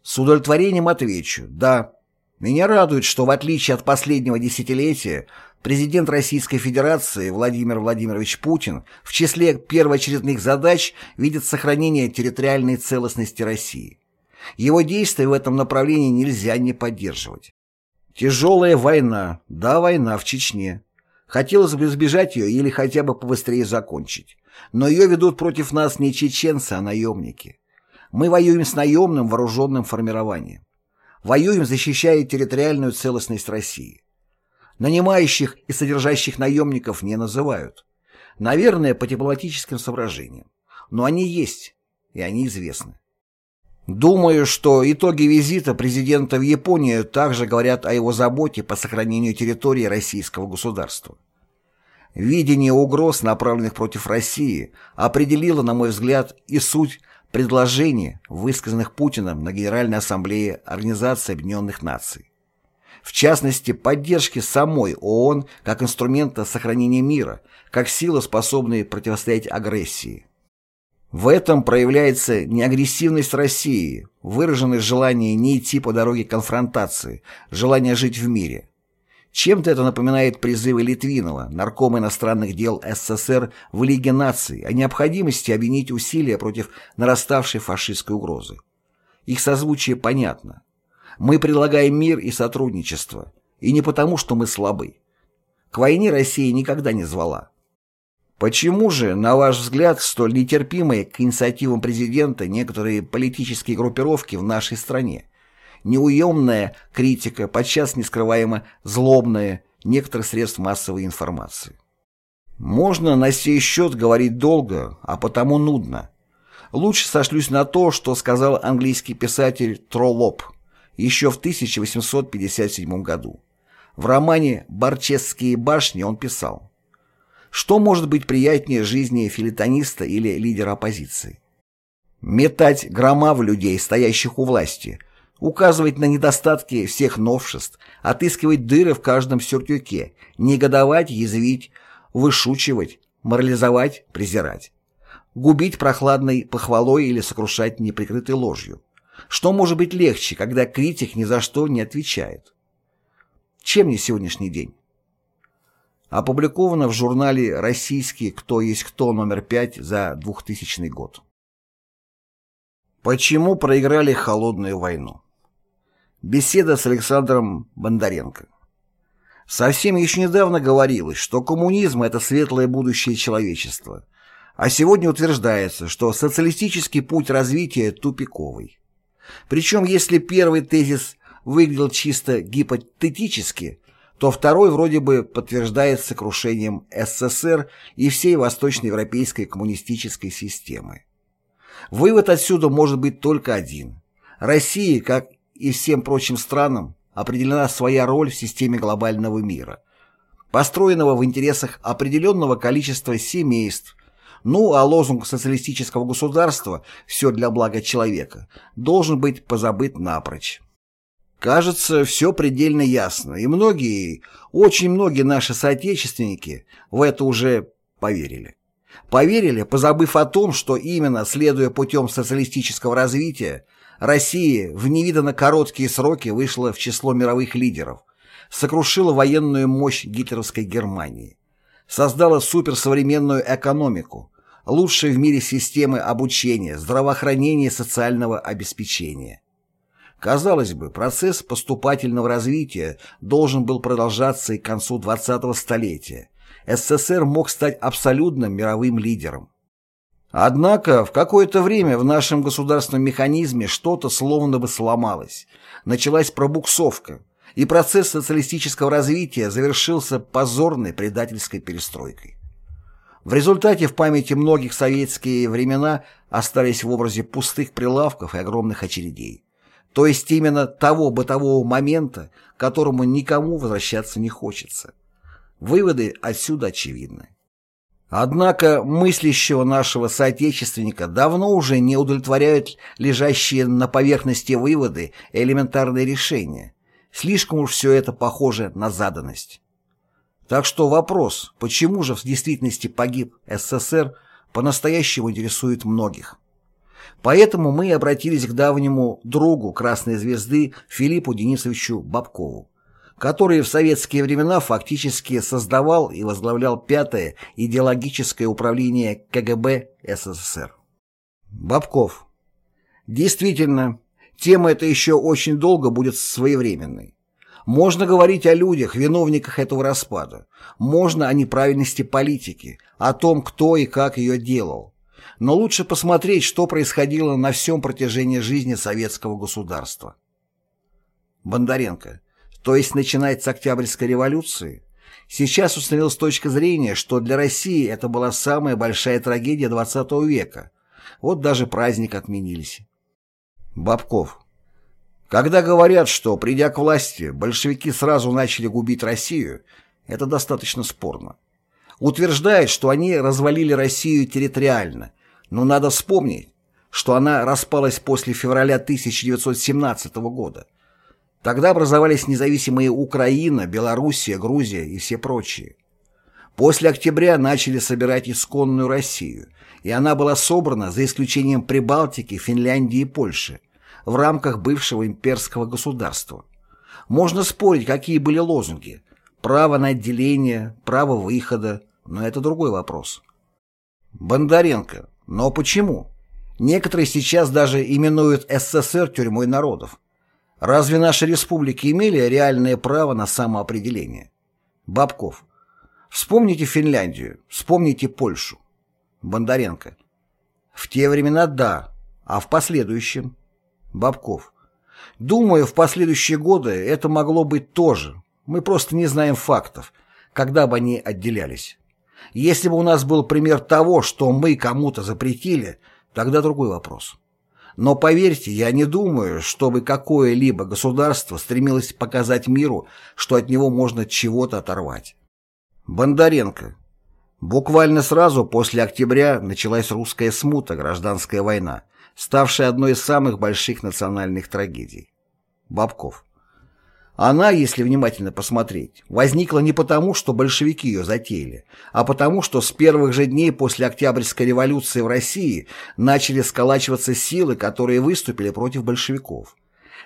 С удовлетворением отвечу «да». Меня радует, что в отличие от последнего десятилетия президент Российской Федерации Владимир Владимирович Путин в числе первоочередных задач видит сохранение территориальной целостности России. Его действия в этом направлении нельзя не поддерживать. Тяжелая война, да, война в Чечне. Хотелось бы избежать ее или хотя бы побыстрее закончить. Но ее ведут против нас не чеченцы, а наемники. Мы воюем с наемным вооруженным формированием. Воюем, защищая территориальную целостность России. Нанимающих и содержащих наемников не называют. Наверное, по дипломатическим соображениям. Но они есть, и они известны. Думаю, что итоги визита президента в Японию также говорят о его заботе по сохранению территории российского государства. Видение угроз, направленных против России, определило, на мой взгляд, и суть предложений, высказанных Путиным на Генеральной Ассамблее Организации Объединенных Наций. В частности, поддержки самой ООН как инструмента сохранения мира, как сила, способная противостоять агрессии. В этом проявляется не агрессивность России, выраженное желание не идти по дороге конфронтации, желание жить в мире, чем-то это напоминает призывы Литвинова, наркома иностранных дел СССР в Лиге наций, о необходимости объединить усилия против нараставшей фашистской угрозы. Их созвучие понятно. Мы предлагаем мир и сотрудничество, и не потому, что мы слабы. К войне Россия никогда не звала. Почему же, на ваш взгляд, столь нетерпимые к инициативам президента некоторые политические группировки в нашей стране? неуемная критика, подчас нескрываемо злобная некоторых средств массовой информации. Можно на сей счет говорить долго, а потому нудно. Лучше сошлюсь на то, что сказал английский писатель Троллоп еще в 1857 году. В романе «Барчесские башни» он писал «Что может быть приятнее жизни филитониста или лидера оппозиции? Метать грома в людей, стоящих у власти, указывать на недостатки всех новшеств, отыскивать дыры в каждом сюртюке, негодовать, язвить, вышучивать, морализовать, презирать, губить прохладной похвалой или сокрушать неприкрытой ложью. Что может быть легче, когда критик ни за что не отвечает? Чем не сегодняшний день? Опубликовано в журнале «Российский. Кто есть кто» номер 5 за 2000 год. Почему проиграли холодную войну? Беседа с Александром Бондаренко. Совсем еще недавно говорилось, что коммунизм – это светлое будущее человечества, а сегодня утверждается, что социалистический путь развития тупиковый. Причем, если первый тезис выглядел чисто гипотетически, то второй вроде бы подтверждается крушением СССР и всей восточноевропейской коммунистической системы. Вывод отсюда может быть только один. Россия, как и всем прочим странам определена своя роль в системе глобального мира, построенного в интересах определенного количества семейств, ну а лозунг социалистического государства «все для блага человека» должен быть позабыт напрочь. Кажется, все предельно ясно, и многие, очень многие наши соотечественники в это уже поверили. Поверили, позабыв о том, что именно следуя путем социалистического развития, Россия в невиданно короткие сроки вышла в число мировых лидеров, сокрушила военную мощь гитлеровской Германии, создала суперсовременную экономику, лучшие в мире системы обучения, здравоохранения и социального обеспечения. Казалось бы, процесс поступательного развития должен был продолжаться и к концу 20-го столетия. СССР мог стать абсолютным мировым лидером. Однако в какое-то время в нашем государственном механизме что-то словно бы сломалось. Началась пробуксовка, и процесс социалистического развития завершился позорной предательской перестройкой. В результате в памяти многих советские времена остались в образе пустых прилавков и огромных очередей. То есть именно того бытового момента, к которому никому возвращаться не хочется. Выводы отсюда очевидны. Однако мыслящего нашего соотечественника давно уже не удовлетворяют лежащие на поверхности выводы и элементарные решения. Слишком уж все это похоже на заданность. Так что вопрос, почему же в действительности погиб СССР, по-настоящему интересует многих. Поэтому мы обратились к давнему другу Красной Звезды Филиппу Денисовичу Бабкову который в советские времена фактически создавал и возглавлял пятое идеологическое управление КГБ СССР. Бабков. Действительно, тема эта еще очень долго будет своевременной. Можно говорить о людях, виновниках этого распада. Можно о неправильности политики, о том, кто и как ее делал. Но лучше посмотреть, что происходило на всем протяжении жизни советского государства. Бондаренко то есть начинать с Октябрьской революции. Сейчас установилась точка зрения, что для России это была самая большая трагедия XX века. Вот даже праздник отменились. Бабков. Когда говорят, что, придя к власти, большевики сразу начали губить Россию, это достаточно спорно. Утверждают, что они развалили Россию территориально, но надо вспомнить, что она распалась после февраля 1917 года, Тогда образовались независимые Украина, Белоруссия, Грузия и все прочие. После октября начали собирать исконную Россию, и она была собрана, за исключением Прибалтики, Финляндии и Польши, в рамках бывшего имперского государства. Можно спорить, какие были лозунги. Право на отделение, право выхода, но это другой вопрос. Бондаренко. Но почему? Некоторые сейчас даже именуют СССР тюрьмой народов. Разве наши республики имели реальное право на самоопределение? Бабков. Вспомните Финляндию, вспомните Польшу. Бондаренко. В те времена да, а в последующем? Бабков. Думаю, в последующие годы это могло быть тоже. Мы просто не знаем фактов, когда бы они отделялись. Если бы у нас был пример того, что мы кому-то запретили, тогда другой вопрос. Но поверьте, я не думаю, чтобы какое-либо государство стремилось показать миру, что от него можно чего-то оторвать. Бондаренко. Буквально сразу после октября началась русская смута, гражданская война, ставшая одной из самых больших национальных трагедий. Бабков. Она, если внимательно посмотреть, возникла не потому, что большевики ее затеяли, а потому, что с первых же дней после Октябрьской революции в России начали сколачиваться силы, которые выступили против большевиков.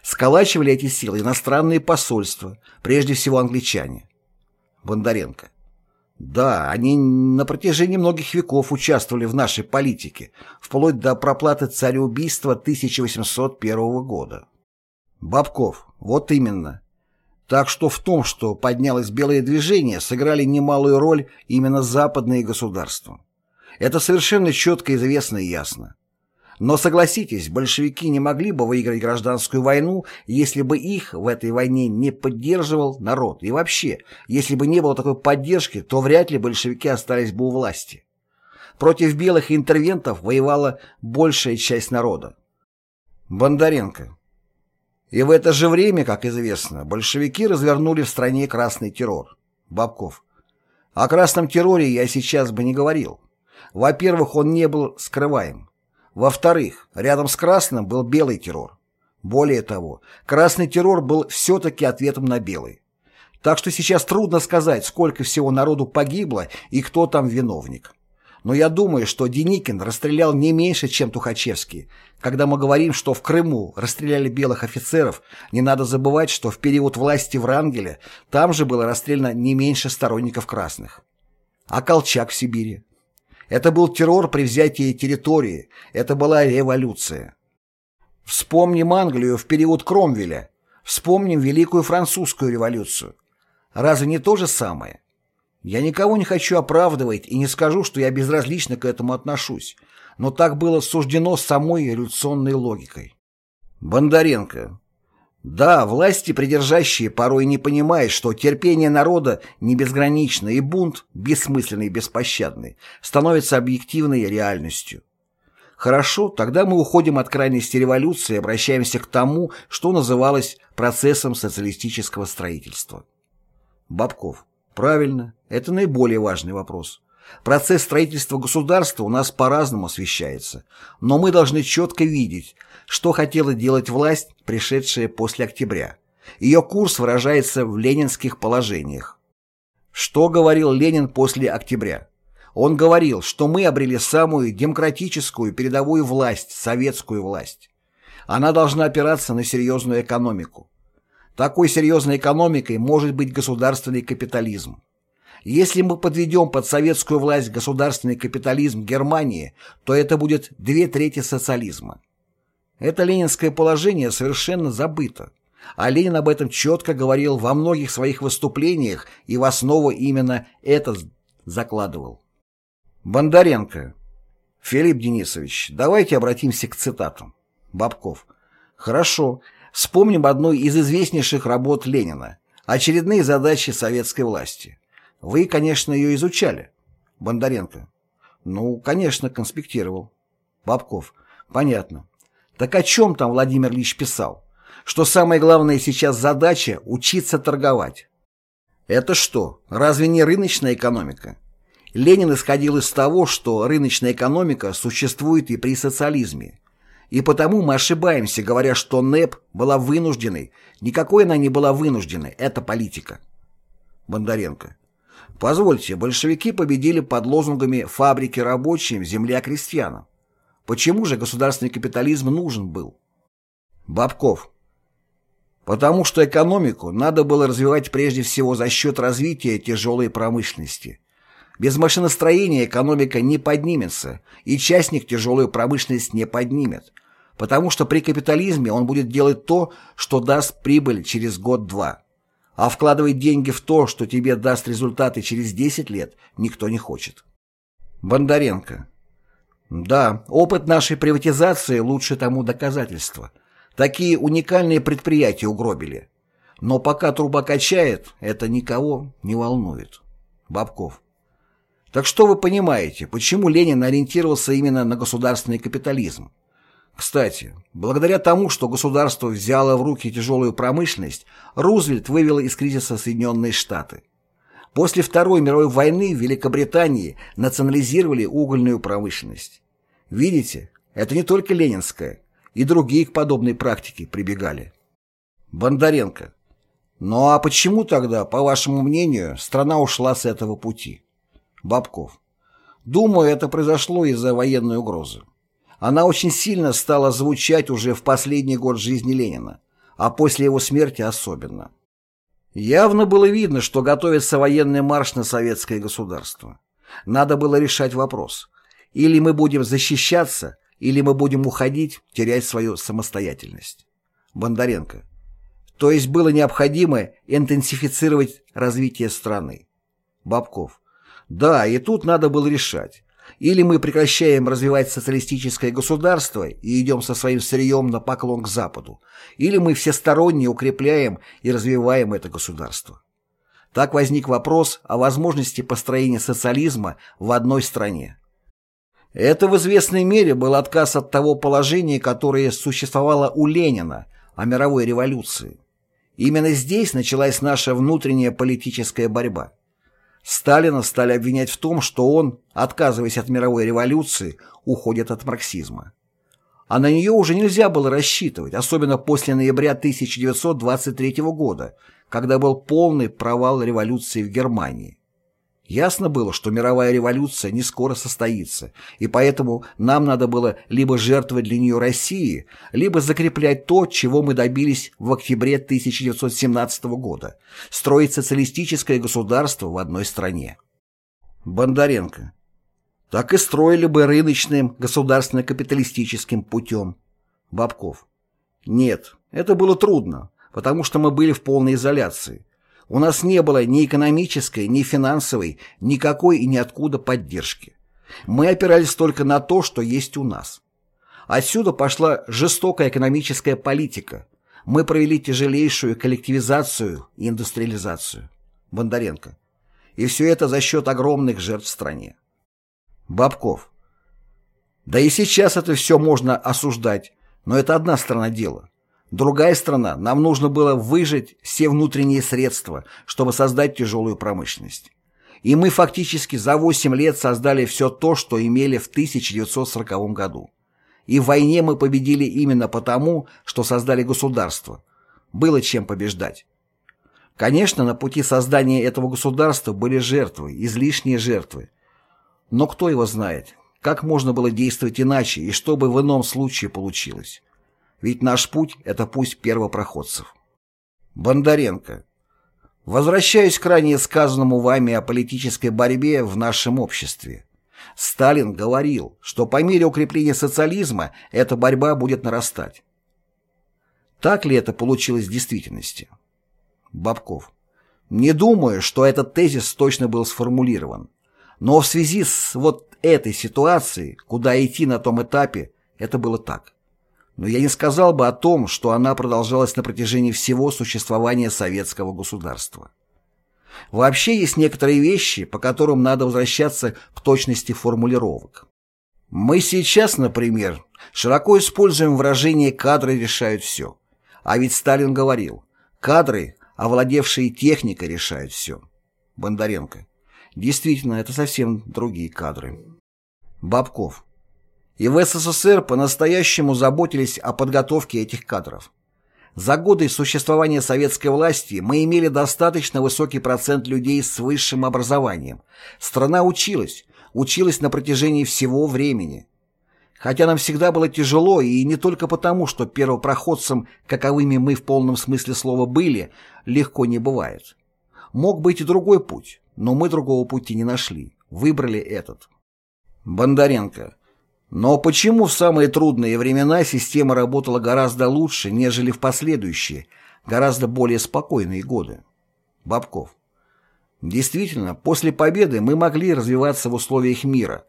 Сколачивали эти силы иностранные посольства, прежде всего англичане. Бондаренко. Да, они на протяжении многих веков участвовали в нашей политике, вплоть до проплаты цареубийства 1801 года. Бабков. Вот именно. Так что в том, что поднялось белое движение, сыграли немалую роль именно западные государства. Это совершенно четко известно и ясно. Но согласитесь, большевики не могли бы выиграть гражданскую войну, если бы их в этой войне не поддерживал народ. И вообще, если бы не было такой поддержки, то вряд ли большевики остались бы у власти. Против белых интервентов воевала большая часть народа. Бондаренко и в это же время, как известно, большевики развернули в стране красный террор. Бабков. О красном терроре я сейчас бы не говорил. Во-первых, он не был скрываем. Во-вторых, рядом с красным был белый террор. Более того, красный террор был все-таки ответом на белый. Так что сейчас трудно сказать, сколько всего народу погибло и кто там виновник. Но я думаю, что Деникин расстрелял не меньше, чем Тухачевский. Когда мы говорим, что в Крыму расстреляли белых офицеров, не надо забывать, что в период власти Врангеля там же было расстреляно не меньше сторонников красных. А Колчак в Сибири? Это был террор при взятии территории, это была революция. Вспомним Англию в период Кромвеля, вспомним Великую Французскую революцию. Разве не то же самое? Я никого не хочу оправдывать и не скажу, что я безразлично к этому отношусь, но так было суждено самой революционной логикой. Бондаренко. Да, власти придержащие порой не понимают, что терпение народа не безгранично и бунт, бессмысленный и беспощадный, становится объективной реальностью. Хорошо, тогда мы уходим от крайности революции и обращаемся к тому, что называлось процессом социалистического строительства. Бабков. Правильно, это наиболее важный вопрос. Процесс строительства государства у нас по-разному освещается, но мы должны четко видеть, что хотела делать власть, пришедшая после октября. Ее курс выражается в ленинских положениях. Что говорил Ленин после октября? Он говорил, что мы обрели самую демократическую передовую власть, советскую власть. Она должна опираться на серьезную экономику. Такой серьезной экономикой может быть государственный капитализм. Если мы подведем под советскую власть государственный капитализм Германии, то это будет две трети социализма. Это ленинское положение совершенно забыто. А Ленин об этом четко говорил во многих своих выступлениях и в основу именно это закладывал. Бондаренко. Филипп Денисович, давайте обратимся к цитатам. Бабков. Хорошо. Вспомним одну из известнейших работ Ленина «Очередные задачи советской власти». Вы, конечно, ее изучали. Бондаренко. Ну, конечно, конспектировал. Бабков. Понятно. Так о чем там Владимир Ильич писал? Что самая главная сейчас задача – учиться торговать. Это что, разве не рыночная экономика? Ленин исходил из того, что рыночная экономика существует и при социализме. И потому мы ошибаемся, говоря, что НЭП была вынужденной. Никакой она не была вынужденной, это политика. Бондаренко. Позвольте, большевики победили под лозунгами «фабрики рабочим, земля крестьянам». Почему же государственный капитализм нужен был? Бабков. Потому что экономику надо было развивать прежде всего за счет развития тяжелой промышленности. Без машиностроения экономика не поднимется, и частник тяжелую промышленность не поднимет, потому что при капитализме он будет делать то, что даст прибыль через год-два. А вкладывать деньги в то, что тебе даст результаты через 10 лет, никто не хочет. Бондаренко. Да, опыт нашей приватизации лучше тому доказательство. Такие уникальные предприятия угробили. Но пока труба качает, это никого не волнует. Бабков. Так что вы понимаете, почему Ленин ориентировался именно на государственный капитализм? Кстати, благодаря тому, что государство взяло в руки тяжелую промышленность, Рузвельт вывел из кризиса Соединенные Штаты. После Второй мировой войны в Великобритании национализировали угольную промышленность. Видите, это не только ленинская, и другие к подобной практике прибегали. Бондаренко. Ну а почему тогда, по вашему мнению, страна ушла с этого пути? Бабков. Думаю, это произошло из-за военной угрозы. Она очень сильно стала звучать уже в последний год жизни Ленина, а после его смерти особенно. Явно было видно, что готовится военный марш на советское государство. Надо было решать вопрос. Или мы будем защищаться, или мы будем уходить, терять свою самостоятельность. Бондаренко. То есть было необходимо интенсифицировать развитие страны. Бабков. Да, и тут надо было решать. Или мы прекращаем развивать социалистическое государство и идем со своим сырьем на поклон к Западу, или мы всесторонне укрепляем и развиваем это государство. Так возник вопрос о возможности построения социализма в одной стране. Это в известной мере был отказ от того положения, которое существовало у Ленина о мировой революции. Именно здесь началась наша внутренняя политическая борьба. Сталина стали обвинять в том, что он, отказываясь от мировой революции, уходит от марксизма. А на нее уже нельзя было рассчитывать, особенно после ноября 1923 года, когда был полный провал революции в Германии. Ясно было, что мировая революция не скоро состоится, и поэтому нам надо было либо жертвовать для нее России, либо закреплять то, чего мы добились в октябре 1917 года – строить социалистическое государство в одной стране. Бондаренко. Так и строили бы рыночным государственно-капиталистическим путем. Бабков. Нет, это было трудно, потому что мы были в полной изоляции. У нас не было ни экономической, ни финансовой, никакой и ниоткуда поддержки. Мы опирались только на то, что есть у нас. Отсюда пошла жестокая экономическая политика. Мы провели тяжелейшую коллективизацию и индустриализацию. Бондаренко. И все это за счет огромных жертв в стране. Бабков. Да и сейчас это все можно осуждать, но это одна сторона дела. Другая страна, нам нужно было выжать все внутренние средства, чтобы создать тяжелую промышленность. И мы фактически за 8 лет создали все то, что имели в 1940 году. И в войне мы победили именно потому, что создали государство. Было чем побеждать. Конечно, на пути создания этого государства были жертвы, излишние жертвы. Но кто его знает, как можно было действовать иначе и что бы в ином случае получилось. Ведь наш путь – это путь первопроходцев. Бондаренко. Возвращаюсь к ранее сказанному вами о политической борьбе в нашем обществе. Сталин говорил, что по мере укрепления социализма эта борьба будет нарастать. Так ли это получилось в действительности? Бабков. Не думаю, что этот тезис точно был сформулирован. Но в связи с вот этой ситуацией, куда идти на том этапе, это было так но я не сказал бы о том, что она продолжалась на протяжении всего существования советского государства. Вообще есть некоторые вещи, по которым надо возвращаться к точности формулировок. Мы сейчас, например, широко используем выражение «кадры решают все». А ведь Сталин говорил «кадры, овладевшие техникой, решают все». Бондаренко. Действительно, это совсем другие кадры. Бабков. И в СССР по-настоящему заботились о подготовке этих кадров. За годы существования советской власти мы имели достаточно высокий процент людей с высшим образованием. Страна училась, училась на протяжении всего времени. Хотя нам всегда было тяжело, и не только потому, что первопроходцам, каковыми мы в полном смысле слова были, легко не бывает. Мог быть и другой путь, но мы другого пути не нашли, выбрали этот. Бондаренко. Но почему в самые трудные времена система работала гораздо лучше, нежели в последующие, гораздо более спокойные годы? Бабков. Действительно, после победы мы могли развиваться в условиях мира.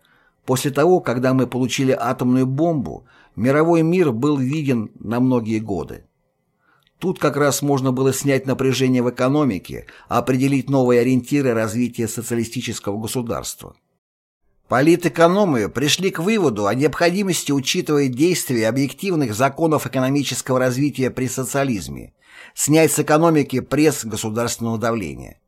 После того, когда мы получили атомную бомбу, мировой мир был виден на многие годы. Тут как раз можно было снять напряжение в экономике, определить новые ориентиры развития социалистического государства. Политэкономы пришли к выводу о необходимости учитывать действия объективных законов экономического развития при социализме, снять с экономики пресс государственного давления.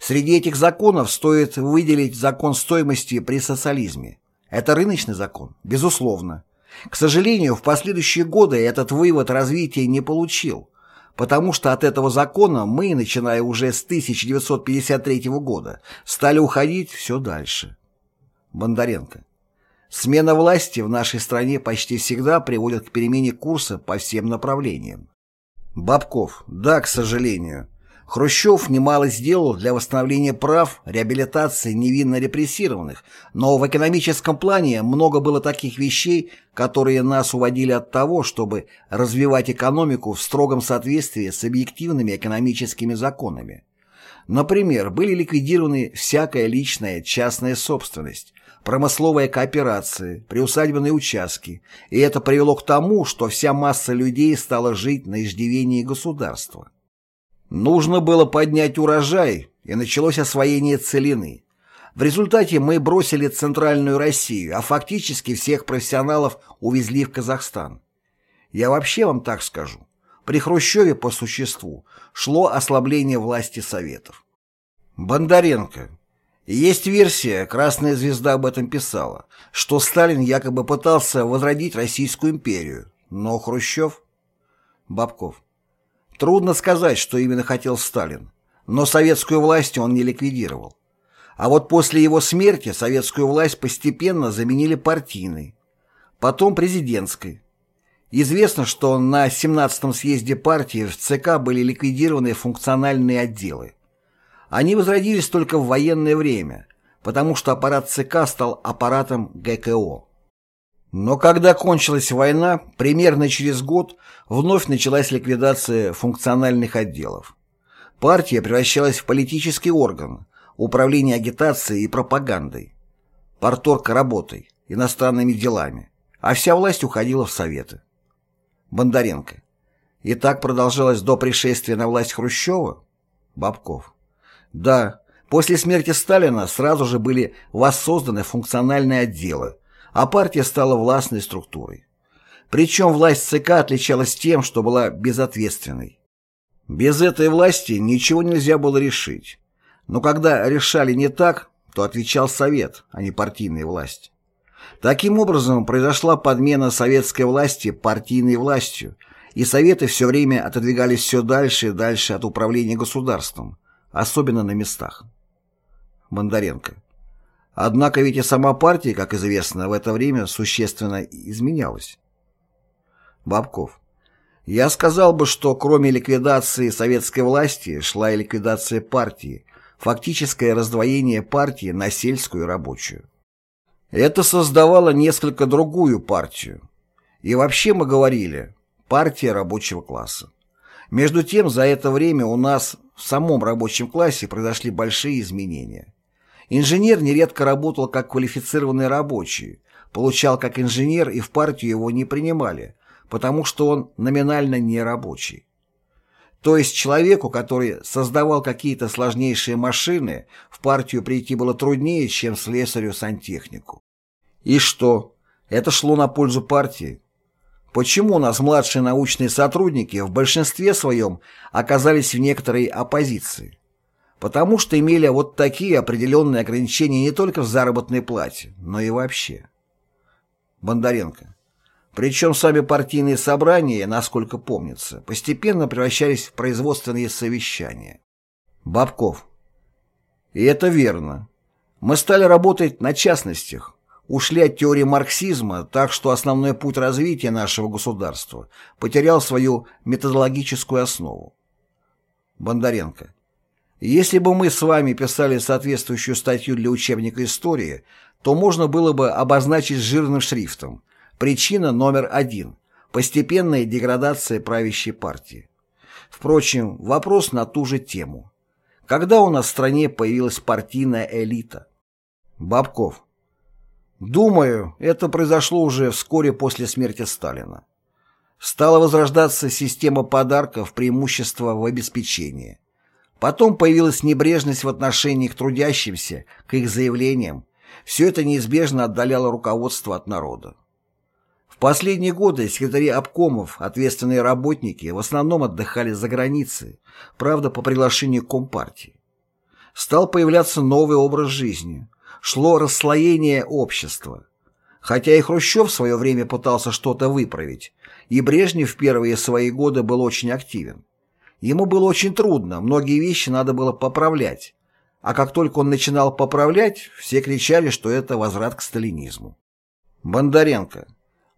Среди этих законов стоит выделить закон стоимости при социализме. Это рыночный закон, безусловно. К сожалению, в последующие годы этот вывод развития не получил, потому что от этого закона мы, начиная уже с 1953 года, стали уходить все дальше. Бондаренко. Смена власти в нашей стране почти всегда приводит к перемене курса по всем направлениям. Бабков. Да, к сожалению. Хрущев немало сделал для восстановления прав, реабилитации невинно репрессированных, но в экономическом плане много было таких вещей, которые нас уводили от того, чтобы развивать экономику в строгом соответствии с объективными экономическими законами. Например, были ликвидированы всякая личная частная собственность, промысловая кооперация, приусадебные участки, и это привело к тому, что вся масса людей стала жить на иждивении государства. Нужно было поднять урожай, и началось освоение целины. В результате мы бросили центральную Россию, а фактически всех профессионалов увезли в Казахстан. Я вообще вам так скажу. При Хрущеве по существу шло ослабление власти Советов. Бондаренко. Есть версия, Красная Звезда об этом писала, что Сталин якобы пытался возродить Российскую империю, но Хрущев... Бабков. Трудно сказать, что именно хотел Сталин, но советскую власть он не ликвидировал. А вот после его смерти советскую власть постепенно заменили партийной, потом президентской. Известно, что на 17-м съезде партии в ЦК были ликвидированы функциональные отделы. Они возродились только в военное время, потому что аппарат ЦК стал аппаратом ГКО. Но когда кончилась война, примерно через год вновь началась ликвидация функциональных отделов. Партия превращалась в политический орган, управление агитацией и пропагандой, порторка работой, иностранными делами, а вся власть уходила в Советы. Бондаренко. И так продолжалось до пришествия на власть Хрущева? Бабков. Да, после смерти Сталина сразу же были воссозданы функциональные отделы, а партия стала властной структурой. Причем власть ЦК отличалась тем, что была безответственной. Без этой власти ничего нельзя было решить. Но когда решали не так, то отвечал Совет, а не партийная власть. Таким образом, произошла подмена советской власти партийной властью, и Советы все время отодвигались все дальше и дальше от управления государством, особенно на местах. Бондаренко. Однако ведь и сама партия, как известно, в это время существенно изменялась. Бабков. Я сказал бы, что кроме ликвидации советской власти шла и ликвидация партии, фактическое раздвоение партии на сельскую и рабочую. Это создавало несколько другую партию. И вообще мы говорили «партия рабочего класса». Между тем, за это время у нас в самом рабочем классе произошли большие изменения. Инженер нередко работал как квалифицированный рабочий, получал как инженер и в партию его не принимали, потому что он номинально не рабочий. То есть человеку, который создавал какие-то сложнейшие машины, в партию прийти было труднее, чем слесарю-сантехнику. И что? Это шло на пользу партии? Почему у нас младшие научные сотрудники в большинстве своем оказались в некоторой оппозиции? Потому что имели вот такие определенные ограничения не только в заработной плате, но и вообще. Бондаренко. Причем сами партийные собрания, насколько помнится, постепенно превращались в производственные совещания. Бабков. И это верно. Мы стали работать на частностях, ушли от теории марксизма, так что основной путь развития нашего государства потерял свою методологическую основу. Бондаренко. Если бы мы с вами писали соответствующую статью для учебника истории, то можно было бы обозначить жирным шрифтом – Причина номер один – постепенная деградация правящей партии. Впрочем, вопрос на ту же тему. Когда у нас в стране появилась партийная элита? Бабков. Думаю, это произошло уже вскоре после смерти Сталина. Стала возрождаться система подарков, преимущества в обеспечении. Потом появилась небрежность в отношении к трудящимся, к их заявлениям. Все это неизбежно отдаляло руководство от народа. В последние годы секретари обкомов, ответственные работники, в основном отдыхали за границей, правда, по приглашению Компартии. Стал появляться новый образ жизни. Шло расслоение общества. Хотя и Хрущев в свое время пытался что-то выправить, и Брежнев в первые свои годы был очень активен. Ему было очень трудно, многие вещи надо было поправлять. А как только он начинал поправлять, все кричали, что это возврат к сталинизму. Бондаренко.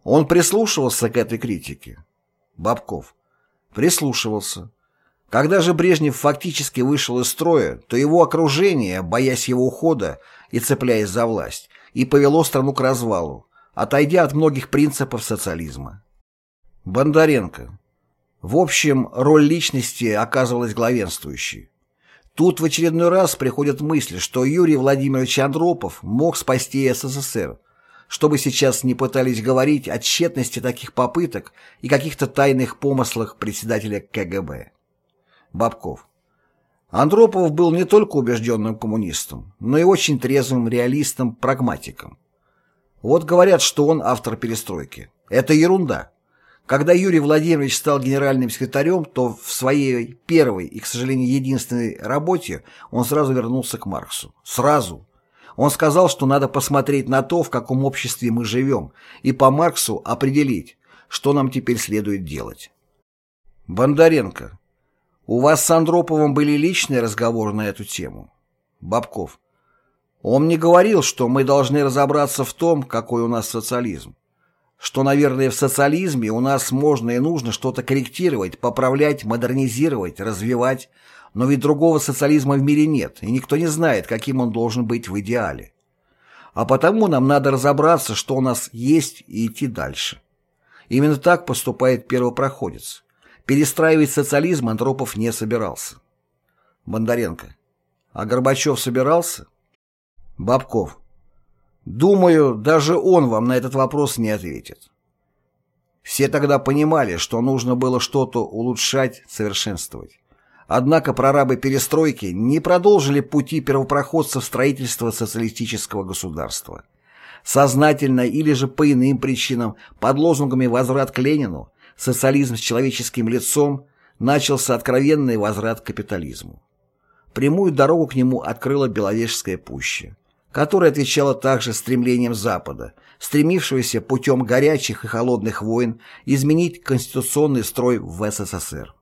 Он прислушивался к этой критике. Бабков. Прислушивался. Когда же Брежнев фактически вышел из строя, то его окружение, боясь его ухода и цепляясь за власть, и повело страну к развалу, отойдя от многих принципов социализма. Бондаренко. В общем, роль личности оказывалась главенствующей. Тут в очередной раз приходит мысль, что Юрий Владимирович Андропов мог спасти СССР, чтобы сейчас не пытались говорить о тщетности таких попыток и каких-то тайных помыслах председателя КГБ. Бабков. Андропов был не только убежденным коммунистом, но и очень трезвым реалистом-прагматиком. Вот говорят, что он автор перестройки. Это ерунда. Когда Юрий Владимирович стал генеральным секретарем, то в своей первой и, к сожалению, единственной работе он сразу вернулся к Марксу. Сразу. Он сказал, что надо посмотреть на то, в каком обществе мы живем, и по Марксу определить, что нам теперь следует делать. Бондаренко. У вас с Андроповым были личные разговоры на эту тему? Бабков. Он мне говорил, что мы должны разобраться в том, какой у нас социализм. Что, наверное, в социализме у нас можно и нужно что-то корректировать, поправлять, модернизировать, развивать, но ведь другого социализма в мире нет, и никто не знает, каким он должен быть в идеале. А потому нам надо разобраться, что у нас есть, и идти дальше. Именно так поступает первопроходец. Перестраивать социализм Андропов не собирался. Бондаренко. А Горбачев собирался? Бабков. Думаю, даже он вам на этот вопрос не ответит. Все тогда понимали, что нужно было что-то улучшать, совершенствовать. Однако прорабы перестройки не продолжили пути первопроходцев строительства социалистического государства. Сознательно или же по иным причинам, под лозунгами «возврат к Ленину», «социализм с человеческим лицом», начался откровенный возврат к капитализму. Прямую дорогу к нему открыла Беловежская пуща которая отвечала также стремлениям Запада, стремившегося путем горячих и холодных войн изменить конституционный строй в СССР.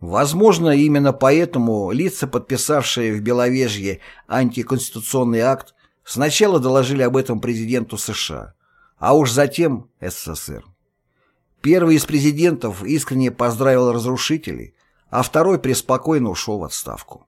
Возможно, именно поэтому лица, подписавшие в Беловежье антиконституционный акт, сначала доложили об этом президенту США, а уж затем СССР. Первый из президентов искренне поздравил разрушителей, а второй преспокойно ушел в отставку.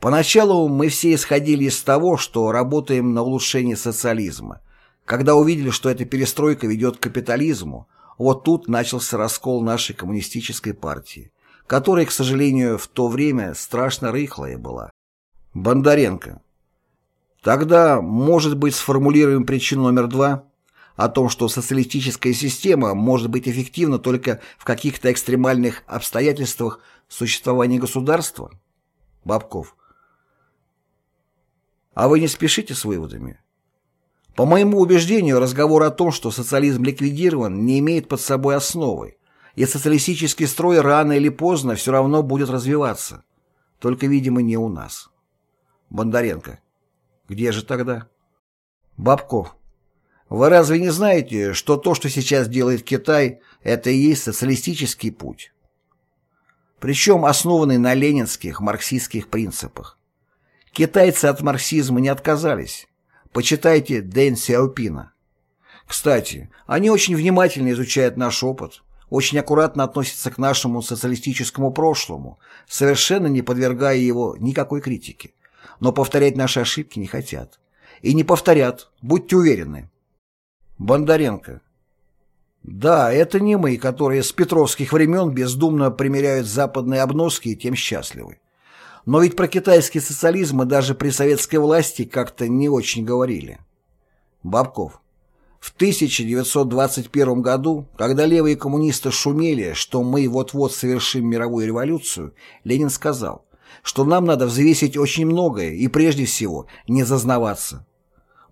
Поначалу мы все исходили из того, что работаем на улучшение социализма. Когда увидели, что эта перестройка ведет к капитализму, вот тут начался раскол нашей коммунистической партии, которая, к сожалению, в то время страшно рыхлая была. Бондаренко. Тогда, может быть, сформулируем причину номер два о том, что социалистическая система может быть эффективна только в каких-то экстремальных обстоятельствах существования государства? Бабков. А вы не спешите с выводами? По моему убеждению, разговор о том, что социализм ликвидирован, не имеет под собой основы, и социалистический строй рано или поздно все равно будет развиваться. Только, видимо, не у нас. Бондаренко. Где же тогда? Бабков. Вы разве не знаете, что то, что сейчас делает Китай, это и есть социалистический путь? Причем основанный на ленинских, марксистских принципах. Китайцы от марксизма не отказались. Почитайте Дэн Сяопина. Кстати, они очень внимательно изучают наш опыт, очень аккуратно относятся к нашему социалистическому прошлому, совершенно не подвергая его никакой критике. Но повторять наши ошибки не хотят. И не повторят, будьте уверены. Бондаренко. Да, это не мы, которые с петровских времен бездумно примеряют западные обноски и тем счастливы. Но ведь про китайский социализм мы даже при советской власти как-то не очень говорили. Бабков. В 1921 году, когда левые коммунисты шумели, что мы вот-вот совершим мировую революцию, Ленин сказал, что нам надо взвесить очень многое и прежде всего не зазнаваться.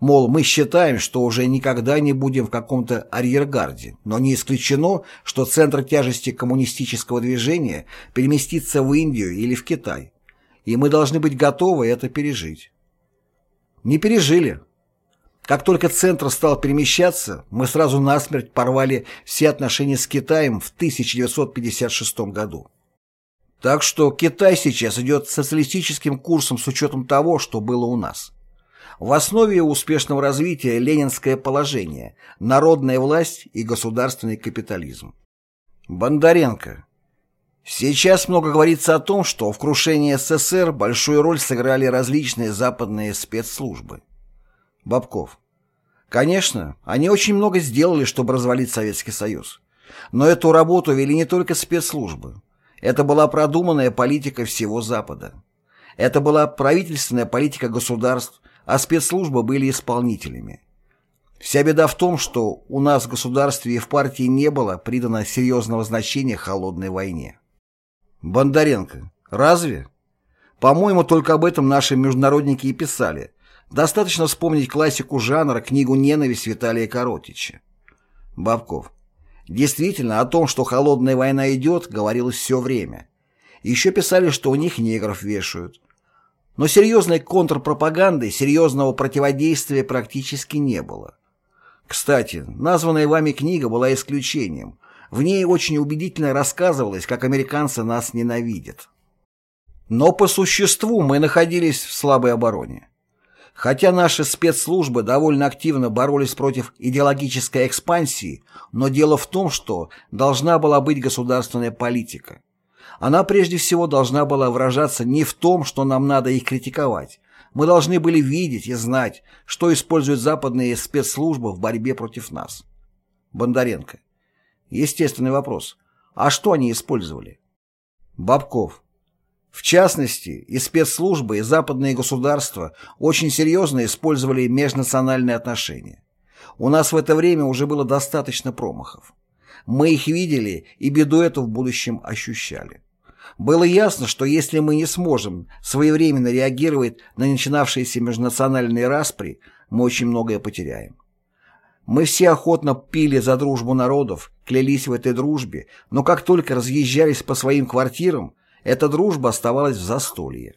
Мол, мы считаем, что уже никогда не будем в каком-то арьергарде, но не исключено, что центр тяжести коммунистического движения переместится в Индию или в Китай и мы должны быть готовы это пережить. Не пережили. Как только центр стал перемещаться, мы сразу насмерть порвали все отношения с Китаем в 1956 году. Так что Китай сейчас идет социалистическим курсом с учетом того, что было у нас. В основе успешного развития ленинское положение, народная власть и государственный капитализм. Бондаренко. Сейчас много говорится о том, что в крушении СССР большую роль сыграли различные западные спецслужбы. Бабков. Конечно, они очень много сделали, чтобы развалить Советский Союз. Но эту работу вели не только спецслужбы. Это была продуманная политика всего Запада. Это была правительственная политика государств, а спецслужбы были исполнителями. Вся беда в том, что у нас в государстве и в партии не было придано серьезного значения холодной войне. Бондаренко. Разве? По-моему, только об этом наши международники и писали. Достаточно вспомнить классику жанра, книгу «Ненависть» Виталия Коротича. Бабков. Действительно, о том, что холодная война идет, говорилось все время. Еще писали, что у них негров вешают. Но серьезной контрпропаганды, серьезного противодействия практически не было. Кстати, названная вами книга была исключением. В ней очень убедительно рассказывалось, как американцы нас ненавидят. Но по существу мы находились в слабой обороне. Хотя наши спецслужбы довольно активно боролись против идеологической экспансии, но дело в том, что должна была быть государственная политика. Она прежде всего должна была выражаться не в том, что нам надо их критиковать. Мы должны были видеть и знать, что используют западные спецслужбы в борьбе против нас. Бондаренко. Естественный вопрос. А что они использовали? Бабков. В частности, и спецслужбы, и западные государства очень серьезно использовали межнациональные отношения. У нас в это время уже было достаточно промахов. Мы их видели и беду эту в будущем ощущали. Было ясно, что если мы не сможем своевременно реагировать на начинавшиеся межнациональные распри, мы очень многое потеряем. Мы все охотно пили за дружбу народов, клялись в этой дружбе, но как только разъезжались по своим квартирам, эта дружба оставалась в застолье.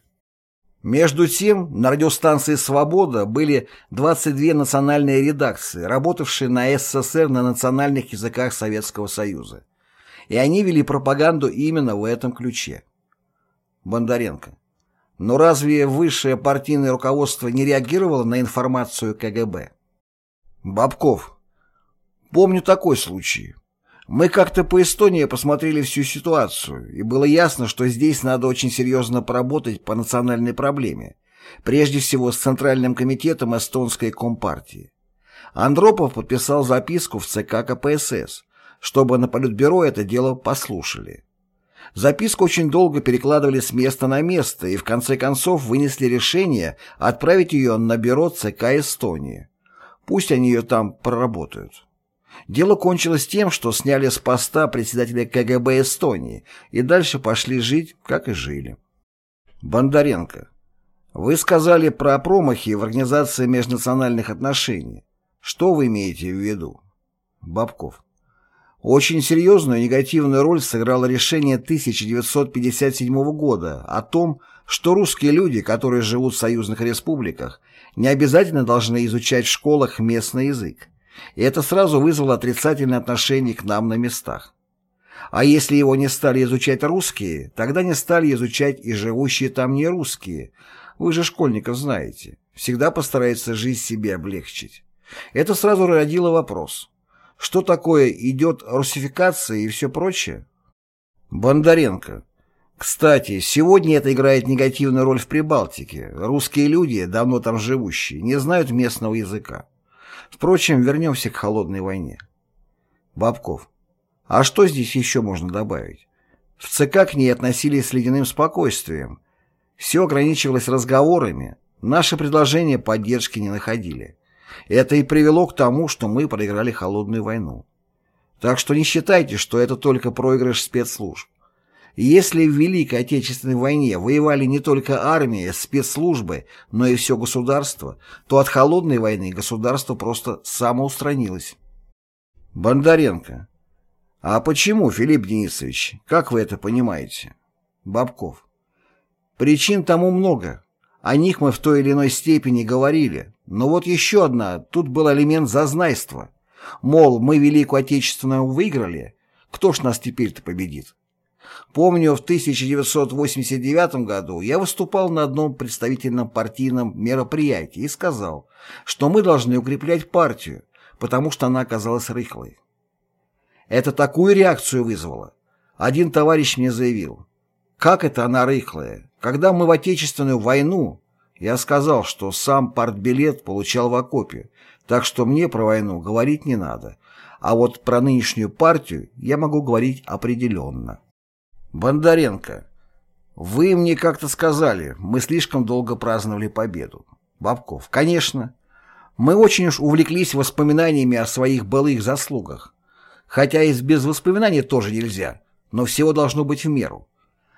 Между тем, на радиостанции «Свобода» были 22 национальные редакции, работавшие на СССР на национальных языках Советского Союза. И они вели пропаганду именно в этом ключе. Бондаренко. Но разве высшее партийное руководство не реагировало на информацию КГБ? Бабков. Помню такой случай. Мы как-то по Эстонии посмотрели всю ситуацию, и было ясно, что здесь надо очень серьезно поработать по национальной проблеме, прежде всего с Центральным комитетом эстонской компартии. Андропов подписал записку в ЦК КПСС, чтобы на Политбюро это дело послушали. Записку очень долго перекладывали с места на место и в конце концов вынесли решение отправить ее на бюро ЦК Эстонии. Пусть они ее там проработают. Дело кончилось тем, что сняли с поста председателя КГБ Эстонии и дальше пошли жить, как и жили. Бондаренко. Вы сказали про промахи в организации межнациональных отношений. Что вы имеете в виду? Бабков. Очень серьезную негативную роль сыграло решение 1957 года о том, что русские люди, которые живут в союзных республиках, не обязательно должны изучать в школах местный язык. И это сразу вызвало отрицательное отношение к нам на местах. А если его не стали изучать русские, тогда не стали изучать и живущие там не русские. Вы же школьников знаете. Всегда постараются жизнь себе облегчить. Это сразу родило вопрос. Что такое идет русификация и все прочее? Бондаренко. Кстати, сегодня это играет негативную роль в Прибалтике. Русские люди, давно там живущие, не знают местного языка. Впрочем, вернемся к холодной войне. Бабков. А что здесь еще можно добавить? В ЦК к ней относились с ледяным спокойствием. Все ограничивалось разговорами. Наши предложения поддержки не находили. Это и привело к тому, что мы проиграли холодную войну. Так что не считайте, что это только проигрыш спецслужб. Если в Великой Отечественной войне воевали не только армия, спецслужбы, но и все государство, то от холодной войны государство просто самоустранилось. Бондаренко. А почему, Филипп Денисович, как вы это понимаете? Бабков. Причин тому много. О них мы в той или иной степени говорили. Но вот еще одна, тут был элемент зазнайства. Мол, мы Великую Отечественную выиграли, кто ж нас теперь-то победит? Помню, в 1989 году я выступал на одном представительном партийном мероприятии и сказал, что мы должны укреплять партию, потому что она оказалась рыхлой. Это такую реакцию вызвало. Один товарищ мне заявил, как это она рыхлая? Когда мы в Отечественную войну, я сказал, что сам партбилет получал в окопе, так что мне про войну говорить не надо, а вот про нынешнюю партию я могу говорить определенно. Бондаренко. Вы мне как-то сказали, мы слишком долго праздновали победу. Бабков. Конечно. Мы очень уж увлеклись воспоминаниями о своих былых заслугах. Хотя и без воспоминаний тоже нельзя, но всего должно быть в меру.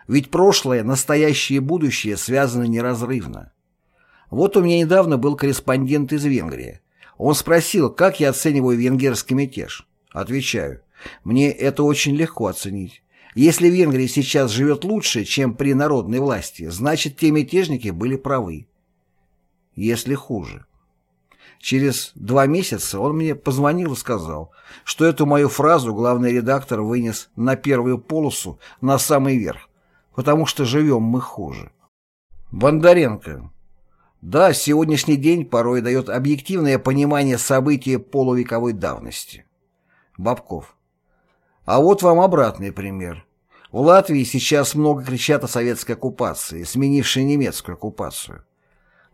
Ведь прошлое, настоящее и будущее связаны неразрывно. Вот у меня недавно был корреспондент из Венгрии. Он спросил, как я оцениваю венгерский мятеж. Отвечаю, мне это очень легко оценить. Если Венгрия сейчас живет лучше, чем при народной власти, значит, те мятежники были правы. Если хуже. Через два месяца он мне позвонил и сказал, что эту мою фразу главный редактор вынес на первую полосу на самый верх, потому что живем мы хуже. Бондаренко. Да, сегодняшний день порой дает объективное понимание событий полувековой давности. Бабков. А вот вам обратный пример. В Латвии сейчас много кричат о советской оккупации, сменившей немецкую оккупацию.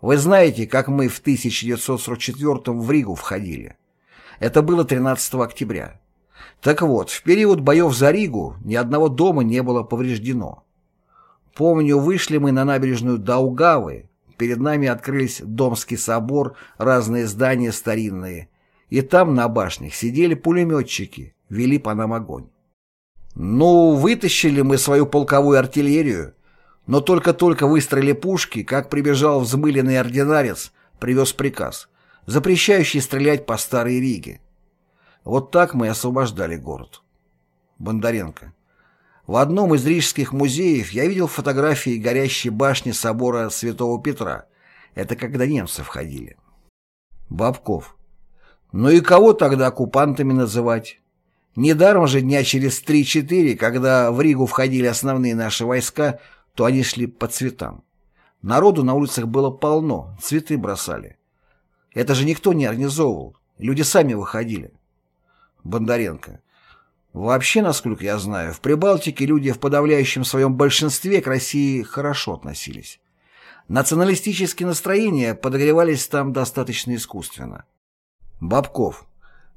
Вы знаете, как мы в 1944 в Ригу входили. Это было 13 октября. Так вот, в период боев за Ригу ни одного дома не было повреждено. Помню, вышли мы на набережную Даугавы, перед нами открылись Домский собор, разные здания старинные, и там на башнях сидели пулеметчики, вели по нам огонь. Ну, вытащили мы свою полковую артиллерию, но только-только выстроили пушки, как прибежал взмыленный ординарец, привез приказ, запрещающий стрелять по Старой Риге. Вот так мы освобождали город. Бондаренко. В одном из рижских музеев я видел фотографии горящей башни собора Святого Петра. Это когда немцы входили. Бабков. Ну и кого тогда оккупантами называть? Недаром же дня через 3-4, когда в Ригу входили основные наши войска, то они шли по цветам. Народу на улицах было полно, цветы бросали. Это же никто не организовывал, люди сами выходили. Бондаренко. Вообще, насколько я знаю, в Прибалтике люди в подавляющем своем большинстве к России хорошо относились. Националистические настроения подогревались там достаточно искусственно. Бабков.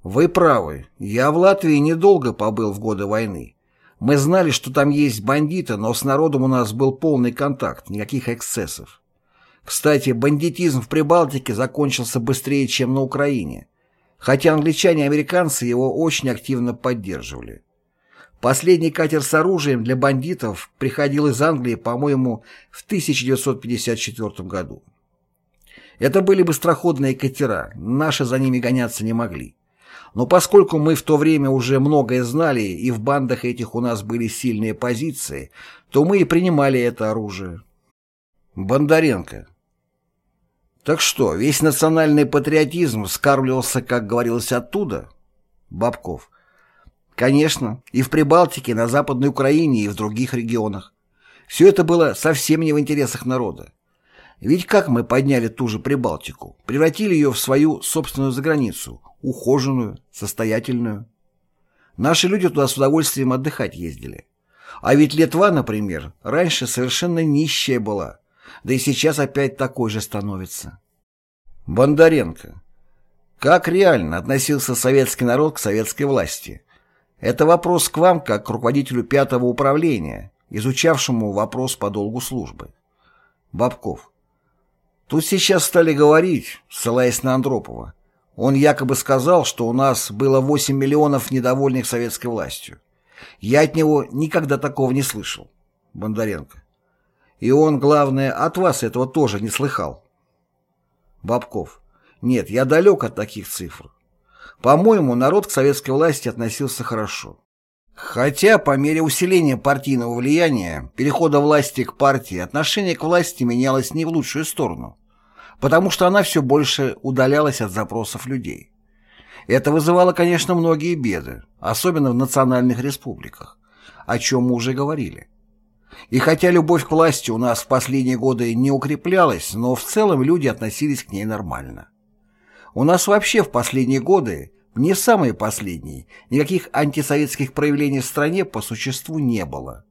Вы правы. Я в Латвии недолго побыл в годы войны. Мы знали, что там есть бандиты, но с народом у нас был полный контакт, никаких эксцессов. Кстати, бандитизм в Прибалтике закончился быстрее, чем на Украине, хотя англичане и американцы его очень активно поддерживали. Последний катер с оружием для бандитов приходил из Англии, по-моему, в 1954 году. Это были быстроходные катера, наши за ними гоняться не могли. Но поскольку мы в то время уже многое знали, и в бандах этих у нас были сильные позиции, то мы и принимали это оружие. Бондаренко. Так что, весь национальный патриотизм скармливался, как говорилось, оттуда? Бабков. Конечно, и в Прибалтике, на Западной Украине, и в других регионах. Все это было совсем не в интересах народа. Ведь как мы подняли ту же Прибалтику, превратили ее в свою собственную заграницу, ухоженную, состоятельную. Наши люди туда с удовольствием отдыхать ездили. А ведь Литва, например, раньше совершенно нищая была, да и сейчас опять такой же становится. Бондаренко. Как реально относился советский народ к советской власти? Это вопрос к вам, как к руководителю пятого управления, изучавшему вопрос по долгу службы. Бабков. Тут сейчас стали говорить, ссылаясь на Андропова, он якобы сказал, что у нас было 8 миллионов недовольных советской властью. Я от него никогда такого не слышал. Бондаренко. И он, главное, от вас этого тоже не слыхал. Бабков. Нет, я далек от таких цифр. По-моему, народ к советской власти относился хорошо. Хотя по мере усиления партийного влияния, перехода власти к партии, отношение к власти менялось не в лучшую сторону потому что она все больше удалялась от запросов людей. Это вызывало, конечно, многие беды, особенно в национальных республиках, о чем мы уже говорили. И хотя любовь к власти у нас в последние годы не укреплялась, но в целом люди относились к ней нормально. У нас вообще в последние годы, не самые последние, никаких антисоветских проявлений в стране по существу не было.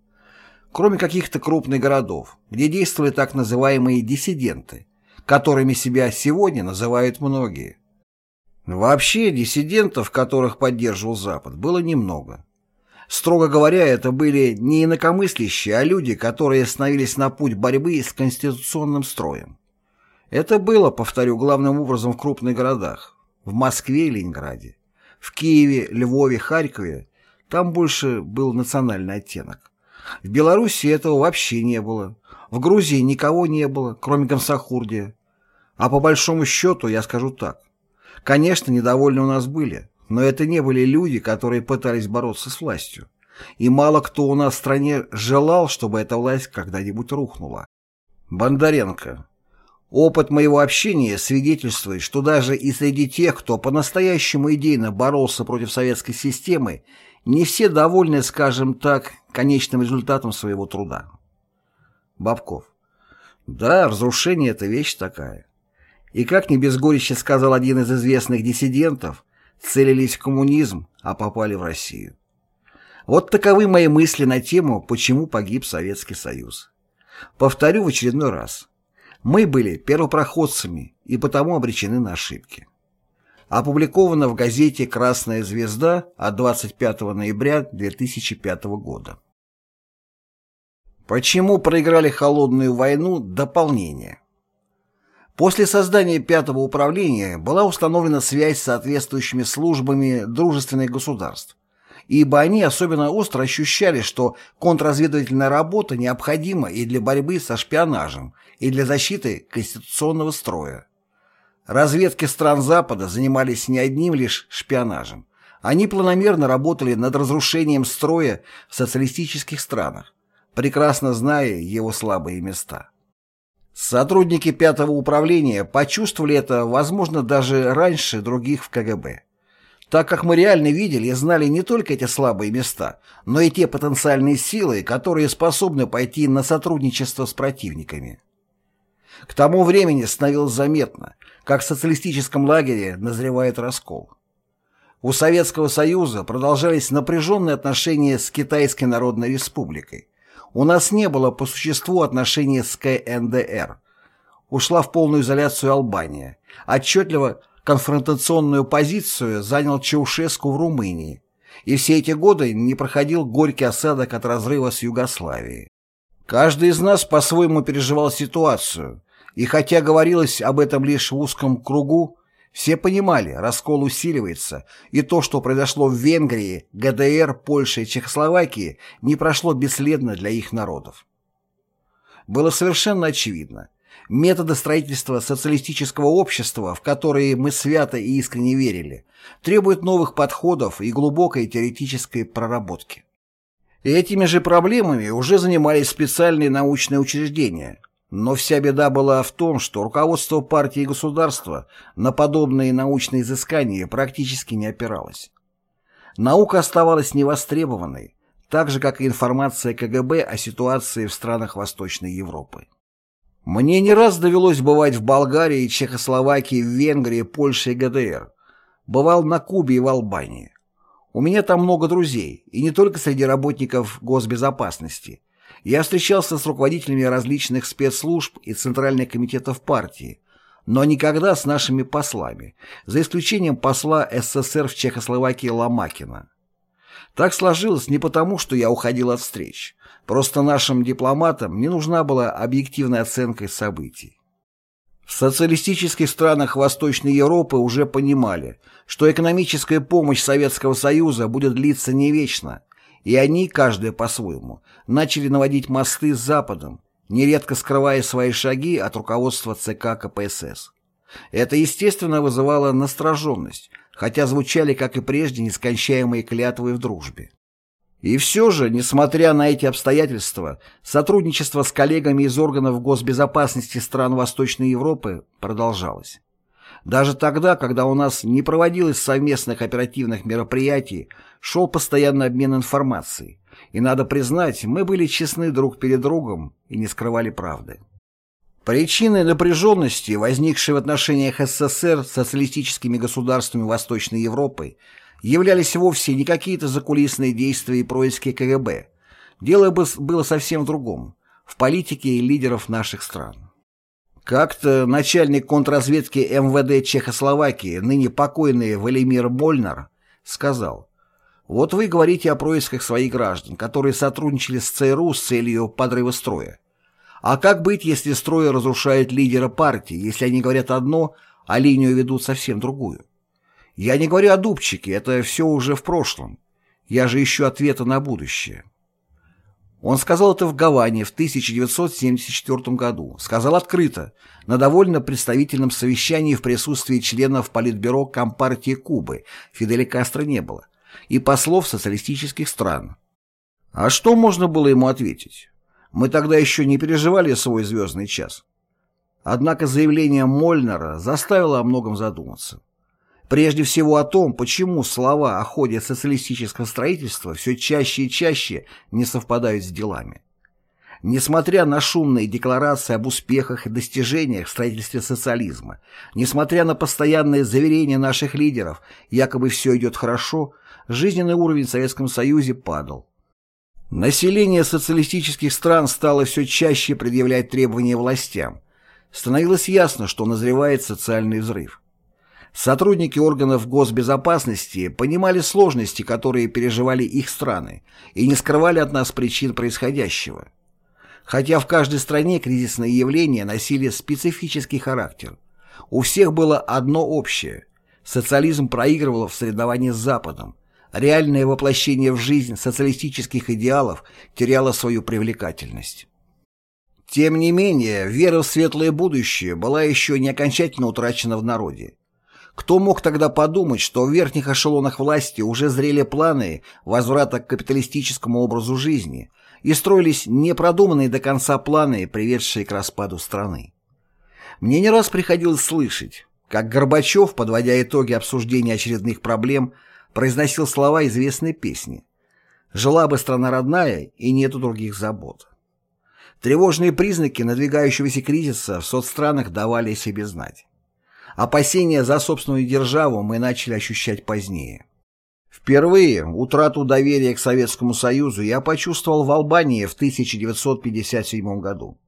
Кроме каких-то крупных городов, где действовали так называемые диссиденты, которыми себя сегодня называют многие. Вообще диссидентов, которых поддерживал Запад, было немного. Строго говоря, это были не инакомыслящие, а люди, которые становились на путь борьбы с конституционным строем. Это было, повторю, главным образом в крупных городах. В Москве и Ленинграде. В Киеве, Львове, Харькове там больше был национальный оттенок. В Белоруссии этого вообще не было. В Грузии никого не было, кроме Гамсахурдия. А по большому счету я скажу так. Конечно, недовольны у нас были, но это не были люди, которые пытались бороться с властью. И мало кто у нас в стране желал, чтобы эта власть когда-нибудь рухнула. Бондаренко. Опыт моего общения свидетельствует, что даже и среди тех, кто по-настоящему идейно боролся против советской системы, не все довольны, скажем так, конечным результатом своего труда. Бабков. Да, разрушение – это вещь такая. И как не без горечи сказал один из известных диссидентов, целились в коммунизм, а попали в Россию. Вот таковы мои мысли на тему, почему погиб Советский Союз. Повторю в очередной раз. Мы были первопроходцами и потому обречены на ошибки. Опубликовано в газете «Красная звезда» от 25 ноября 2005 года. Почему проиграли холодную войну? Дополнение. После создания пятого управления была установлена связь с соответствующими службами дружественных государств, ибо они особенно остро ощущали, что контрразведывательная работа необходима и для борьбы со шпионажем, и для защиты конституционного строя. Разведки стран Запада занимались не одним лишь шпионажем. Они планомерно работали над разрушением строя в социалистических странах, прекрасно зная его слабые места. Сотрудники пятого управления почувствовали это, возможно, даже раньше других в КГБ. Так как мы реально видели и знали не только эти слабые места, но и те потенциальные силы, которые способны пойти на сотрудничество с противниками. К тому времени становилось заметно, как в социалистическом лагере назревает раскол. У Советского Союза продолжались напряженные отношения с Китайской Народной Республикой, у нас не было по существу отношений с КНДР. Ушла в полную изоляцию Албания. Отчетливо конфронтационную позицию занял Чаушеску в Румынии. И все эти годы не проходил горький осадок от разрыва с Югославией. Каждый из нас по-своему переживал ситуацию, и хотя говорилось об этом лишь в узком кругу, все понимали, раскол усиливается, и то, что произошло в Венгрии, ГДР, Польше и Чехословакии, не прошло бесследно для их народов. Было совершенно очевидно, методы строительства социалистического общества, в которые мы свято и искренне верили, требуют новых подходов и глубокой теоретической проработки. И этими же проблемами уже занимались специальные научные учреждения, но вся беда была в том, что руководство партии и государства на подобные научные изыскания практически не опиралось. Наука оставалась невостребованной, так же, как и информация КГБ о ситуации в странах Восточной Европы. Мне не раз довелось бывать в Болгарии, Чехословакии, Венгрии, Польше и ГДР. Бывал на Кубе и в Албании. У меня там много друзей, и не только среди работников госбезопасности, я встречался с руководителями различных спецслужб и центральных комитетов партии, но никогда с нашими послами, за исключением посла СССР в Чехословакии Ломакина. Так сложилось не потому, что я уходил от встреч, просто нашим дипломатам не нужна была объективная оценка событий. В социалистических странах Восточной Европы уже понимали, что экономическая помощь Советского Союза будет длиться не вечно, и они, каждая по-своему, начали наводить мосты с Западом, нередко скрывая свои шаги от руководства ЦК КПСС. Это, естественно, вызывало настороженность, хотя звучали, как и прежде, нескончаемые клятвы в дружбе. И все же, несмотря на эти обстоятельства, сотрудничество с коллегами из органов госбезопасности стран Восточной Европы продолжалось. Даже тогда, когда у нас не проводилось совместных оперативных мероприятий, шел постоянный обмен информацией. И надо признать, мы были честны друг перед другом и не скрывали правды. Причиной напряженности, возникшей в отношениях СССР с социалистическими государствами Восточной Европы, являлись вовсе не какие-то закулисные действия и происки КГБ. Дело было совсем в другом – в политике лидеров наших стран. Как-то начальник контрразведки МВД Чехословакии, ныне покойный Валимир Больнар, сказал, «Вот вы говорите о происках своих граждан, которые сотрудничали с ЦРУ с целью подрыва строя. А как быть, если строй разрушает лидера партии, если они говорят одно, а линию ведут совсем другую? Я не говорю о Дубчике, это все уже в прошлом. Я же ищу ответа на будущее». Он сказал это в Гаване в 1974 году. Сказал открыто, на довольно представительном совещании в присутствии членов Политбюро Компартии Кубы, Фиделя Кастро не было, и послов социалистических стран. А что можно было ему ответить? Мы тогда еще не переживали свой звездный час. Однако заявление Мольнера заставило о многом задуматься. Прежде всего о том, почему слова о ходе социалистического строительства все чаще и чаще не совпадают с делами. Несмотря на шумные декларации об успехах и достижениях в строительстве социализма, несмотря на постоянные заверения наших лидеров, якобы все идет хорошо, жизненный уровень в Советском Союзе падал. Население социалистических стран стало все чаще предъявлять требования властям. Становилось ясно, что назревает социальный взрыв. Сотрудники органов госбезопасности понимали сложности, которые переживали их страны, и не скрывали от нас причин происходящего. Хотя в каждой стране кризисные явления носили специфический характер. У всех было одно общее. Социализм проигрывал в соревновании с Западом. Реальное воплощение в жизнь социалистических идеалов теряло свою привлекательность. Тем не менее, вера в светлое будущее была еще не окончательно утрачена в народе. Кто мог тогда подумать, что в верхних эшелонах власти уже зрели планы возврата к капиталистическому образу жизни и строились непродуманные до конца планы, приведшие к распаду страны? Мне не раз приходилось слышать, как Горбачев, подводя итоги обсуждения очередных проблем, произносил слова известной песни «Жила бы страна родная, и нету других забот». Тревожные признаки надвигающегося кризиса в соцстранах давали о себе знать. Опасения за собственную державу мы начали ощущать позднее. Впервые утрату доверия к Советскому Союзу я почувствовал в Албании в 1957 году.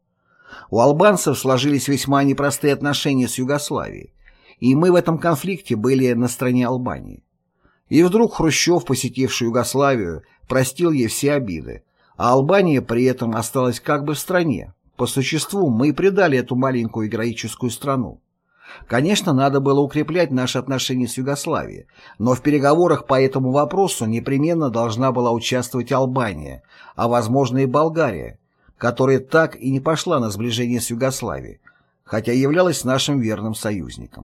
У албанцев сложились весьма непростые отношения с Югославией, и мы в этом конфликте были на стороне Албании. И вдруг Хрущев, посетивший Югославию, простил ей все обиды, а Албания при этом осталась как бы в стране. По существу мы предали эту маленькую героическую страну. Конечно, надо было укреплять наши отношения с Югославией, но в переговорах по этому вопросу непременно должна была участвовать Албания, а возможно и Болгария, которая так и не пошла на сближение с Югославией, хотя являлась нашим верным союзником.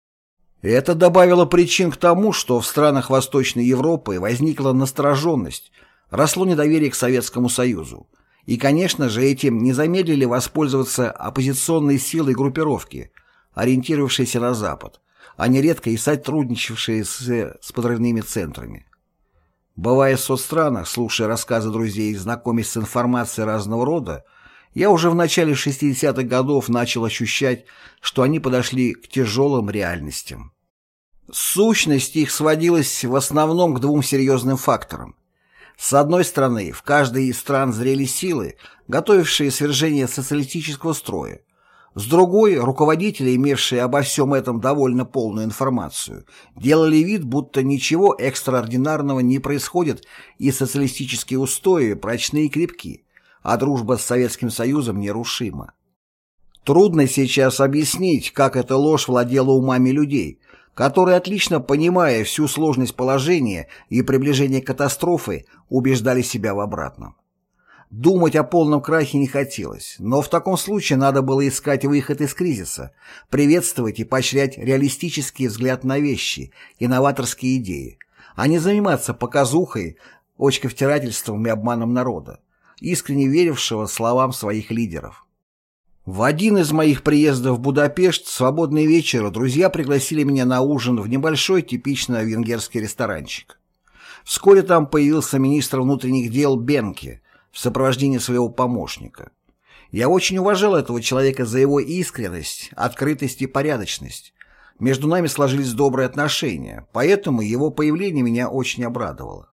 Это добавило причин к тому, что в странах Восточной Европы возникла настороженность, росло недоверие к Советскому Союзу. И, конечно же, этим не замедлили воспользоваться оппозиционные силы группировки, ориентировавшиеся на Запад, а нередко и сотрудничавшие с, с подрывными центрами. Бывая в соцстранах, слушая рассказы друзей и знакомясь с информацией разного рода, я уже в начале 60-х годов начал ощущать, что они подошли к тяжелым реальностям. Сущность их сводилась в основном к двум серьезным факторам. С одной стороны, в каждой из стран зрели силы, готовившие свержение социалистического строя. С другой, руководители, имевшие обо всем этом довольно полную информацию, делали вид, будто ничего экстраординарного не происходит и социалистические устои прочны и крепки, а дружба с Советским Союзом нерушима. Трудно сейчас объяснить, как эта ложь владела умами людей, которые, отлично понимая всю сложность положения и приближение катастрофы, убеждали себя в обратном. Думать о полном крахе не хотелось, но в таком случае надо было искать выход из кризиса, приветствовать и поощрять реалистический взгляд на вещи, инноваторские идеи, а не заниматься показухой, очковтирательством и обманом народа, искренне верившего словам своих лидеров. В один из моих приездов в Будапешт свободный вечер друзья пригласили меня на ужин в небольшой типично венгерский ресторанчик. Вскоре там появился министр внутренних дел Бенке в сопровождении своего помощника. Я очень уважал этого человека за его искренность, открытость и порядочность. Между нами сложились добрые отношения, поэтому его появление меня очень обрадовало.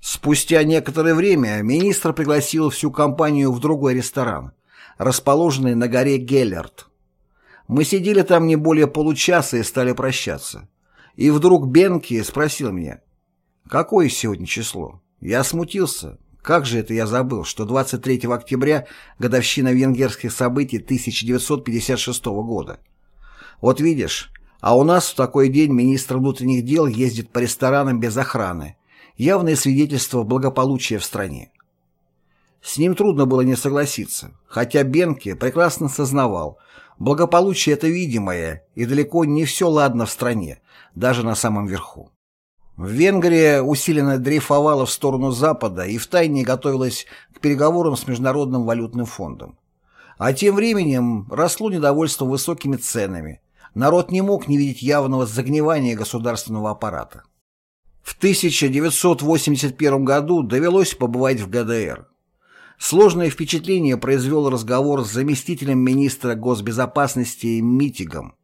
Спустя некоторое время министр пригласил всю компанию в другой ресторан – расположенный на горе Геллерт. Мы сидели там не более получаса и стали прощаться. И вдруг Бенки спросил меня, какое сегодня число? Я смутился. Как же это я забыл, что 23 октября годовщина венгерских событий 1956 года. Вот видишь, а у нас в такой день министр внутренних дел ездит по ресторанам без охраны. Явное свидетельство благополучия в стране. С ним трудно было не согласиться, хотя Бенке прекрасно сознавал, благополучие это видимое, и далеко не все ладно в стране, даже на самом верху. В Венгрии усиленно дрейфовала в сторону Запада и втайне готовилась к переговорам с Международным валютным фондом. А тем временем росло недовольство высокими ценами. Народ не мог не видеть явного загнивания государственного аппарата. В 1981 году довелось побывать в ГДР. Сложное впечатление произвел разговор с заместителем министра госбезопасности Митигом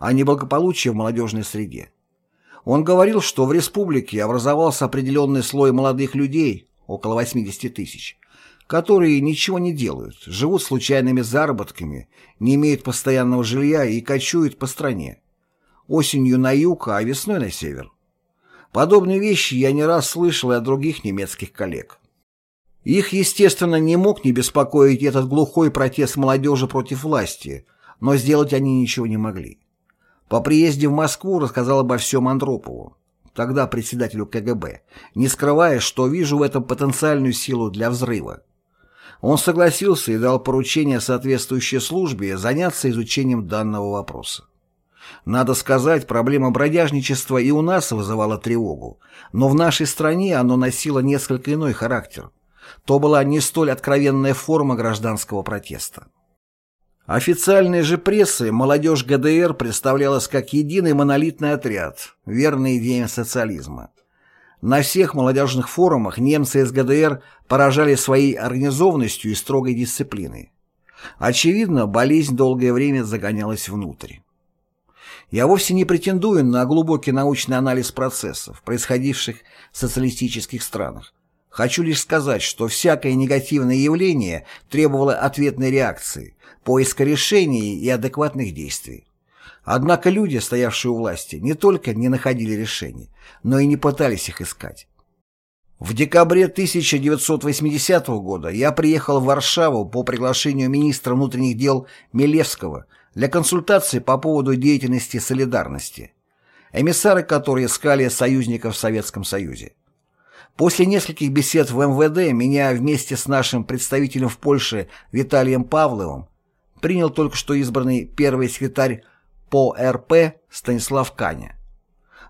о неблагополучии в молодежной среде. Он говорил, что в республике образовался определенный слой молодых людей, около 80 тысяч, которые ничего не делают, живут случайными заработками, не имеют постоянного жилья и кочуют по стране. Осенью на юг, а весной на север. Подобные вещи я не раз слышал и от других немецких коллег. Их, естественно, не мог не беспокоить этот глухой протест молодежи против власти, но сделать они ничего не могли. По приезде в Москву рассказал обо всем Андропову, тогда председателю КГБ, не скрывая, что вижу в этом потенциальную силу для взрыва. Он согласился и дал поручение соответствующей службе заняться изучением данного вопроса. Надо сказать, проблема бродяжничества и у нас вызывала тревогу, но в нашей стране оно носило несколько иной характер. То была не столь откровенная форма гражданского протеста. Официальной же прессой молодежь ГДР представлялась как единый монолитный отряд, верный идеям социализма. На всех молодежных форумах немцы из ГДР поражали своей организованностью и строгой дисциплиной. Очевидно, болезнь долгое время загонялась внутрь. Я вовсе не претендую на глубокий научный анализ процессов, происходивших в социалистических странах. Хочу лишь сказать, что всякое негативное явление требовало ответной реакции, поиска решений и адекватных действий. Однако люди, стоявшие у власти, не только не находили решений, но и не пытались их искать. В декабре 1980 года я приехал в Варшаву по приглашению министра внутренних дел Милевского для консультации по поводу деятельности солидарности, эмиссары которые искали союзников в Советском Союзе. После нескольких бесед в МВД меня вместе с нашим представителем в Польше Виталием Павловым принял только что избранный первый секретарь по РП Станислав Каня.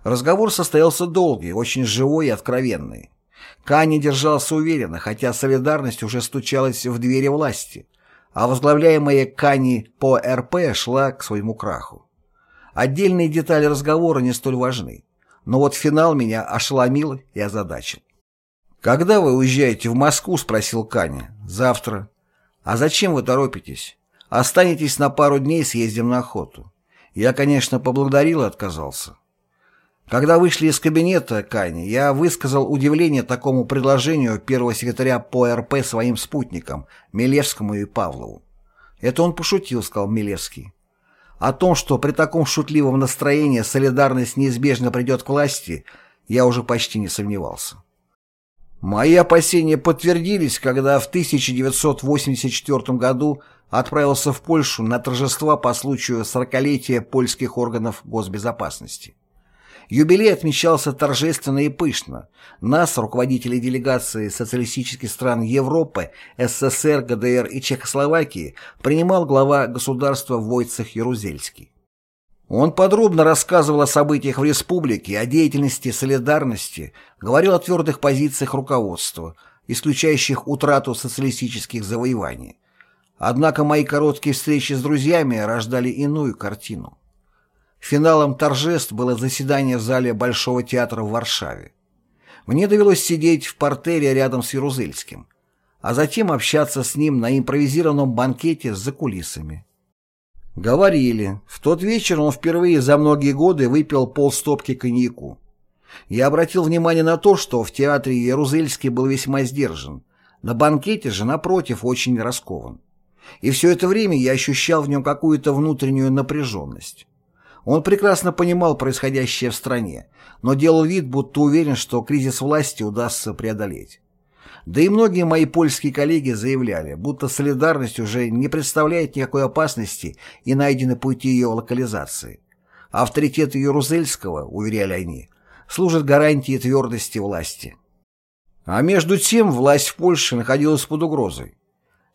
Разговор состоялся долгий, очень живой и откровенный. Каня держался уверенно, хотя солидарность уже стучалась в двери власти, а возглавляемая Кани по РП шла к своему краху. Отдельные детали разговора не столь важны, но вот финал меня ошеломил и озадачил. «Когда вы уезжаете в Москву?» – спросил Каня. «Завтра». «А зачем вы торопитесь? Останетесь на пару дней, съездим на охоту. Я, конечно, поблагодарил и отказался. Когда вышли из кабинета Кани, я высказал удивление такому предложению первого секретаря по РП своим спутникам, Милевскому и Павлову. Это он пошутил, сказал Милевский. О том, что при таком шутливом настроении солидарность неизбежно придет к власти, я уже почти не сомневался. Мои опасения подтвердились, когда в 1984 году отправился в Польшу на торжества по случаю сорокалетия польских органов госбезопасности. Юбилей отмечался торжественно и пышно. Нас, руководителей делегации социалистических стран Европы, СССР, ГДР и Чехословакии, принимал глава государства Войцех Ярузельский. Он подробно рассказывал о событиях в республике, о деятельности солидарности, говорил о твердых позициях руководства, исключающих утрату социалистических завоеваний. Однако мои короткие встречи с друзьями рождали иную картину. Финалом торжеств было заседание в зале Большого театра в Варшаве. Мне довелось сидеть в портере рядом с Ярузельским, а затем общаться с ним на импровизированном банкете за кулисами. Говорили, в тот вечер он впервые за многие годы выпил полстопки коньяку. Я обратил внимание на то, что в театре Ярузельский был весьма сдержан, на банкете же, напротив, очень раскован. И все это время я ощущал в нем какую-то внутреннюю напряженность. Он прекрасно понимал происходящее в стране, но делал вид, будто уверен, что кризис власти удастся преодолеть. Да и многие мои польские коллеги заявляли, будто солидарность уже не представляет никакой опасности и найдены пути ее локализации. Авторитет Ярузельского, уверяли они, служит гарантией твердости власти. А между тем власть в Польше находилась под угрозой.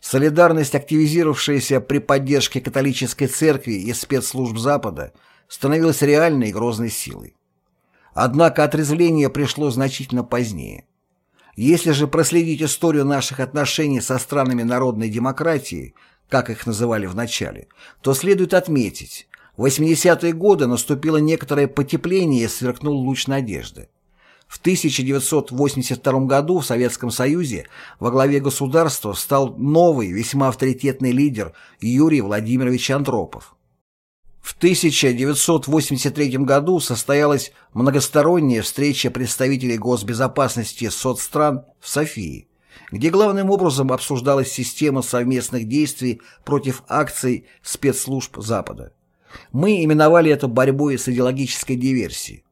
Солидарность, активизировавшаяся при поддержке католической церкви и спецслужб Запада, становилась реальной и грозной силой. Однако отрезвление пришло значительно позднее. Если же проследить историю наших отношений со странами народной демократии, как их называли в начале, то следует отметить, в 80-е годы наступило некоторое потепление и сверкнул луч надежды. В 1982 году в Советском Союзе во главе государства стал новый, весьма авторитетный лидер Юрий Владимирович Андропов. В 1983 году состоялась многосторонняя встреча представителей госбезопасности соцстран в Софии, где главным образом обсуждалась система совместных действий против акций спецслужб Запада. Мы именовали это борьбой с идеологической диверсией.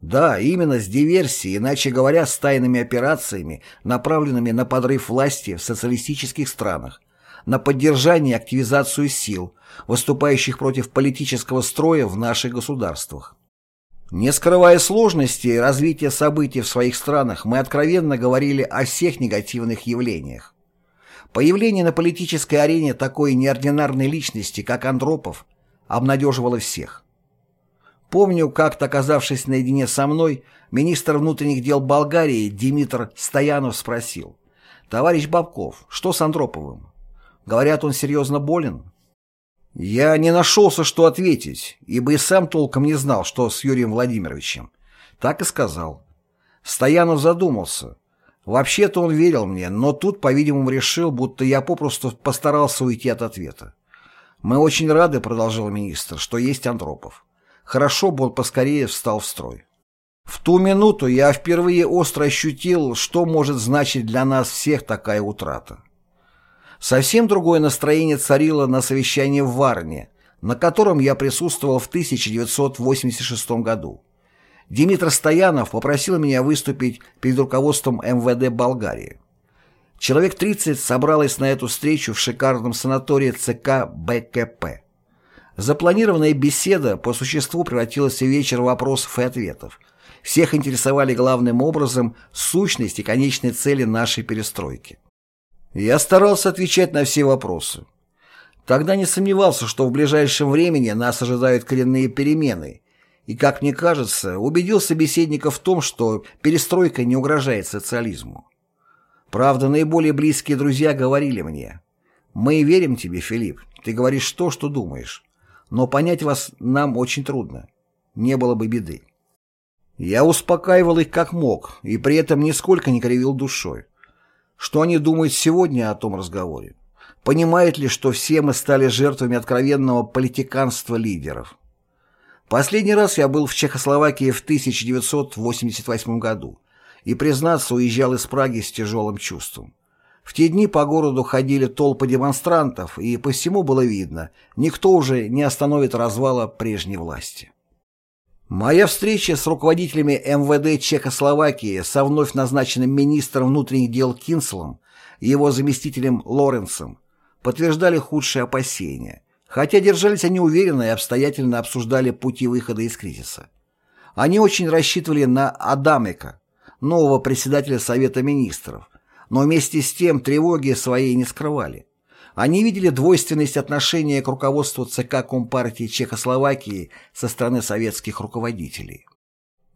Да, именно с диверсией, иначе говоря, с тайными операциями, направленными на подрыв власти в социалистических странах, на поддержание и активизацию сил, выступающих против политического строя в наших государствах. Не скрывая сложностей развития событий в своих странах, мы откровенно говорили о всех негативных явлениях. Появление на политической арене такой неординарной личности, как Андропов, обнадеживало всех. Помню, как-то оказавшись наедине со мной, министр внутренних дел Болгарии Димитр Стоянов спросил, «Товарищ Бабков, что с Андроповым? Говорят, он серьезно болен?» Я не нашелся, что ответить, ибо и сам толком не знал, что с Юрием Владимировичем. Так и сказал. Стоянов задумался. Вообще-то он верил мне, но тут, по-видимому, решил, будто я попросту постарался уйти от ответа. «Мы очень рады», — продолжал министр, — «что есть Андропов. Хорошо бы он поскорее встал в строй». В ту минуту я впервые остро ощутил, что может значить для нас всех такая утрата. Совсем другое настроение царило на совещании в Варне, на котором я присутствовал в 1986 году. Димитр Стоянов попросил меня выступить перед руководством МВД Болгарии. Человек 30 собралось на эту встречу в шикарном санатории ЦК БКП. Запланированная беседа по существу превратилась в вечер вопросов и ответов. Всех интересовали главным образом сущность и конечные цели нашей перестройки. Я старался отвечать на все вопросы. Тогда не сомневался, что в ближайшем времени нас ожидают коренные перемены, и, как мне кажется, убедил собеседника в том, что перестройка не угрожает социализму. Правда, наиболее близкие друзья говорили мне, «Мы верим тебе, Филипп, ты говоришь то, что думаешь, но понять вас нам очень трудно, не было бы беды». Я успокаивал их как мог, и при этом нисколько не кривил душой. Что они думают сегодня о том разговоре? Понимают ли, что все мы стали жертвами откровенного политиканства лидеров? Последний раз я был в Чехословакии в 1988 году и, признаться, уезжал из Праги с тяжелым чувством. В те дни по городу ходили толпы демонстрантов, и по всему было видно, никто уже не остановит развала прежней власти. Моя встреча с руководителями МВД Чехословакии со вновь назначенным министром внутренних дел Кинслом и его заместителем Лоренцем подтверждали худшие опасения, хотя держались они уверенно и обстоятельно обсуждали пути выхода из кризиса. Они очень рассчитывали на Адамека, нового председателя Совета министров, но вместе с тем тревоги своей не скрывали. Они видели двойственность отношения к руководству ЦК Компартии Чехословакии со стороны советских руководителей.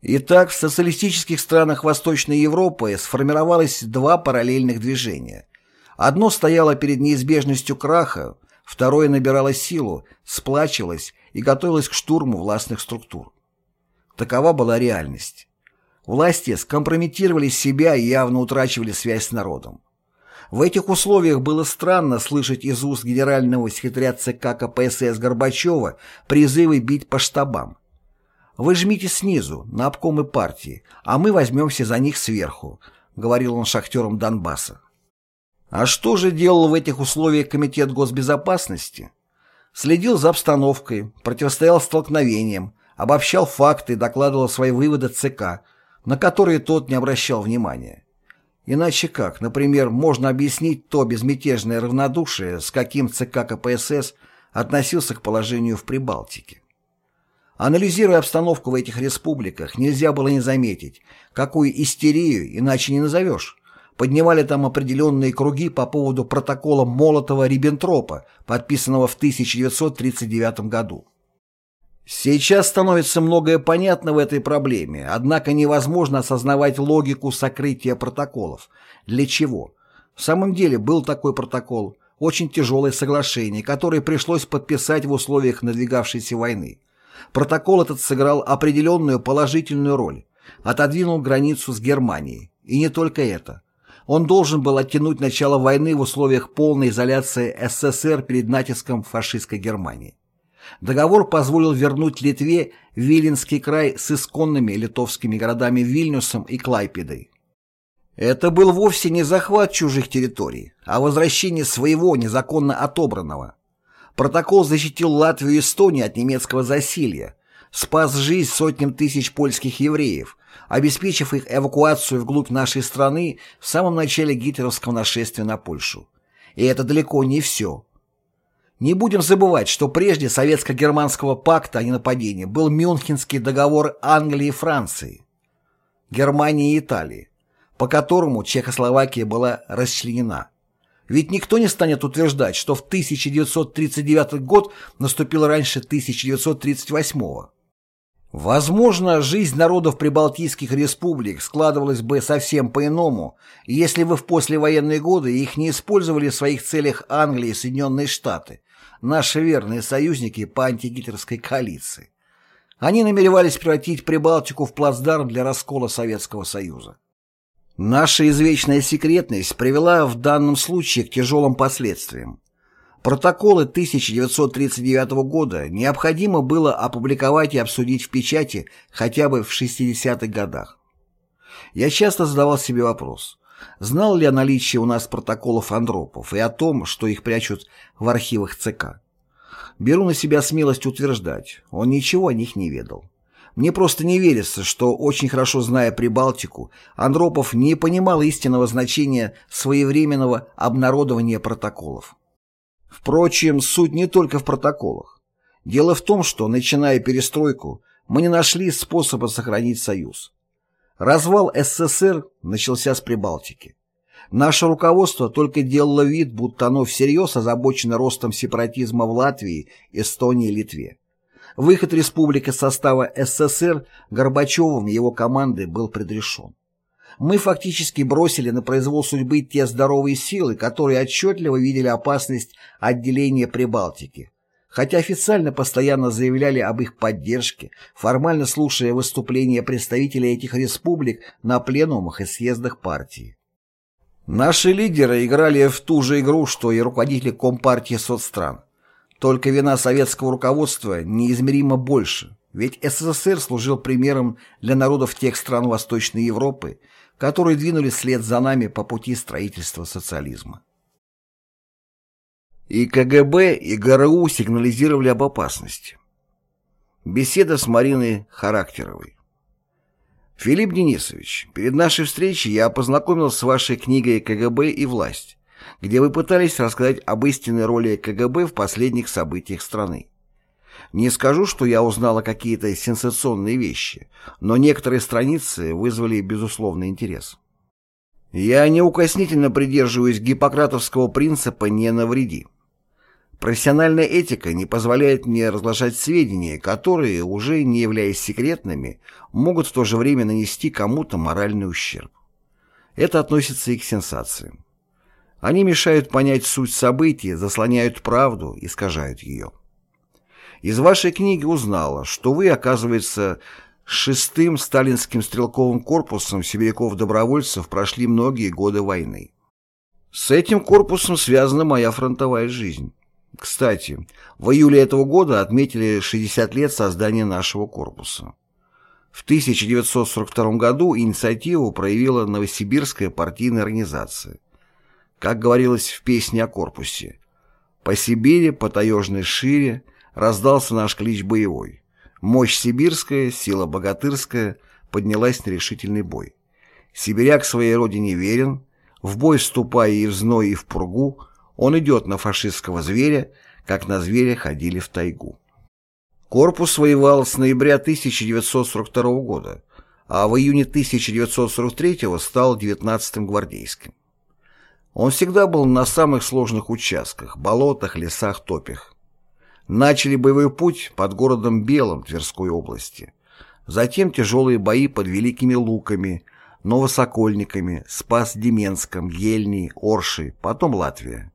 Итак, в социалистических странах Восточной Европы сформировалось два параллельных движения. Одно стояло перед неизбежностью краха, второе набирало силу, сплачивалось и готовилось к штурму властных структур. Такова была реальность. Власти скомпрометировали себя и явно утрачивали связь с народом. В этих условиях было странно слышать из уст генерального секретаря ЦК КПСС Горбачева призывы бить по штабам. «Вы жмите снизу, на обкомы партии, а мы возьмемся за них сверху», — говорил он шахтерам Донбасса. А что же делал в этих условиях Комитет госбезопасности? Следил за обстановкой, противостоял столкновениям, обобщал факты докладывал свои выводы ЦК, на которые тот не обращал внимания. Иначе как, например, можно объяснить то безмятежное равнодушие, с каким ЦК КПСС относился к положению в Прибалтике? Анализируя обстановку в этих республиках, нельзя было не заметить, какую истерию, иначе не назовешь, поднимали там определенные круги по поводу протокола Молотова-Риббентропа, подписанного в 1939 году. Сейчас становится многое понятно в этой проблеме, однако невозможно осознавать логику сокрытия протоколов. Для чего? В самом деле был такой протокол, очень тяжелое соглашение, которое пришлось подписать в условиях надвигавшейся войны. Протокол этот сыграл определенную положительную роль, отодвинул границу с Германией. И не только это. Он должен был оттянуть начало войны в условиях полной изоляции СССР перед натиском фашистской Германии. Договор позволил вернуть Литве Виленский край с исконными литовскими городами Вильнюсом и Клайпедой. Это был вовсе не захват чужих территорий, а возвращение своего незаконно отобранного. Протокол защитил Латвию и Эстонию от немецкого засилья, спас жизнь сотням тысяч польских евреев, обеспечив их эвакуацию вглубь нашей страны в самом начале гитлеровского нашествия на Польшу. И это далеко не все. Не будем забывать, что прежде советско-германского пакта о ненападении был Мюнхенский договор Англии и Франции, Германии и Италии, по которому Чехословакия была расчленена. Ведь никто не станет утверждать, что в 1939 год наступил раньше 1938 года. Возможно, жизнь народов прибалтийских республик складывалась бы совсем по-иному, если бы в послевоенные годы их не использовали в своих целях Англия и Соединенные Штаты, наши верные союзники по антигитлеровской коалиции. Они намеревались превратить Прибалтику в плацдарм для раскола Советского Союза. Наша извечная секретность привела в данном случае к тяжелым последствиям. Протоколы 1939 года необходимо было опубликовать и обсудить в печати хотя бы в 60-х годах. Я часто задавал себе вопрос, знал ли о наличии у нас протоколов Андропов и о том, что их прячут в архивах ЦК. Беру на себя смелость утверждать, он ничего о них не ведал. Мне просто не верится, что, очень хорошо зная Прибалтику, Андропов не понимал истинного значения своевременного обнародования протоколов. Впрочем, суть не только в протоколах. Дело в том, что, начиная перестройку, мы не нашли способа сохранить Союз. Развал СССР начался с Прибалтики. Наше руководство только делало вид, будто оно всерьез озабочено ростом сепаратизма в Латвии, Эстонии и Литве. Выход республики из состава СССР Горбачевым и его командой был предрешен мы фактически бросили на произвол судьбы те здоровые силы, которые отчетливо видели опасность отделения Прибалтики, хотя официально постоянно заявляли об их поддержке, формально слушая выступления представителей этих республик на пленумах и съездах партии. Наши лидеры играли в ту же игру, что и руководители Компартии соцстран. Только вина советского руководства неизмеримо больше, ведь СССР служил примером для народов тех стран Восточной Европы, которые двинулись вслед за нами по пути строительства социализма. И КГБ, и ГРУ сигнализировали об опасности. Беседа с Мариной Характеровой. Филипп Денисович, перед нашей встречей я познакомился с вашей книгой «КГБ и власть», где вы пытались рассказать об истинной роли КГБ в последних событиях страны. Не скажу, что я узнала какие-то сенсационные вещи, но некоторые страницы вызвали безусловный интерес. Я неукоснительно придерживаюсь гиппократовского принципа «не навреди». Профессиональная этика не позволяет мне разглашать сведения, которые, уже не являясь секретными, могут в то же время нанести кому-то моральный ущерб. Это относится и к сенсациям. Они мешают понять суть событий, заслоняют правду, искажают ее. Из вашей книги узнала, что вы, оказывается, шестым сталинским стрелковым корпусом сибиряков-добровольцев прошли многие годы войны. С этим корпусом связана моя фронтовая жизнь. Кстати, в июле этого года отметили 60 лет создания нашего корпуса. В 1942 году инициативу проявила Новосибирская партийная организация. Как говорилось в песне о корпусе, «По Сибири, по таежной шире, раздался наш клич боевой. Мощь сибирская, сила богатырская поднялась на решительный бой. Сибиряк своей родине верен, в бой вступая и в зной, и в пургу, он идет на фашистского зверя, как на зверя ходили в тайгу. Корпус воевал с ноября 1942 года, а в июне 1943 стал 19-м гвардейским. Он всегда был на самых сложных участках, болотах, лесах, топях начали боевой путь под городом Белым Тверской области. Затем тяжелые бои под Великими Луками, Новосокольниками, Спас-Деменском, Ельней, Оршей, потом Латвия.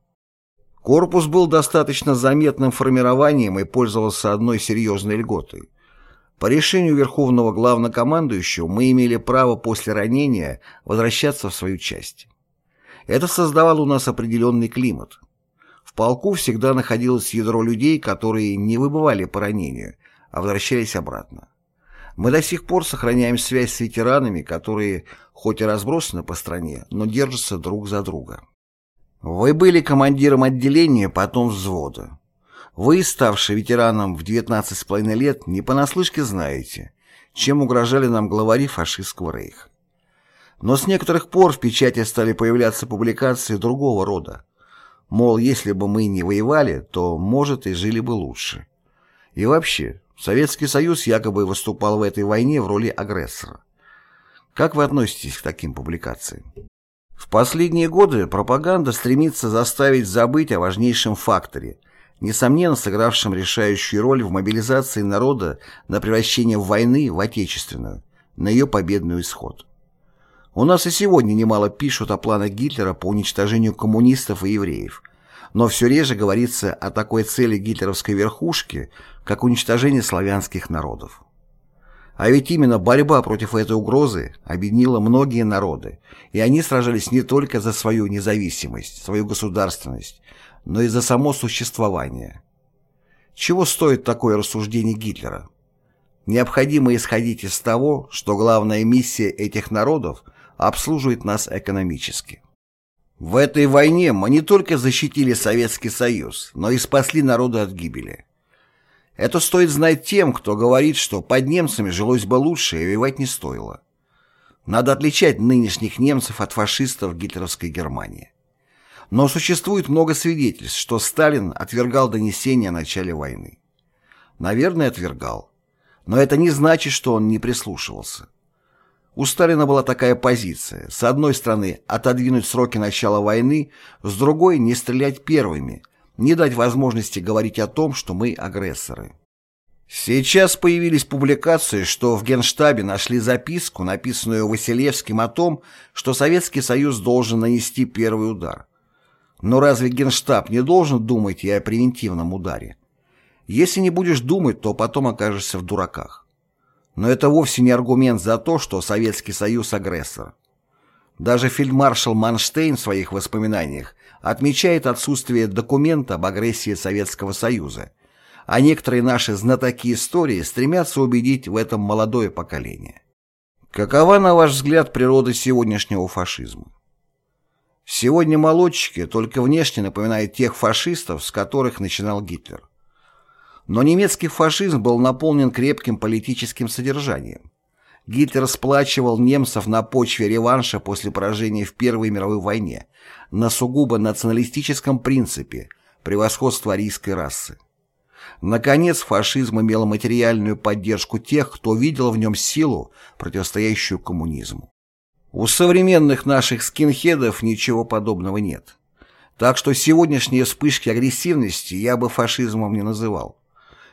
Корпус был достаточно заметным формированием и пользовался одной серьезной льготой. По решению Верховного Главнокомандующего мы имели право после ранения возвращаться в свою часть. Это создавало у нас определенный климат. Полку всегда находилось ядро людей, которые не выбывали по ранению, а возвращались обратно. Мы до сих пор сохраняем связь с ветеранами, которые хоть и разбросаны по стране, но держатся друг за друга. Вы были командиром отделения, потом взвода. Вы, ставший ветераном в 19,5 лет, не понаслышке знаете, чем угрожали нам главари фашистского рейха. Но с некоторых пор в печати стали появляться публикации другого рода. Мол, если бы мы не воевали, то, может, и жили бы лучше. И вообще, Советский Союз якобы выступал в этой войне в роли агрессора. Как вы относитесь к таким публикациям? В последние годы пропаганда стремится заставить забыть о важнейшем факторе, несомненно сыгравшем решающую роль в мобилизации народа на превращение войны в отечественную, на ее победный исход. У нас и сегодня немало пишут о планах Гитлера по уничтожению коммунистов и евреев, но все реже говорится о такой цели гитлеровской верхушки, как уничтожение славянских народов. А ведь именно борьба против этой угрозы объединила многие народы, и они сражались не только за свою независимость, свою государственность, но и за само существование. Чего стоит такое рассуждение Гитлера? Необходимо исходить из того, что главная миссия этих народов – обслуживает нас экономически. В этой войне мы не только защитили Советский Союз, но и спасли народу от гибели. Это стоит знать тем, кто говорит, что под немцами жилось бы лучше и воевать не стоило. Надо отличать нынешних немцев от фашистов гитлеровской Германии. Но существует много свидетельств, что Сталин отвергал донесения о начале войны. Наверное, отвергал. Но это не значит, что он не прислушивался. У Сталина была такая позиция. С одной стороны, отодвинуть сроки начала войны, с другой – не стрелять первыми, не дать возможности говорить о том, что мы агрессоры. Сейчас появились публикации, что в Генштабе нашли записку, написанную Василевским о том, что Советский Союз должен нанести первый удар. Но разве Генштаб не должен думать и о превентивном ударе? Если не будешь думать, то потом окажешься в дураках. Но это вовсе не аргумент за то, что Советский Союз – агрессор. Даже фельдмаршал Манштейн в своих воспоминаниях отмечает отсутствие документа об агрессии Советского Союза, а некоторые наши знатоки истории стремятся убедить в этом молодое поколение. Какова, на ваш взгляд, природа сегодняшнего фашизма? Сегодня молодчики только внешне напоминают тех фашистов, с которых начинал Гитлер. Но немецкий фашизм был наполнен крепким политическим содержанием. Гитлер сплачивал немцев на почве реванша после поражения в Первой мировой войне, на сугубо националистическом принципе превосходства арийской расы. Наконец, фашизм имел материальную поддержку тех, кто видел в нем силу, противостоящую коммунизму. У современных наших скинхедов ничего подобного нет. Так что сегодняшние вспышки агрессивности я бы фашизмом не называл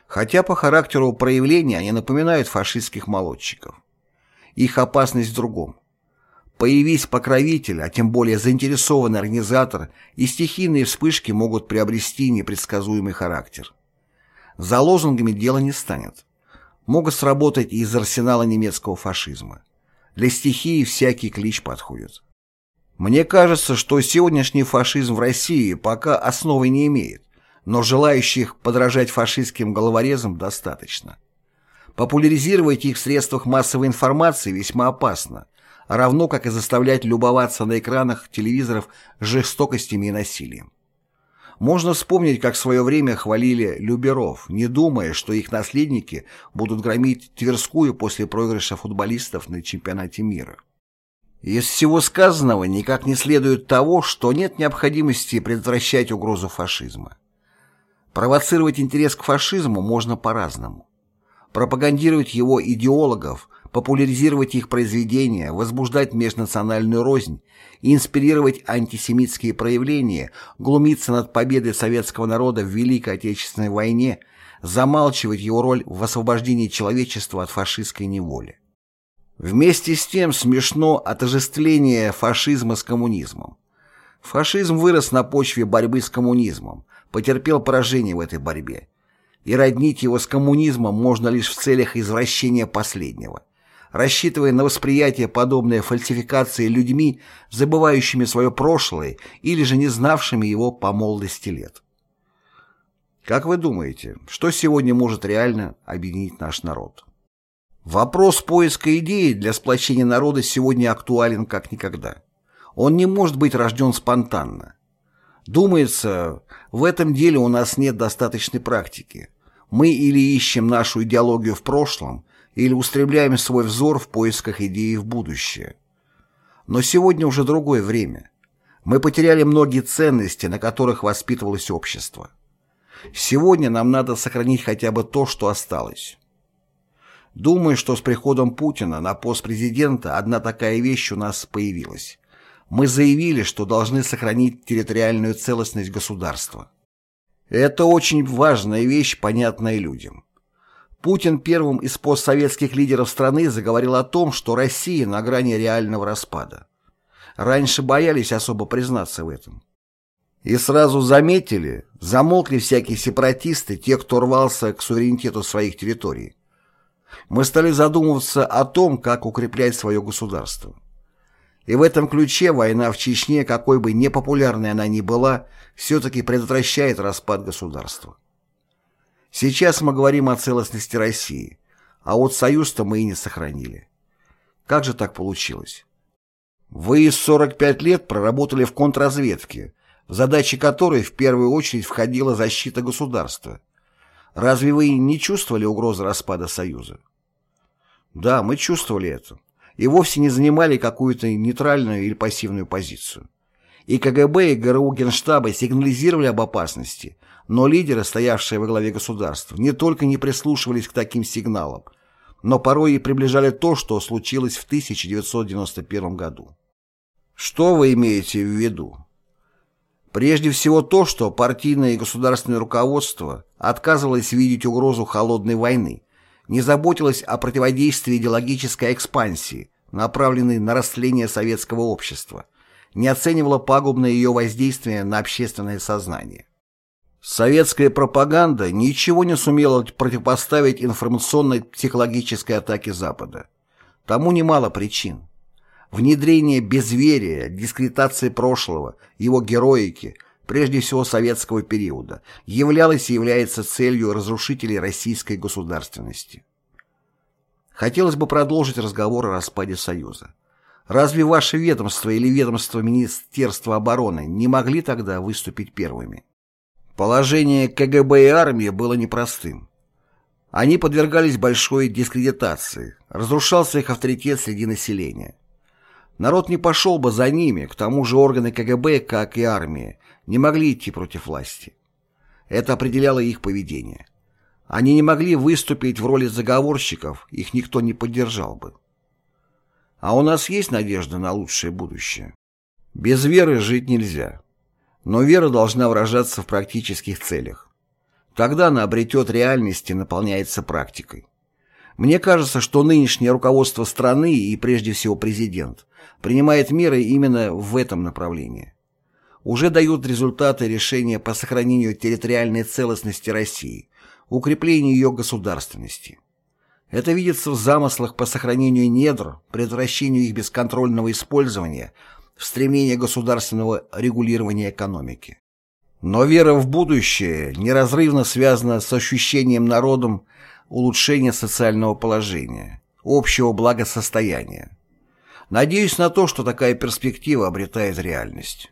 хотя по характеру проявления они напоминают фашистских молодчиков. Их опасность в другом. Появись покровитель, а тем более заинтересованный организатор, и стихийные вспышки могут приобрести непредсказуемый характер. За лозунгами дело не станет. Могут сработать и из арсенала немецкого фашизма. Для стихии всякий клич подходит. Мне кажется, что сегодняшний фашизм в России пока основы не имеет но желающих подражать фашистским головорезам достаточно. Популяризировать их в средствах массовой информации весьма опасно, равно как и заставлять любоваться на экранах телевизоров жестокостями и насилием. Можно вспомнить, как в свое время хвалили Люберов, не думая, что их наследники будут громить Тверскую после проигрыша футболистов на чемпионате мира. Из всего сказанного никак не следует того, что нет необходимости предотвращать угрозу фашизма. Провоцировать интерес к фашизму можно по-разному. Пропагандировать его идеологов, популяризировать их произведения, возбуждать межнациональную рознь, инспирировать антисемитские проявления, глумиться над победой советского народа в Великой Отечественной войне, замалчивать его роль в освобождении человечества от фашистской неволи. Вместе с тем смешно отождествление фашизма с коммунизмом. Фашизм вырос на почве борьбы с коммунизмом, потерпел поражение в этой борьбе. И роднить его с коммунизмом можно лишь в целях извращения последнего, рассчитывая на восприятие подобной фальсификации людьми, забывающими свое прошлое или же не знавшими его по молодости лет. Как вы думаете, что сегодня может реально объединить наш народ? Вопрос поиска идеи для сплочения народа сегодня актуален как никогда. Он не может быть рожден спонтанно. Думается, в этом деле у нас нет достаточной практики. Мы или ищем нашу идеологию в прошлом, или устремляем свой взор в поисках идеи в будущее. Но сегодня уже другое время. Мы потеряли многие ценности, на которых воспитывалось общество. Сегодня нам надо сохранить хотя бы то, что осталось. Думаю, что с приходом Путина на пост президента одна такая вещь у нас появилась. Мы заявили, что должны сохранить территориальную целостность государства. Это очень важная вещь, понятная людям. Путин первым из постсоветских лидеров страны заговорил о том, что Россия на грани реального распада. Раньше боялись особо признаться в этом. И сразу заметили, замолкли всякие сепаратисты, те, кто рвался к суверенитету своих территорий. Мы стали задумываться о том, как укреплять свое государство. И в этом ключе война в Чечне, какой бы непопулярной она ни была, все-таки предотвращает распад государства. Сейчас мы говорим о целостности России, а вот союз-то мы и не сохранили. Как же так получилось? Вы 45 лет проработали в контрразведке, в задачи которой в первую очередь входила защита государства. Разве вы не чувствовали угрозы распада Союза? Да, мы чувствовали это. И вовсе не занимали какую-то нейтральную или пассивную позицию. И КГБ, и ГРУ Генштаба сигнализировали об опасности, но лидеры, стоявшие во главе государства, не только не прислушивались к таким сигналам, но порой и приближали то, что случилось в 1991 году. Что вы имеете в виду? Прежде всего то, что партийное и государственное руководство отказывалось видеть угрозу холодной войны, не заботилось о противодействии идеологической экспансии, направленной на растление советского общества, не оценивало пагубное ее воздействие на общественное сознание. Советская пропаганда ничего не сумела противопоставить информационной психологической атаке Запада. Тому немало причин. Внедрение безверия, дискредитация прошлого, его героики, прежде всего советского периода, являлось и является целью разрушителей российской государственности. Хотелось бы продолжить разговор о распаде Союза. Разве ваше ведомство или ведомство Министерства обороны не могли тогда выступить первыми? Положение КГБ и армии было непростым. Они подвергались большой дискредитации, разрушался их авторитет среди населения. Народ не пошел бы за ними, к тому же органы КГБ, как и армия, не могли идти против власти. Это определяло их поведение. Они не могли выступить в роли заговорщиков, их никто не поддержал бы. А у нас есть надежда на лучшее будущее. Без веры жить нельзя. Но вера должна выражаться в практических целях. Тогда она обретет реальность и наполняется практикой. Мне кажется, что нынешнее руководство страны и прежде всего президент принимает меры именно в этом направлении. Уже дают результаты решения по сохранению территориальной целостности России, укреплению ее государственности. Это видится в замыслах по сохранению недр, предотвращению их бесконтрольного использования, в стремлении государственного регулирования экономики. Но вера в будущее неразрывно связана с ощущением народом улучшения социального положения, общего благосостояния. Надеюсь на то, что такая перспектива обретает реальность.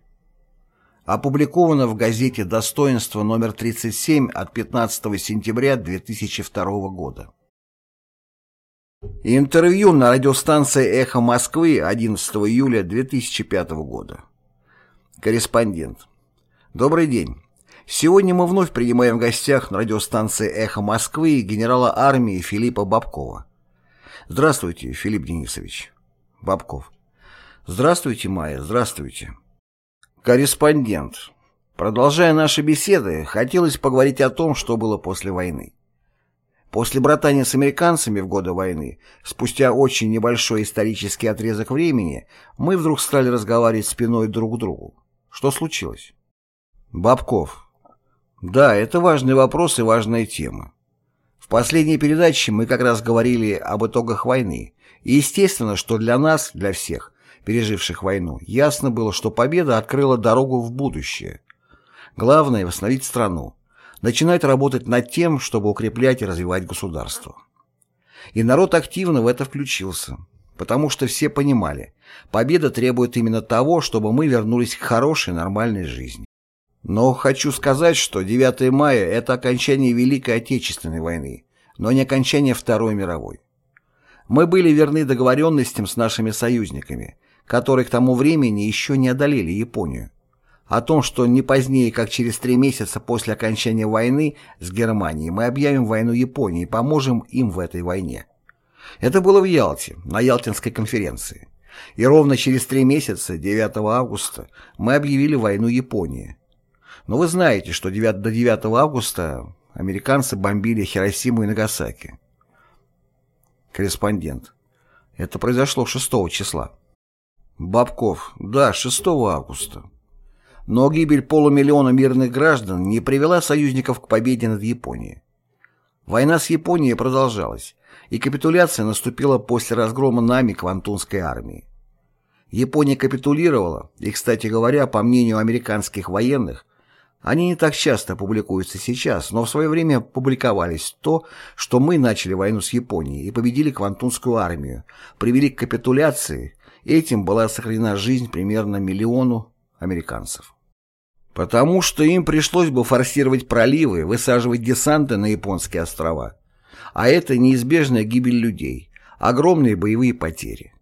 Опубликовано в газете «Достоинство» номер 37 от 15 сентября 2002 года. Интервью на радиостанции «Эхо Москвы» 11 июля 2005 года. Корреспондент. Добрый день. Сегодня мы вновь принимаем в гостях на радиостанции «Эхо Москвы» генерала армии Филиппа Бабкова. Здравствуйте, Филипп Денисович. Бабков. Здравствуйте, Майя, здравствуйте. Корреспондент. Продолжая наши беседы, хотелось поговорить о том, что было после войны. После братания с американцами в годы войны, спустя очень небольшой исторический отрезок времени, мы вдруг стали разговаривать спиной друг к другу. Что случилось? Бабков. Да, это важный вопрос и важная тема. В последней передаче мы как раз говорили об итогах войны, и естественно, что для нас, для всех, переживших войну, ясно было, что победа открыла дорогу в будущее. Главное – восстановить страну, начинать работать над тем, чтобы укреплять и развивать государство. И народ активно в это включился, потому что все понимали, победа требует именно того, чтобы мы вернулись к хорошей, нормальной жизни. Но хочу сказать, что 9 мая – это окончание Великой Отечественной войны, но не окончание Второй мировой. Мы были верны договоренностям с нашими союзниками, которые к тому времени еще не одолели Японию. О том, что не позднее, как через три месяца после окончания войны с Германией мы объявим войну Японии и поможем им в этой войне. Это было в Ялте, на Ялтинской конференции. И ровно через три месяца, 9 августа, мы объявили войну Японии. Но вы знаете, что 9, до 9 августа американцы бомбили Хиросиму и Нагасаки. Корреспондент. Это произошло 6 числа. Бабков. Да, 6 августа. Но гибель полумиллиона мирных граждан не привела союзников к победе над Японией. Война с Японией продолжалась, и капитуляция наступила после разгрома нами Квантунской армии. Япония капитулировала, и, кстати говоря, по мнению американских военных, они не так часто публикуются сейчас, но в свое время публиковались то, что мы начали войну с Японией и победили Квантунскую армию, привели к капитуляции, этим была сохранена жизнь примерно миллиону американцев. Потому что им пришлось бы форсировать проливы, высаживать десанты на японские острова. А это неизбежная гибель людей, огромные боевые потери.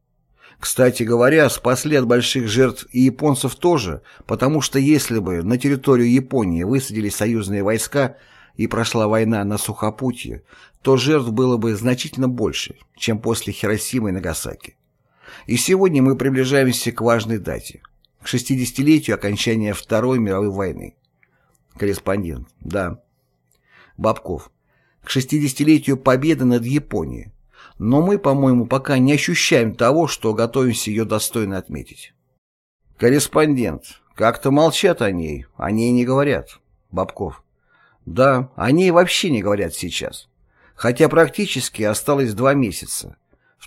Кстати говоря, спасли от больших жертв и японцев тоже, потому что если бы на территорию Японии высадились союзные войска и прошла война на сухопутье, то жертв было бы значительно больше, чем после Хиросимы и Нагасаки. И сегодня мы приближаемся к важной дате – к 60-летию окончания Второй мировой войны. Корреспондент. Да. Бабков. К 60-летию победы над Японией. Но мы, по-моему, пока не ощущаем того, что готовимся ее достойно отметить. Корреспондент. Как-то молчат о ней, о ней не говорят. Бабков. Да, о ней вообще не говорят сейчас. Хотя практически осталось два месяца.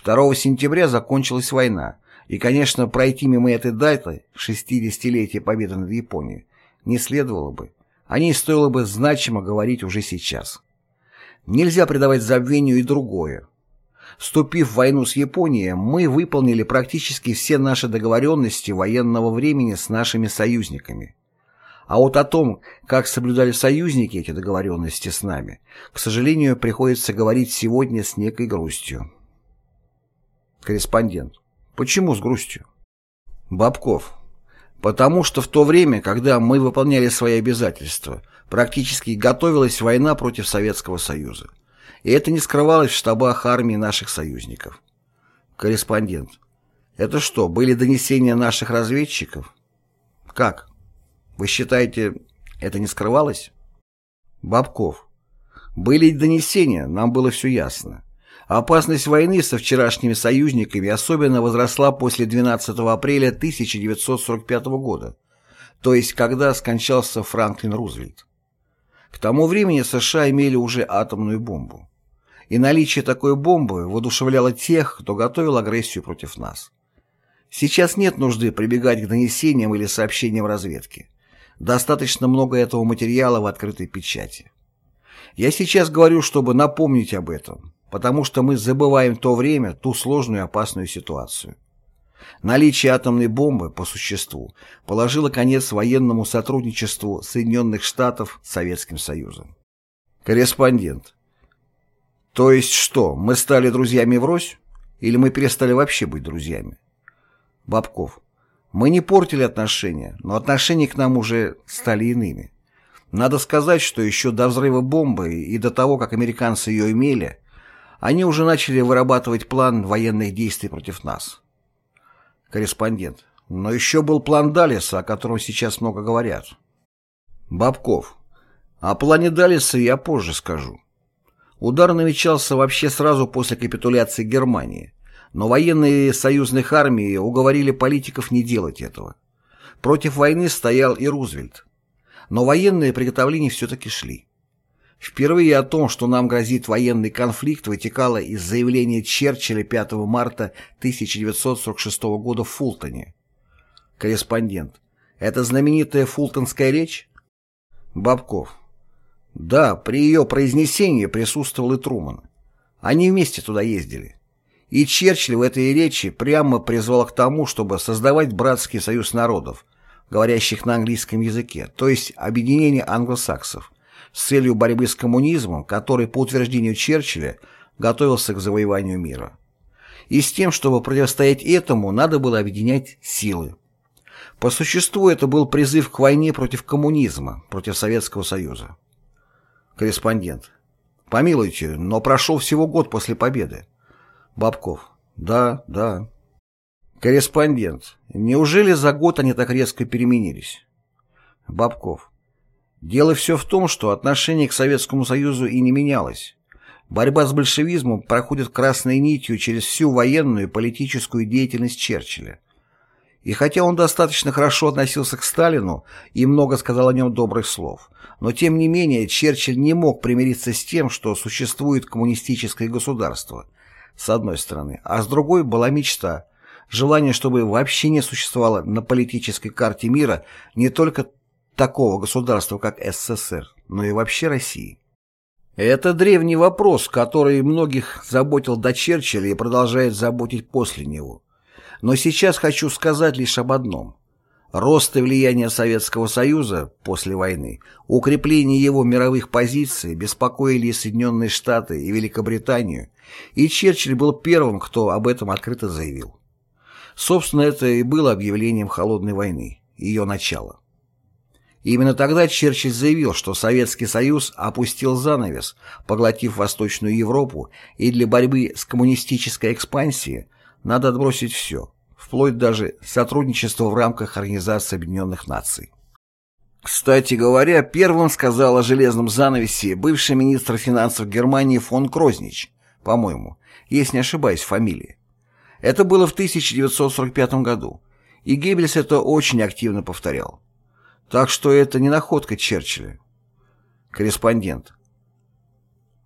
2 сентября закончилась война, и, конечно, пройти мимо этой даты, 60-летия победы над Японией, не следовало бы. О ней стоило бы значимо говорить уже сейчас. Нельзя придавать забвению и другое. Вступив в войну с Японией, мы выполнили практически все наши договоренности военного времени с нашими союзниками. А вот о том, как соблюдали союзники эти договоренности с нами, к сожалению, приходится говорить сегодня с некой грустью. Корреспондент. Почему с грустью? Бабков. Потому что в то время, когда мы выполняли свои обязательства, практически готовилась война против Советского Союза. И это не скрывалось в штабах армии наших союзников. Корреспондент. Это что, были донесения наших разведчиков? Как? Вы считаете, это не скрывалось? Бабков. Были донесения, нам было все ясно. Опасность войны со вчерашними союзниками особенно возросла после 12 апреля 1945 года, то есть когда скончался Франклин Рузвельт. К тому времени США имели уже атомную бомбу. И наличие такой бомбы воодушевляло тех, кто готовил агрессию против нас. Сейчас нет нужды прибегать к донесениям или сообщениям разведки. Достаточно много этого материала в открытой печати. Я сейчас говорю, чтобы напомнить об этом, потому что мы забываем то время, ту сложную и опасную ситуацию. Наличие атомной бомбы, по существу, положило конец военному сотрудничеству Соединенных Штатов с Советским Союзом. Корреспондент. То есть что, мы стали друзьями врозь? Или мы перестали вообще быть друзьями? Бабков. Мы не портили отношения, но отношения к нам уже стали иными. Надо сказать, что еще до взрыва бомбы и до того, как американцы ее имели, они уже начали вырабатывать план военных действий против нас. Корреспондент. Но еще был план Далиса, о котором сейчас много говорят. Бабков. О плане Далиса я позже скажу. Удар намечался вообще сразу после капитуляции Германии, но военные союзных армий уговорили политиков не делать этого. Против войны стоял и Рузвельт. Но военные приготовления все-таки шли. Впервые о том, что нам грозит военный конфликт, вытекало из заявления Черчилля 5 марта 1946 года в Фултоне. Корреспондент. Это знаменитая фултонская речь? Бабков. Да, при ее произнесении присутствовал и Труман. Они вместе туда ездили. И Черчилль в этой речи прямо призвал к тому, чтобы создавать братский союз народов, говорящих на английском языке, то есть объединение англосаксов, с целью борьбы с коммунизмом, который, по утверждению Черчилля, готовился к завоеванию мира. И с тем, чтобы противостоять этому, надо было объединять силы. По существу это был призыв к войне против коммунизма, против Советского Союза. Корреспондент. Помилуйте, но прошел всего год после победы. Бабков. Да, да. Корреспондент. Неужели за год они так резко переменились? Бабков. Дело все в том, что отношение к Советскому Союзу и не менялось. Борьба с большевизмом проходит красной нитью через всю военную и политическую деятельность Черчилля. И хотя он достаточно хорошо относился к Сталину и много сказал о нем добрых слов, но тем не менее Черчилль не мог примириться с тем, что существует коммунистическое государство, с одной стороны, а с другой была мечта – желание, чтобы вообще не существовало на политической карте мира не только такого государства, как СССР, но и вообще России. Это древний вопрос, который многих заботил до Черчилля и продолжает заботить после него. Но сейчас хочу сказать лишь об одном. Рост и влияние Советского Союза после войны, укрепление его мировых позиций беспокоили Соединенные Штаты и Великобританию, и Черчилль был первым, кто об этом открыто заявил. Собственно, это и было объявлением холодной войны, ее начала. Именно тогда Черчилль заявил, что Советский Союз опустил занавес, поглотив Восточную Европу, и для борьбы с коммунистической экспансией надо отбросить все, вплоть даже сотрудничество в рамках Организации Объединенных Наций. Кстати говоря, первым сказал о железном занавесе бывший министр финансов Германии фон Крознич, по-моему, если не ошибаюсь фамилии. Это было в 1945 году, и Геббельс это очень активно повторял. Так что это не находка Черчилля. Корреспондент.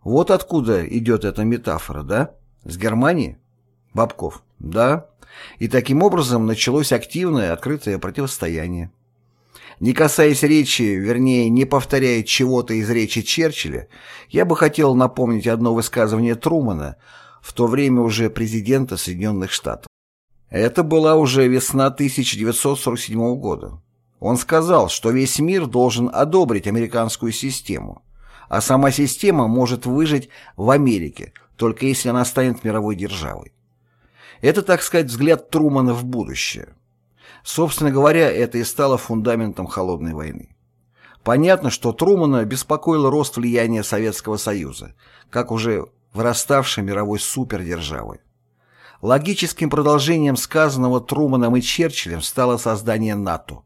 Вот откуда идет эта метафора, да? С Германии? Бабков. Да. И таким образом началось активное открытое противостояние. Не касаясь речи, вернее, не повторяя чего-то из речи Черчилля, я бы хотел напомнить одно высказывание Трумана – в то время уже президента Соединенных Штатов. Это была уже весна 1947 года. Он сказал, что весь мир должен одобрить американскую систему, а сама система может выжить в Америке, только если она станет мировой державой. Это, так сказать, взгляд Трумана в будущее. Собственно говоря, это и стало фундаментом холодной войны. Понятно, что Трумана беспокоил рост влияния Советского Союза, как уже выраставшей мировой супердержавой. Логическим продолжением сказанного Труманом и Черчиллем стало создание НАТО.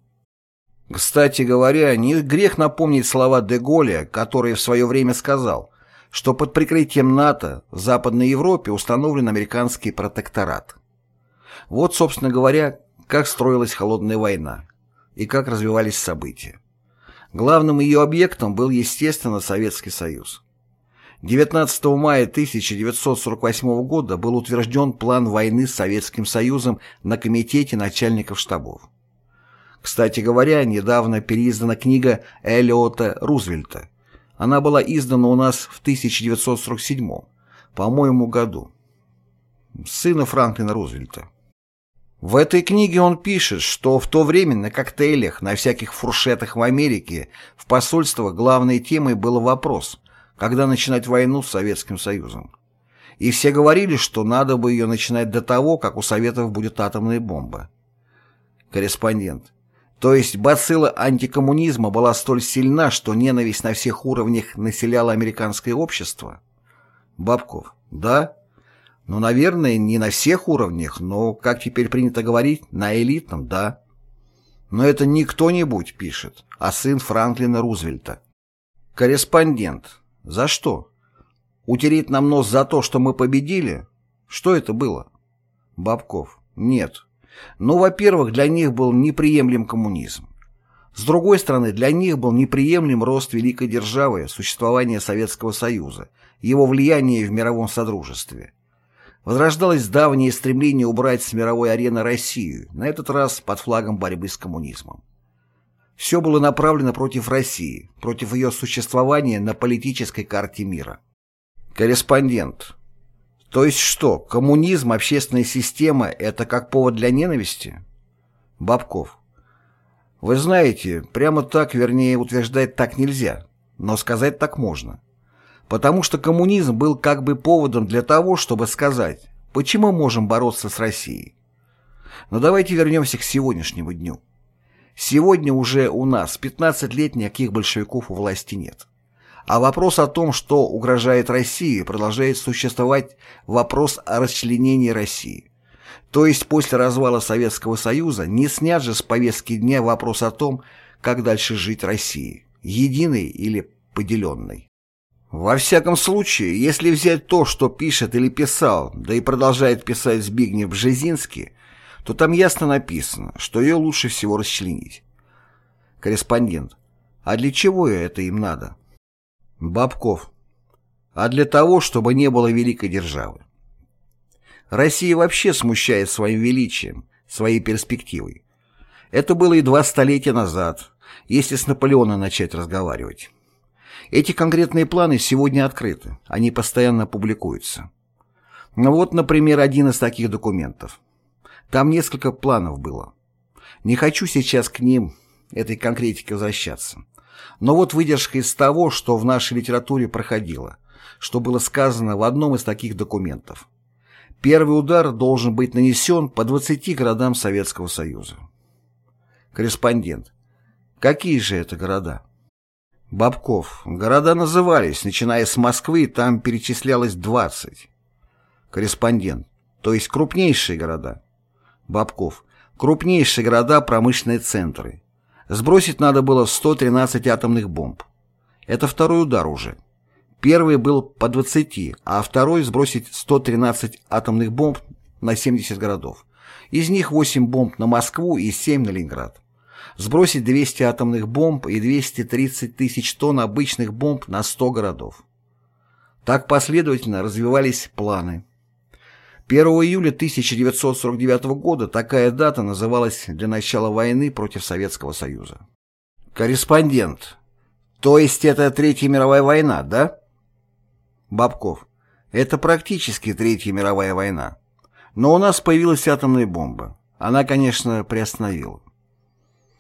Кстати говоря, не грех напомнить слова де Голля, который в свое время сказал, что под прикрытием НАТО в Западной Европе установлен американский протекторат. Вот, собственно говоря, как строилась холодная война и как развивались события. Главным ее объектом был, естественно, Советский Союз. 19 мая 1948 года был утвержден план войны с Советским Союзом на Комитете начальников штабов. Кстати говоря, недавно переиздана книга Эллиота Рузвельта. Она была издана у нас в 1947, по-моему, году. Сына Франклина Рузвельта. В этой книге он пишет, что в то время на коктейлях, на всяких фуршетах в Америке, в посольствах главной темой был вопрос, когда начинать войну с Советским Союзом. И все говорили, что надо бы ее начинать до того, как у Советов будет атомная бомба. Корреспондент. То есть бацилла антикоммунизма была столь сильна, что ненависть на всех уровнях населяла американское общество? Бабков. Да. Ну, наверное, не на всех уровнях, но, как теперь принято говорить, на элитном, да. Но это не кто-нибудь пишет, а сын Франклина Рузвельта. Корреспондент. За что? Утереть нам нос за то, что мы победили? Что это было? Бабков. Нет. Ну, во-первых, для них был неприемлем коммунизм. С другой стороны, для них был неприемлем рост великой державы, существование Советского Союза, его влияние в мировом содружестве. Возрождалось давнее стремление убрать с мировой арены Россию, на этот раз под флагом борьбы с коммунизмом. Все было направлено против России, против ее существования на политической карте мира. Корреспондент. То есть что, коммунизм, общественная система – это как повод для ненависти? Бабков. Вы знаете, прямо так, вернее, утверждать так нельзя, но сказать так можно. Потому что коммунизм был как бы поводом для того, чтобы сказать, почему можем бороться с Россией. Но давайте вернемся к сегодняшнему дню. Сегодня уже у нас 15 лет никаких большевиков у власти нет. А вопрос о том, что угрожает России, продолжает существовать вопрос о расчленении России. То есть после развала Советского Союза не снят же с повестки дня вопрос о том, как дальше жить России, единой или поделенной. Во всяком случае, если взять то, что пишет или писал, да и продолжает писать Збигнев Бжезинский, то там ясно написано, что ее лучше всего расчленить. Корреспондент. А для чего это им надо? Бабков. А для того, чтобы не было великой державы. Россия вообще смущает своим величием, своей перспективой. Это было и два столетия назад, если с Наполеона начать разговаривать. Эти конкретные планы сегодня открыты, они постоянно публикуются. Ну вот, например, один из таких документов. Там несколько планов было. Не хочу сейчас к ним, этой конкретике возвращаться. Но вот выдержка из того, что в нашей литературе проходило, что было сказано в одном из таких документов. Первый удар должен быть нанесен по 20 городам Советского Союза. Корреспондент. Какие же это города? Бабков. Города назывались, начиная с Москвы, там перечислялось 20. Корреспондент. То есть крупнейшие города. Бабков. Крупнейшие города – промышленные центры. Сбросить надо было 113 атомных бомб. Это второй удар уже. Первый был по 20, а второй сбросить 113 атомных бомб на 70 городов. Из них 8 бомб на Москву и 7 на Ленинград. Сбросить 200 атомных бомб и 230 тысяч тонн обычных бомб на 100 городов. Так последовательно развивались планы. 1 июля 1949 года такая дата называлась для начала войны против Советского Союза. Корреспондент. То есть это Третья мировая война, да? Бабков. Это практически Третья мировая война. Но у нас появилась атомная бомба. Она, конечно, приостановила.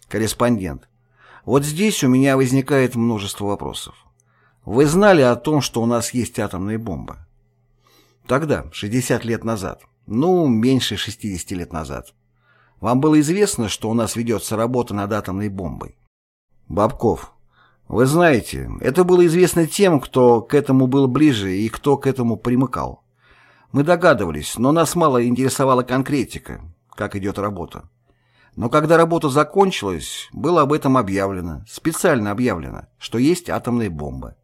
Корреспондент. Вот здесь у меня возникает множество вопросов. Вы знали о том, что у нас есть атомная бомба? Тогда, 60 лет назад. Ну, меньше 60 лет назад. Вам было известно, что у нас ведется работа над атомной бомбой? Бабков. Вы знаете, это было известно тем, кто к этому был ближе и кто к этому примыкал. Мы догадывались, но нас мало интересовала конкретика, как идет работа. Но когда работа закончилась, было об этом объявлено, специально объявлено, что есть атомная бомба.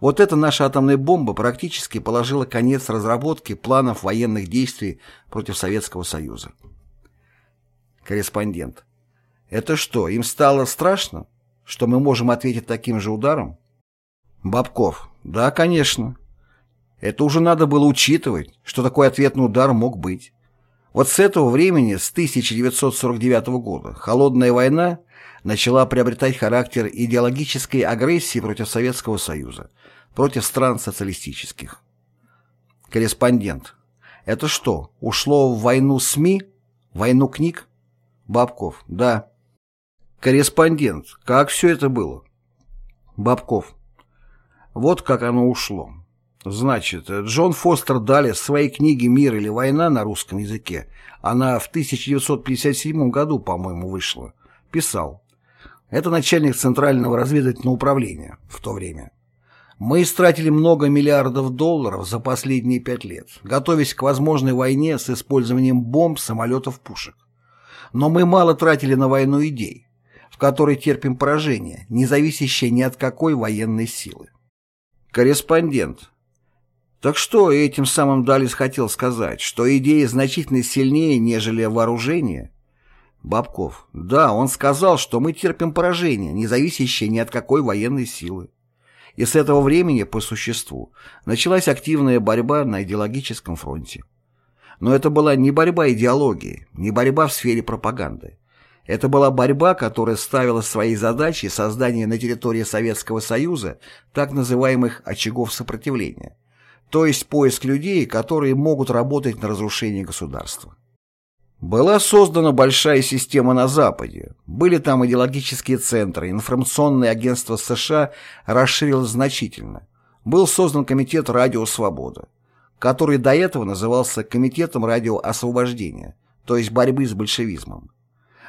Вот эта наша атомная бомба практически положила конец разработке планов военных действий против Советского Союза. Корреспондент. Это что, им стало страшно, что мы можем ответить таким же ударом? Бабков. Да, конечно. Это уже надо было учитывать, что такой ответный удар мог быть. Вот с этого времени, с 1949 года, холодная война начала приобретать характер идеологической агрессии против Советского Союза, против стран социалистических. Корреспондент. Это что, ушло в войну СМИ? Войну книг? Бабков. Да. Корреспондент. Как все это было? Бабков. Вот как оно ушло. Значит, Джон Фостер Даллес в своей книге «Мир или война» на русском языке, она в 1957 году, по-моему, вышла, писал. Это начальник Центрального разведывательного управления в то время. Мы истратили много миллиардов долларов за последние пять лет, готовясь к возможной войне с использованием бомб, самолетов, пушек. Но мы мало тратили на войну идей, в которой терпим поражение, не зависящее ни от какой военной силы. Корреспондент. Так что этим самым Далис хотел сказать, что идеи значительно сильнее, нежели вооружение? Бабков. Да, он сказал, что мы терпим поражение, не зависящее ни от какой военной силы. И с этого времени, по существу, началась активная борьба на идеологическом фронте. Но это была не борьба идеологии, не борьба в сфере пропаганды. Это была борьба, которая ставила своей задачей создание на территории Советского Союза так называемых очагов сопротивления, то есть поиск людей, которые могут работать на разрушение государства. Была создана большая система на Западе. Были там идеологические центры, информационное агентство США расширилось значительно. Был создан комитет «Радио Свобода», который до этого назывался Комитетом радиоосвобождения, то есть борьбы с большевизмом.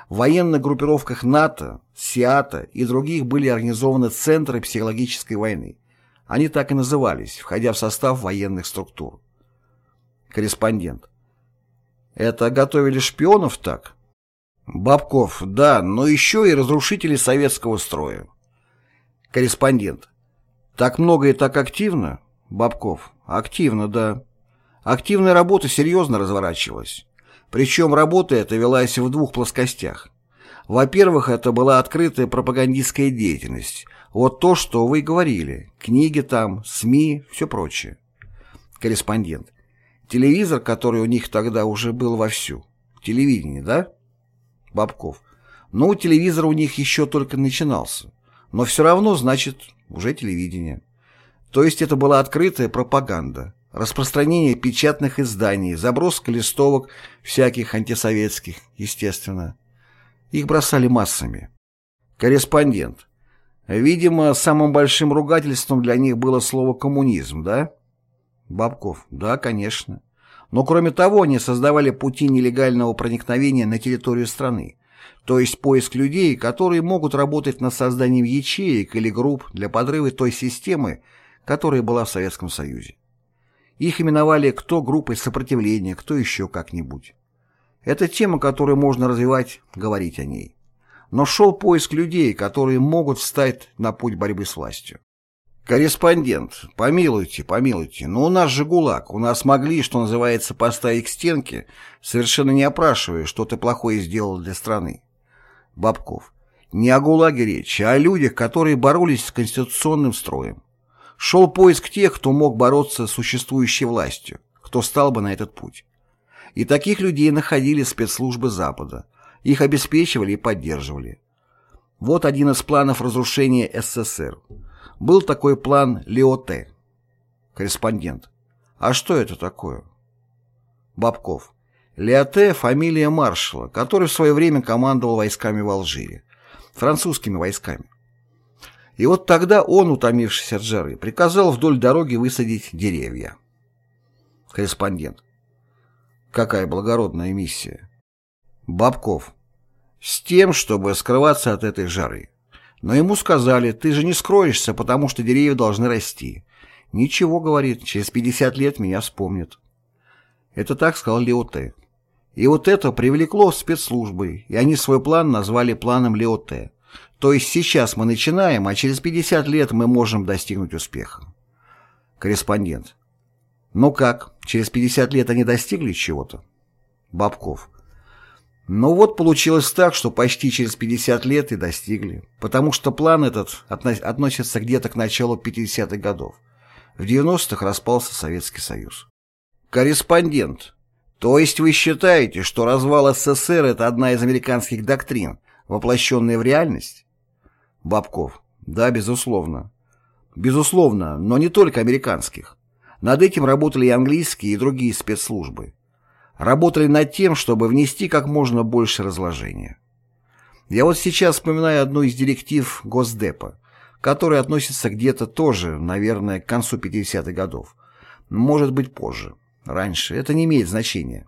В военных группировках НАТО, СИАТа и других были организованы центры психологической войны. Они так и назывались, входя в состав военных структур. Корреспондент. Это готовили шпионов так? Бабков, да, но еще и разрушители советского строя. Корреспондент. Так много и так активно? Бабков. Активно, да. Активная работа серьезно разворачивалась. Причем работа эта велась в двух плоскостях. Во-первых, это была открытая пропагандистская деятельность. Вот то, что вы говорили. Книги там, СМИ, все прочее. Корреспондент. Телевизор, который у них тогда уже был вовсю. Телевидение, да? Бабков. Ну, телевизор у них еще только начинался. Но все равно, значит, уже телевидение. То есть это была открытая пропаганда. Распространение печатных изданий, заброска листовок всяких антисоветских, естественно. Их бросали массами. Корреспондент. Видимо, самым большим ругательством для них было слово «коммунизм», да? Бабков. Да, конечно. Но кроме того, они создавали пути нелегального проникновения на территорию страны, то есть поиск людей, которые могут работать над созданием ячеек или групп для подрыва той системы, которая была в Советском Союзе. Их именовали кто группой сопротивления, кто еще как-нибудь. Это тема, которую можно развивать, говорить о ней. Но шел поиск людей, которые могут встать на путь борьбы с властью. Корреспондент, помилуйте, помилуйте, но у нас же ГУЛАГ, у нас могли, что называется, поставить к стенке, совершенно не опрашивая, что ты плохое сделал для страны. Бабков. Не о ГУЛАГе речь, а о людях, которые боролись с конституционным строем. Шел поиск тех, кто мог бороться с существующей властью, кто стал бы на этот путь. И таких людей находили спецслужбы Запада, их обеспечивали и поддерживали. Вот один из планов разрушения СССР – был такой план Леоте. Корреспондент. А что это такое? Бабков. Леоте – фамилия маршала, который в свое время командовал войсками в Алжире. Французскими войсками. И вот тогда он, утомившись от жары, приказал вдоль дороги высадить деревья. Корреспондент. Какая благородная миссия. Бабков. С тем, чтобы скрываться от этой жары. Но ему сказали, ты же не скроешься, потому что деревья должны расти. Ничего, говорит, через 50 лет меня вспомнят. Это так сказал Леоте. И вот это привлекло спецслужбы, и они свой план назвали планом Леоте. То есть сейчас мы начинаем, а через 50 лет мы можем достигнуть успеха. Корреспондент. Ну как, через 50 лет они достигли чего-то? Бабков. Но вот получилось так, что почти через 50 лет и достигли, потому что план этот относится где-то к началу 50-х годов. В 90-х распался Советский Союз. Корреспондент. То есть вы считаете, что развал СССР – это одна из американских доктрин, воплощенная в реальность? Бабков. Да, безусловно. Безусловно, но не только американских. Над этим работали и английские, и другие спецслужбы работали над тем, чтобы внести как можно больше разложения. Я вот сейчас вспоминаю одну из директив Госдепа, которая относится где-то тоже, наверное, к концу 50-х годов. Может быть, позже. Раньше. Это не имеет значения.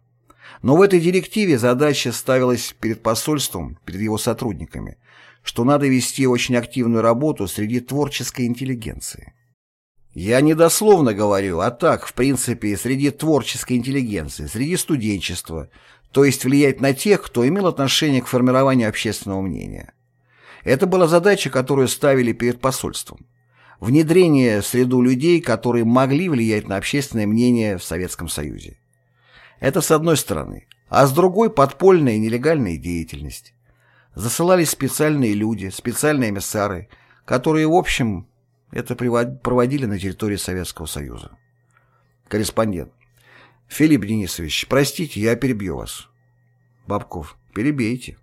Но в этой директиве задача ставилась перед посольством, перед его сотрудниками, что надо вести очень активную работу среди творческой интеллигенции. Я не дословно говорю, а так, в принципе, среди творческой интеллигенции, среди студенчества, то есть влиять на тех, кто имел отношение к формированию общественного мнения. Это была задача, которую ставили перед посольством. Внедрение в среду людей, которые могли влиять на общественное мнение в Советском Союзе. Это с одной стороны. А с другой – подпольная и нелегальная деятельность. Засылались специальные люди, специальные эмиссары, которые, в общем, это проводили на территории Советского Союза. Корреспондент. Филипп Денисович, простите, я перебью вас. Бабков. Перебейте.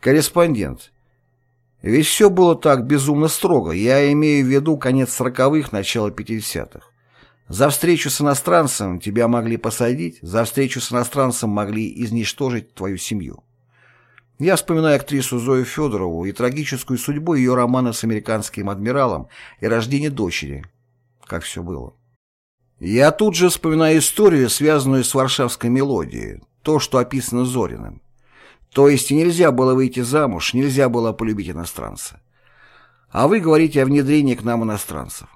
Корреспондент. Ведь все было так безумно строго. Я имею в виду конец сороковых, начало пятидесятых. За встречу с иностранцем тебя могли посадить, за встречу с иностранцем могли изничтожить твою семью. Я вспоминаю актрису Зою Федорову и трагическую судьбу ее романа с американским адмиралом и рождение дочери. Как все было. Я тут же вспоминаю историю, связанную с варшавской мелодией, то, что описано Зориным. То есть нельзя было выйти замуж, нельзя было полюбить иностранца. А вы говорите о внедрении к нам иностранцев.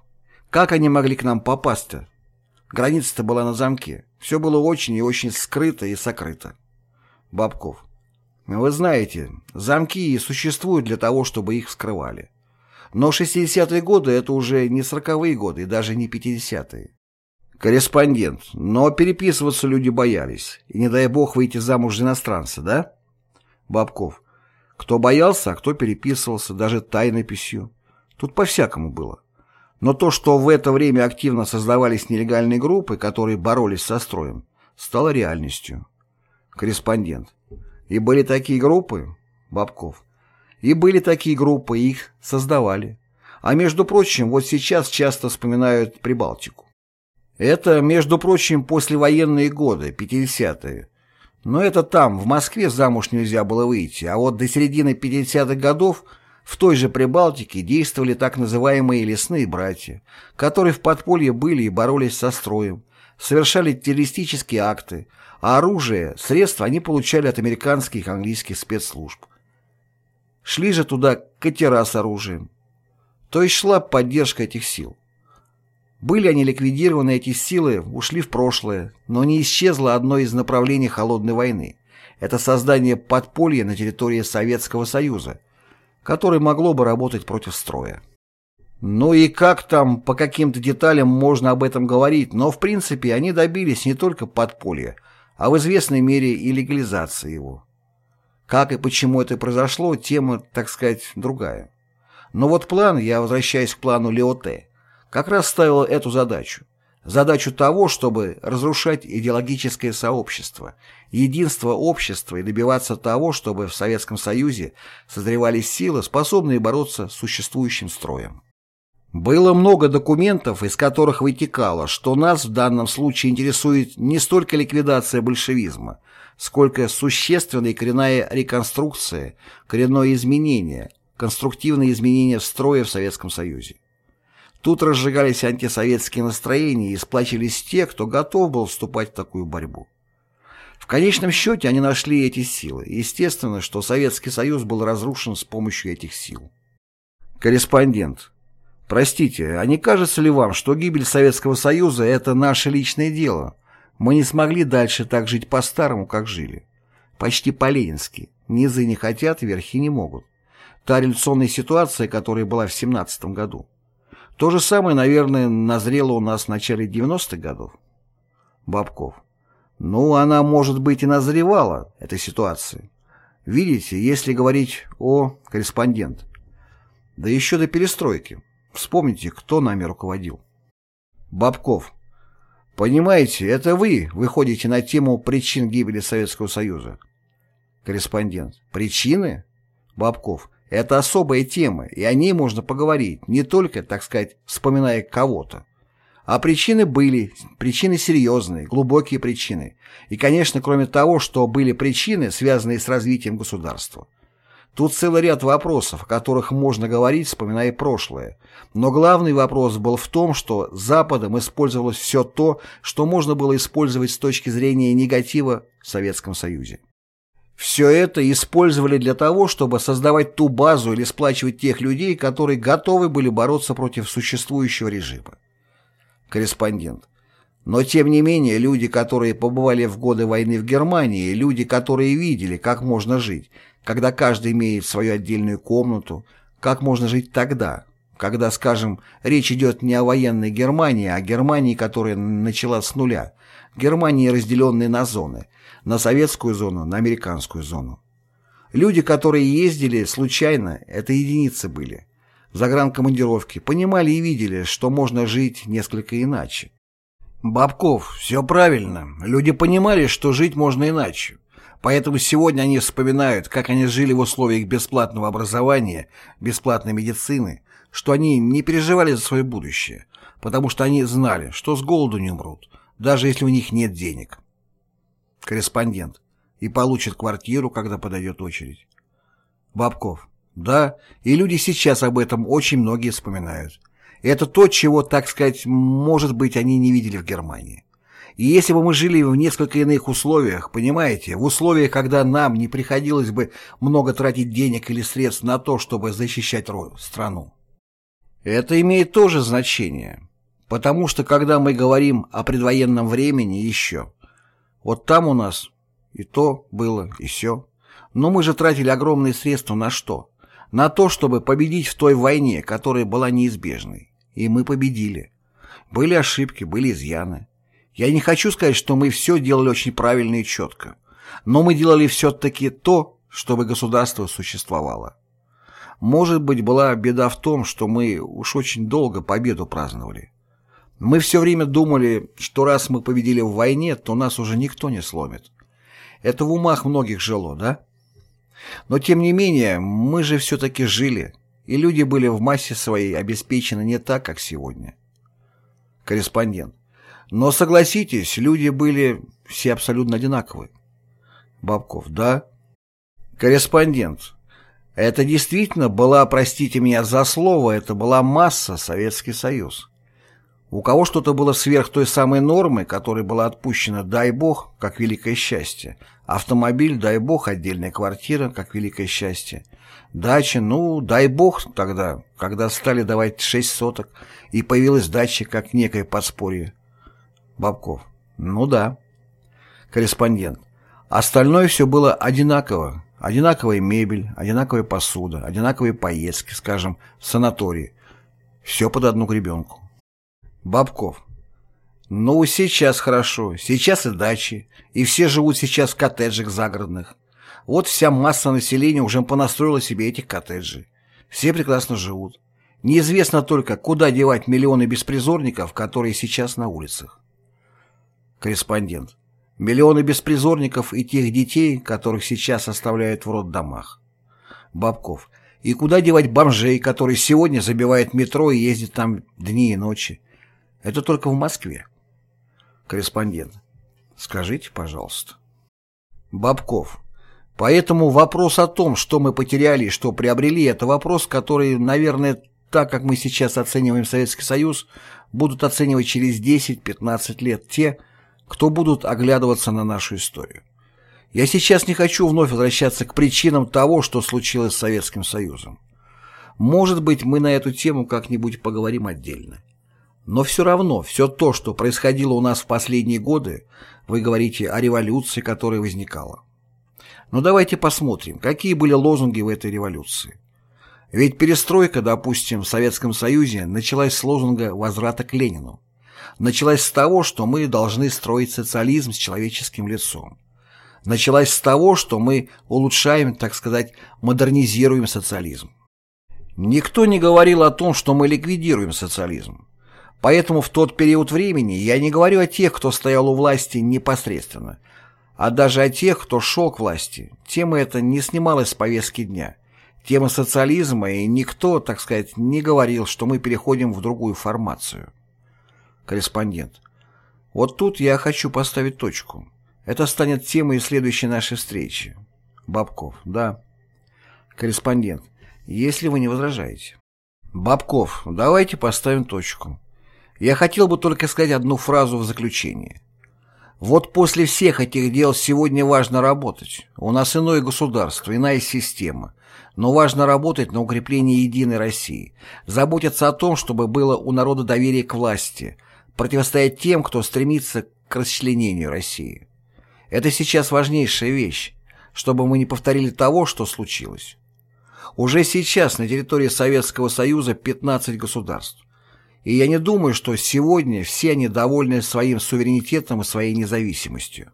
Как они могли к нам попасть-то? Граница-то была на замке. Все было очень и очень скрыто и сокрыто. Бабков. Вы знаете, замки существуют для того, чтобы их вскрывали. Но 60-е годы — это уже не 40-е годы и даже не 50-е. Корреспондент. Но переписываться люди боялись. И не дай бог выйти замуж за иностранца, да? Бабков. Кто боялся, а кто переписывался, даже тайнописью. Тут по-всякому было. Но то, что в это время активно создавались нелегальные группы, которые боролись со строем, стало реальностью. Корреспондент. И были такие группы? Бабков. И были такие группы, их создавали. А между прочим, вот сейчас часто вспоминают Прибалтику. Это, между прочим, послевоенные годы, 50-е. Но это там, в Москве, замуж нельзя было выйти, а вот до середины 50-х годов в той же Прибалтике действовали так называемые лесные братья, которые в подполье были и боролись со строем, совершали террористические акты, а оружие, средства они получали от американских и английских спецслужб. Шли же туда катера с оружием. То есть шла поддержка этих сил. Были они ликвидированы, эти силы ушли в прошлое, но не исчезло одно из направлений холодной войны. Это создание подполья на территории Советского Союза, которое могло бы работать против строя. Ну и как там, по каким-то деталям можно об этом говорить, но в принципе они добились не только подполья, а в известной мере и легализации его. Как и почему это произошло, тема, так сказать, другая. Но вот план, я возвращаюсь к плану Леоте, как раз ставил эту задачу. Задачу того, чтобы разрушать идеологическое сообщество, единство общества и добиваться того, чтобы в Советском Союзе созревали силы, способные бороться с существующим строем. Было много документов, из которых вытекало, что нас в данном случае интересует не столько ликвидация большевизма, сколько существенная коренная реконструкция, коренное изменение, конструктивные изменения в строе в Советском Союзе. Тут разжигались антисоветские настроения и сплачивались те, кто готов был вступать в такую борьбу. В конечном счете они нашли эти силы. Естественно, что Советский Союз был разрушен с помощью этих сил. Корреспондент. Простите, а не кажется ли вам, что гибель Советского Союза – это наше личное дело? Мы не смогли дальше так жить по-старому, как жили. Почти по-ленински. Низы не хотят, верхи не могут. Та революционная ситуация, которая была в 17 году. То же самое, наверное, назрело у нас в начале 90-х годов. Бабков. Ну, она, может быть, и назревала, эта ситуация. Видите, если говорить о корреспондент. Да еще до перестройки. Вспомните, кто нами руководил. Бабков. Понимаете, это вы выходите на тему причин гибели Советского Союза. Корреспондент. Причины? Бабков. Это особая тема, и о ней можно поговорить, не только, так сказать, вспоминая кого-то. А причины были, причины серьезные, глубокие причины. И, конечно, кроме того, что были причины, связанные с развитием государства. Тут целый ряд вопросов, о которых можно говорить, вспоминая прошлое. Но главный вопрос был в том, что Западом использовалось все то, что можно было использовать с точки зрения негатива в Советском Союзе. Все это использовали для того, чтобы создавать ту базу или сплачивать тех людей, которые готовы были бороться против существующего режима. Корреспондент. Но тем не менее, люди, которые побывали в годы войны в Германии, люди, которые видели, как можно жить, когда каждый имеет свою отдельную комнату, как можно жить тогда, когда, скажем, речь идет не о военной Германии, а о Германии, которая начала с нуля, Германии, разделенной на зоны, на советскую зону, на американскую зону. Люди, которые ездили случайно, это единицы были, загранкомандировки, понимали и видели, что можно жить несколько иначе. Бабков, все правильно. Люди понимали, что жить можно иначе. Поэтому сегодня они вспоминают, как они жили в условиях бесплатного образования, бесплатной медицины, что они не переживали за свое будущее, потому что они знали, что с голоду не умрут, даже если у них нет денег. Корреспондент. И получит квартиру, когда подойдет очередь. Бабков. Да, и люди сейчас об этом очень многие вспоминают. Это то, чего, так сказать, может быть, они не видели в Германии. И если бы мы жили в несколько иных условиях, понимаете, в условиях, когда нам не приходилось бы много тратить денег или средств на то, чтобы защищать страну. Это имеет тоже значение, потому что когда мы говорим о предвоенном времени еще, вот там у нас и то было, и все. Но мы же тратили огромные средства на что? На то, чтобы победить в той войне, которая была неизбежной. И мы победили. Были ошибки, были изъяны. Я не хочу сказать, что мы все делали очень правильно и четко. Но мы делали все-таки то, чтобы государство существовало. Может быть, была беда в том, что мы уж очень долго победу праздновали. Мы все время думали, что раз мы победили в войне, то нас уже никто не сломит. Это в умах многих жило, да? Но тем не менее, мы же все-таки жили, и люди были в массе своей обеспечены не так, как сегодня. Корреспондент. Но согласитесь, люди были все абсолютно одинаковые. Бабков. Да. Корреспондент. Это действительно была, простите меня за слово, это была масса Советский Союз. У кого что-то было сверх той самой нормы, которая была отпущена, дай бог, как великое счастье. Автомобиль, дай бог, отдельная квартира, как великое счастье. Дача, ну, дай бог тогда, когда стали давать шесть соток, и появилась дача как некое подспорье. Бабков. Ну да. Корреспондент. Остальное все было одинаково. Одинаковая мебель, одинаковая посуда, одинаковые поездки, скажем, в санатории. Все под одну гребенку. Бабков. Ну, сейчас хорошо. Сейчас и дачи. И все живут сейчас в коттеджах загородных. Вот вся масса населения уже понастроила себе этих коттеджей. Все прекрасно живут. Неизвестно только, куда девать миллионы беспризорников, которые сейчас на улицах. Корреспондент. Миллионы беспризорников и тех детей, которых сейчас оставляют в роддомах. Бабков. И куда девать бомжей, которые сегодня забивают метро и ездят там дни и ночи? Это только в Москве. Корреспондент. Скажите, пожалуйста. Бабков. Поэтому вопрос о том, что мы потеряли и что приобрели, это вопрос, который, наверное, так как мы сейчас оцениваем Советский Союз, будут оценивать через 10-15 лет те, кто будут оглядываться на нашу историю. Я сейчас не хочу вновь возвращаться к причинам того, что случилось с Советским Союзом. Может быть, мы на эту тему как-нибудь поговорим отдельно. Но все равно, все то, что происходило у нас в последние годы, вы говорите о революции, которая возникала. Но давайте посмотрим, какие были лозунги в этой революции. Ведь перестройка, допустим, в Советском Союзе началась с лозунга возврата к Ленину началась с того, что мы должны строить социализм с человеческим лицом. Началась с того, что мы улучшаем, так сказать, модернизируем социализм. Никто не говорил о том, что мы ликвидируем социализм. Поэтому в тот период времени я не говорю о тех, кто стоял у власти непосредственно, а даже о тех, кто шел к власти. Тема эта не снималась с повестки дня. Тема социализма, и никто, так сказать, не говорил, что мы переходим в другую формацию. Корреспондент. Вот тут я хочу поставить точку. Это станет темой следующей нашей встречи. Бабков. Да. Корреспондент. Если вы не возражаете. Бабков. Давайте поставим точку. Я хотел бы только сказать одну фразу в заключение. Вот после всех этих дел сегодня важно работать. У нас иное государство, иная система. Но важно работать на укрепление единой России. Заботиться о том, чтобы было у народа доверие к власти, противостоять тем, кто стремится к расчленению России. Это сейчас важнейшая вещь, чтобы мы не повторили того, что случилось. Уже сейчас на территории Советского Союза 15 государств. И я не думаю, что сегодня все они довольны своим суверенитетом и своей независимостью.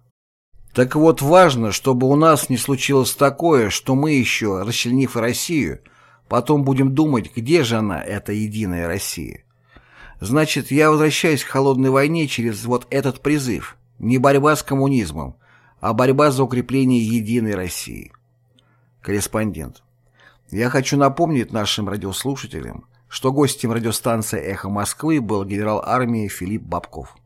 Так вот, важно, чтобы у нас не случилось такое, что мы еще, расчленив Россию, потом будем думать, где же она, эта единая Россия. Значит, я возвращаюсь к холодной войне через вот этот призыв. Не борьба с коммунизмом, а борьба за укрепление единой России. Корреспондент. Я хочу напомнить нашим радиослушателям, что гостем радиостанции «Эхо Москвы» был генерал армии Филипп Бабков.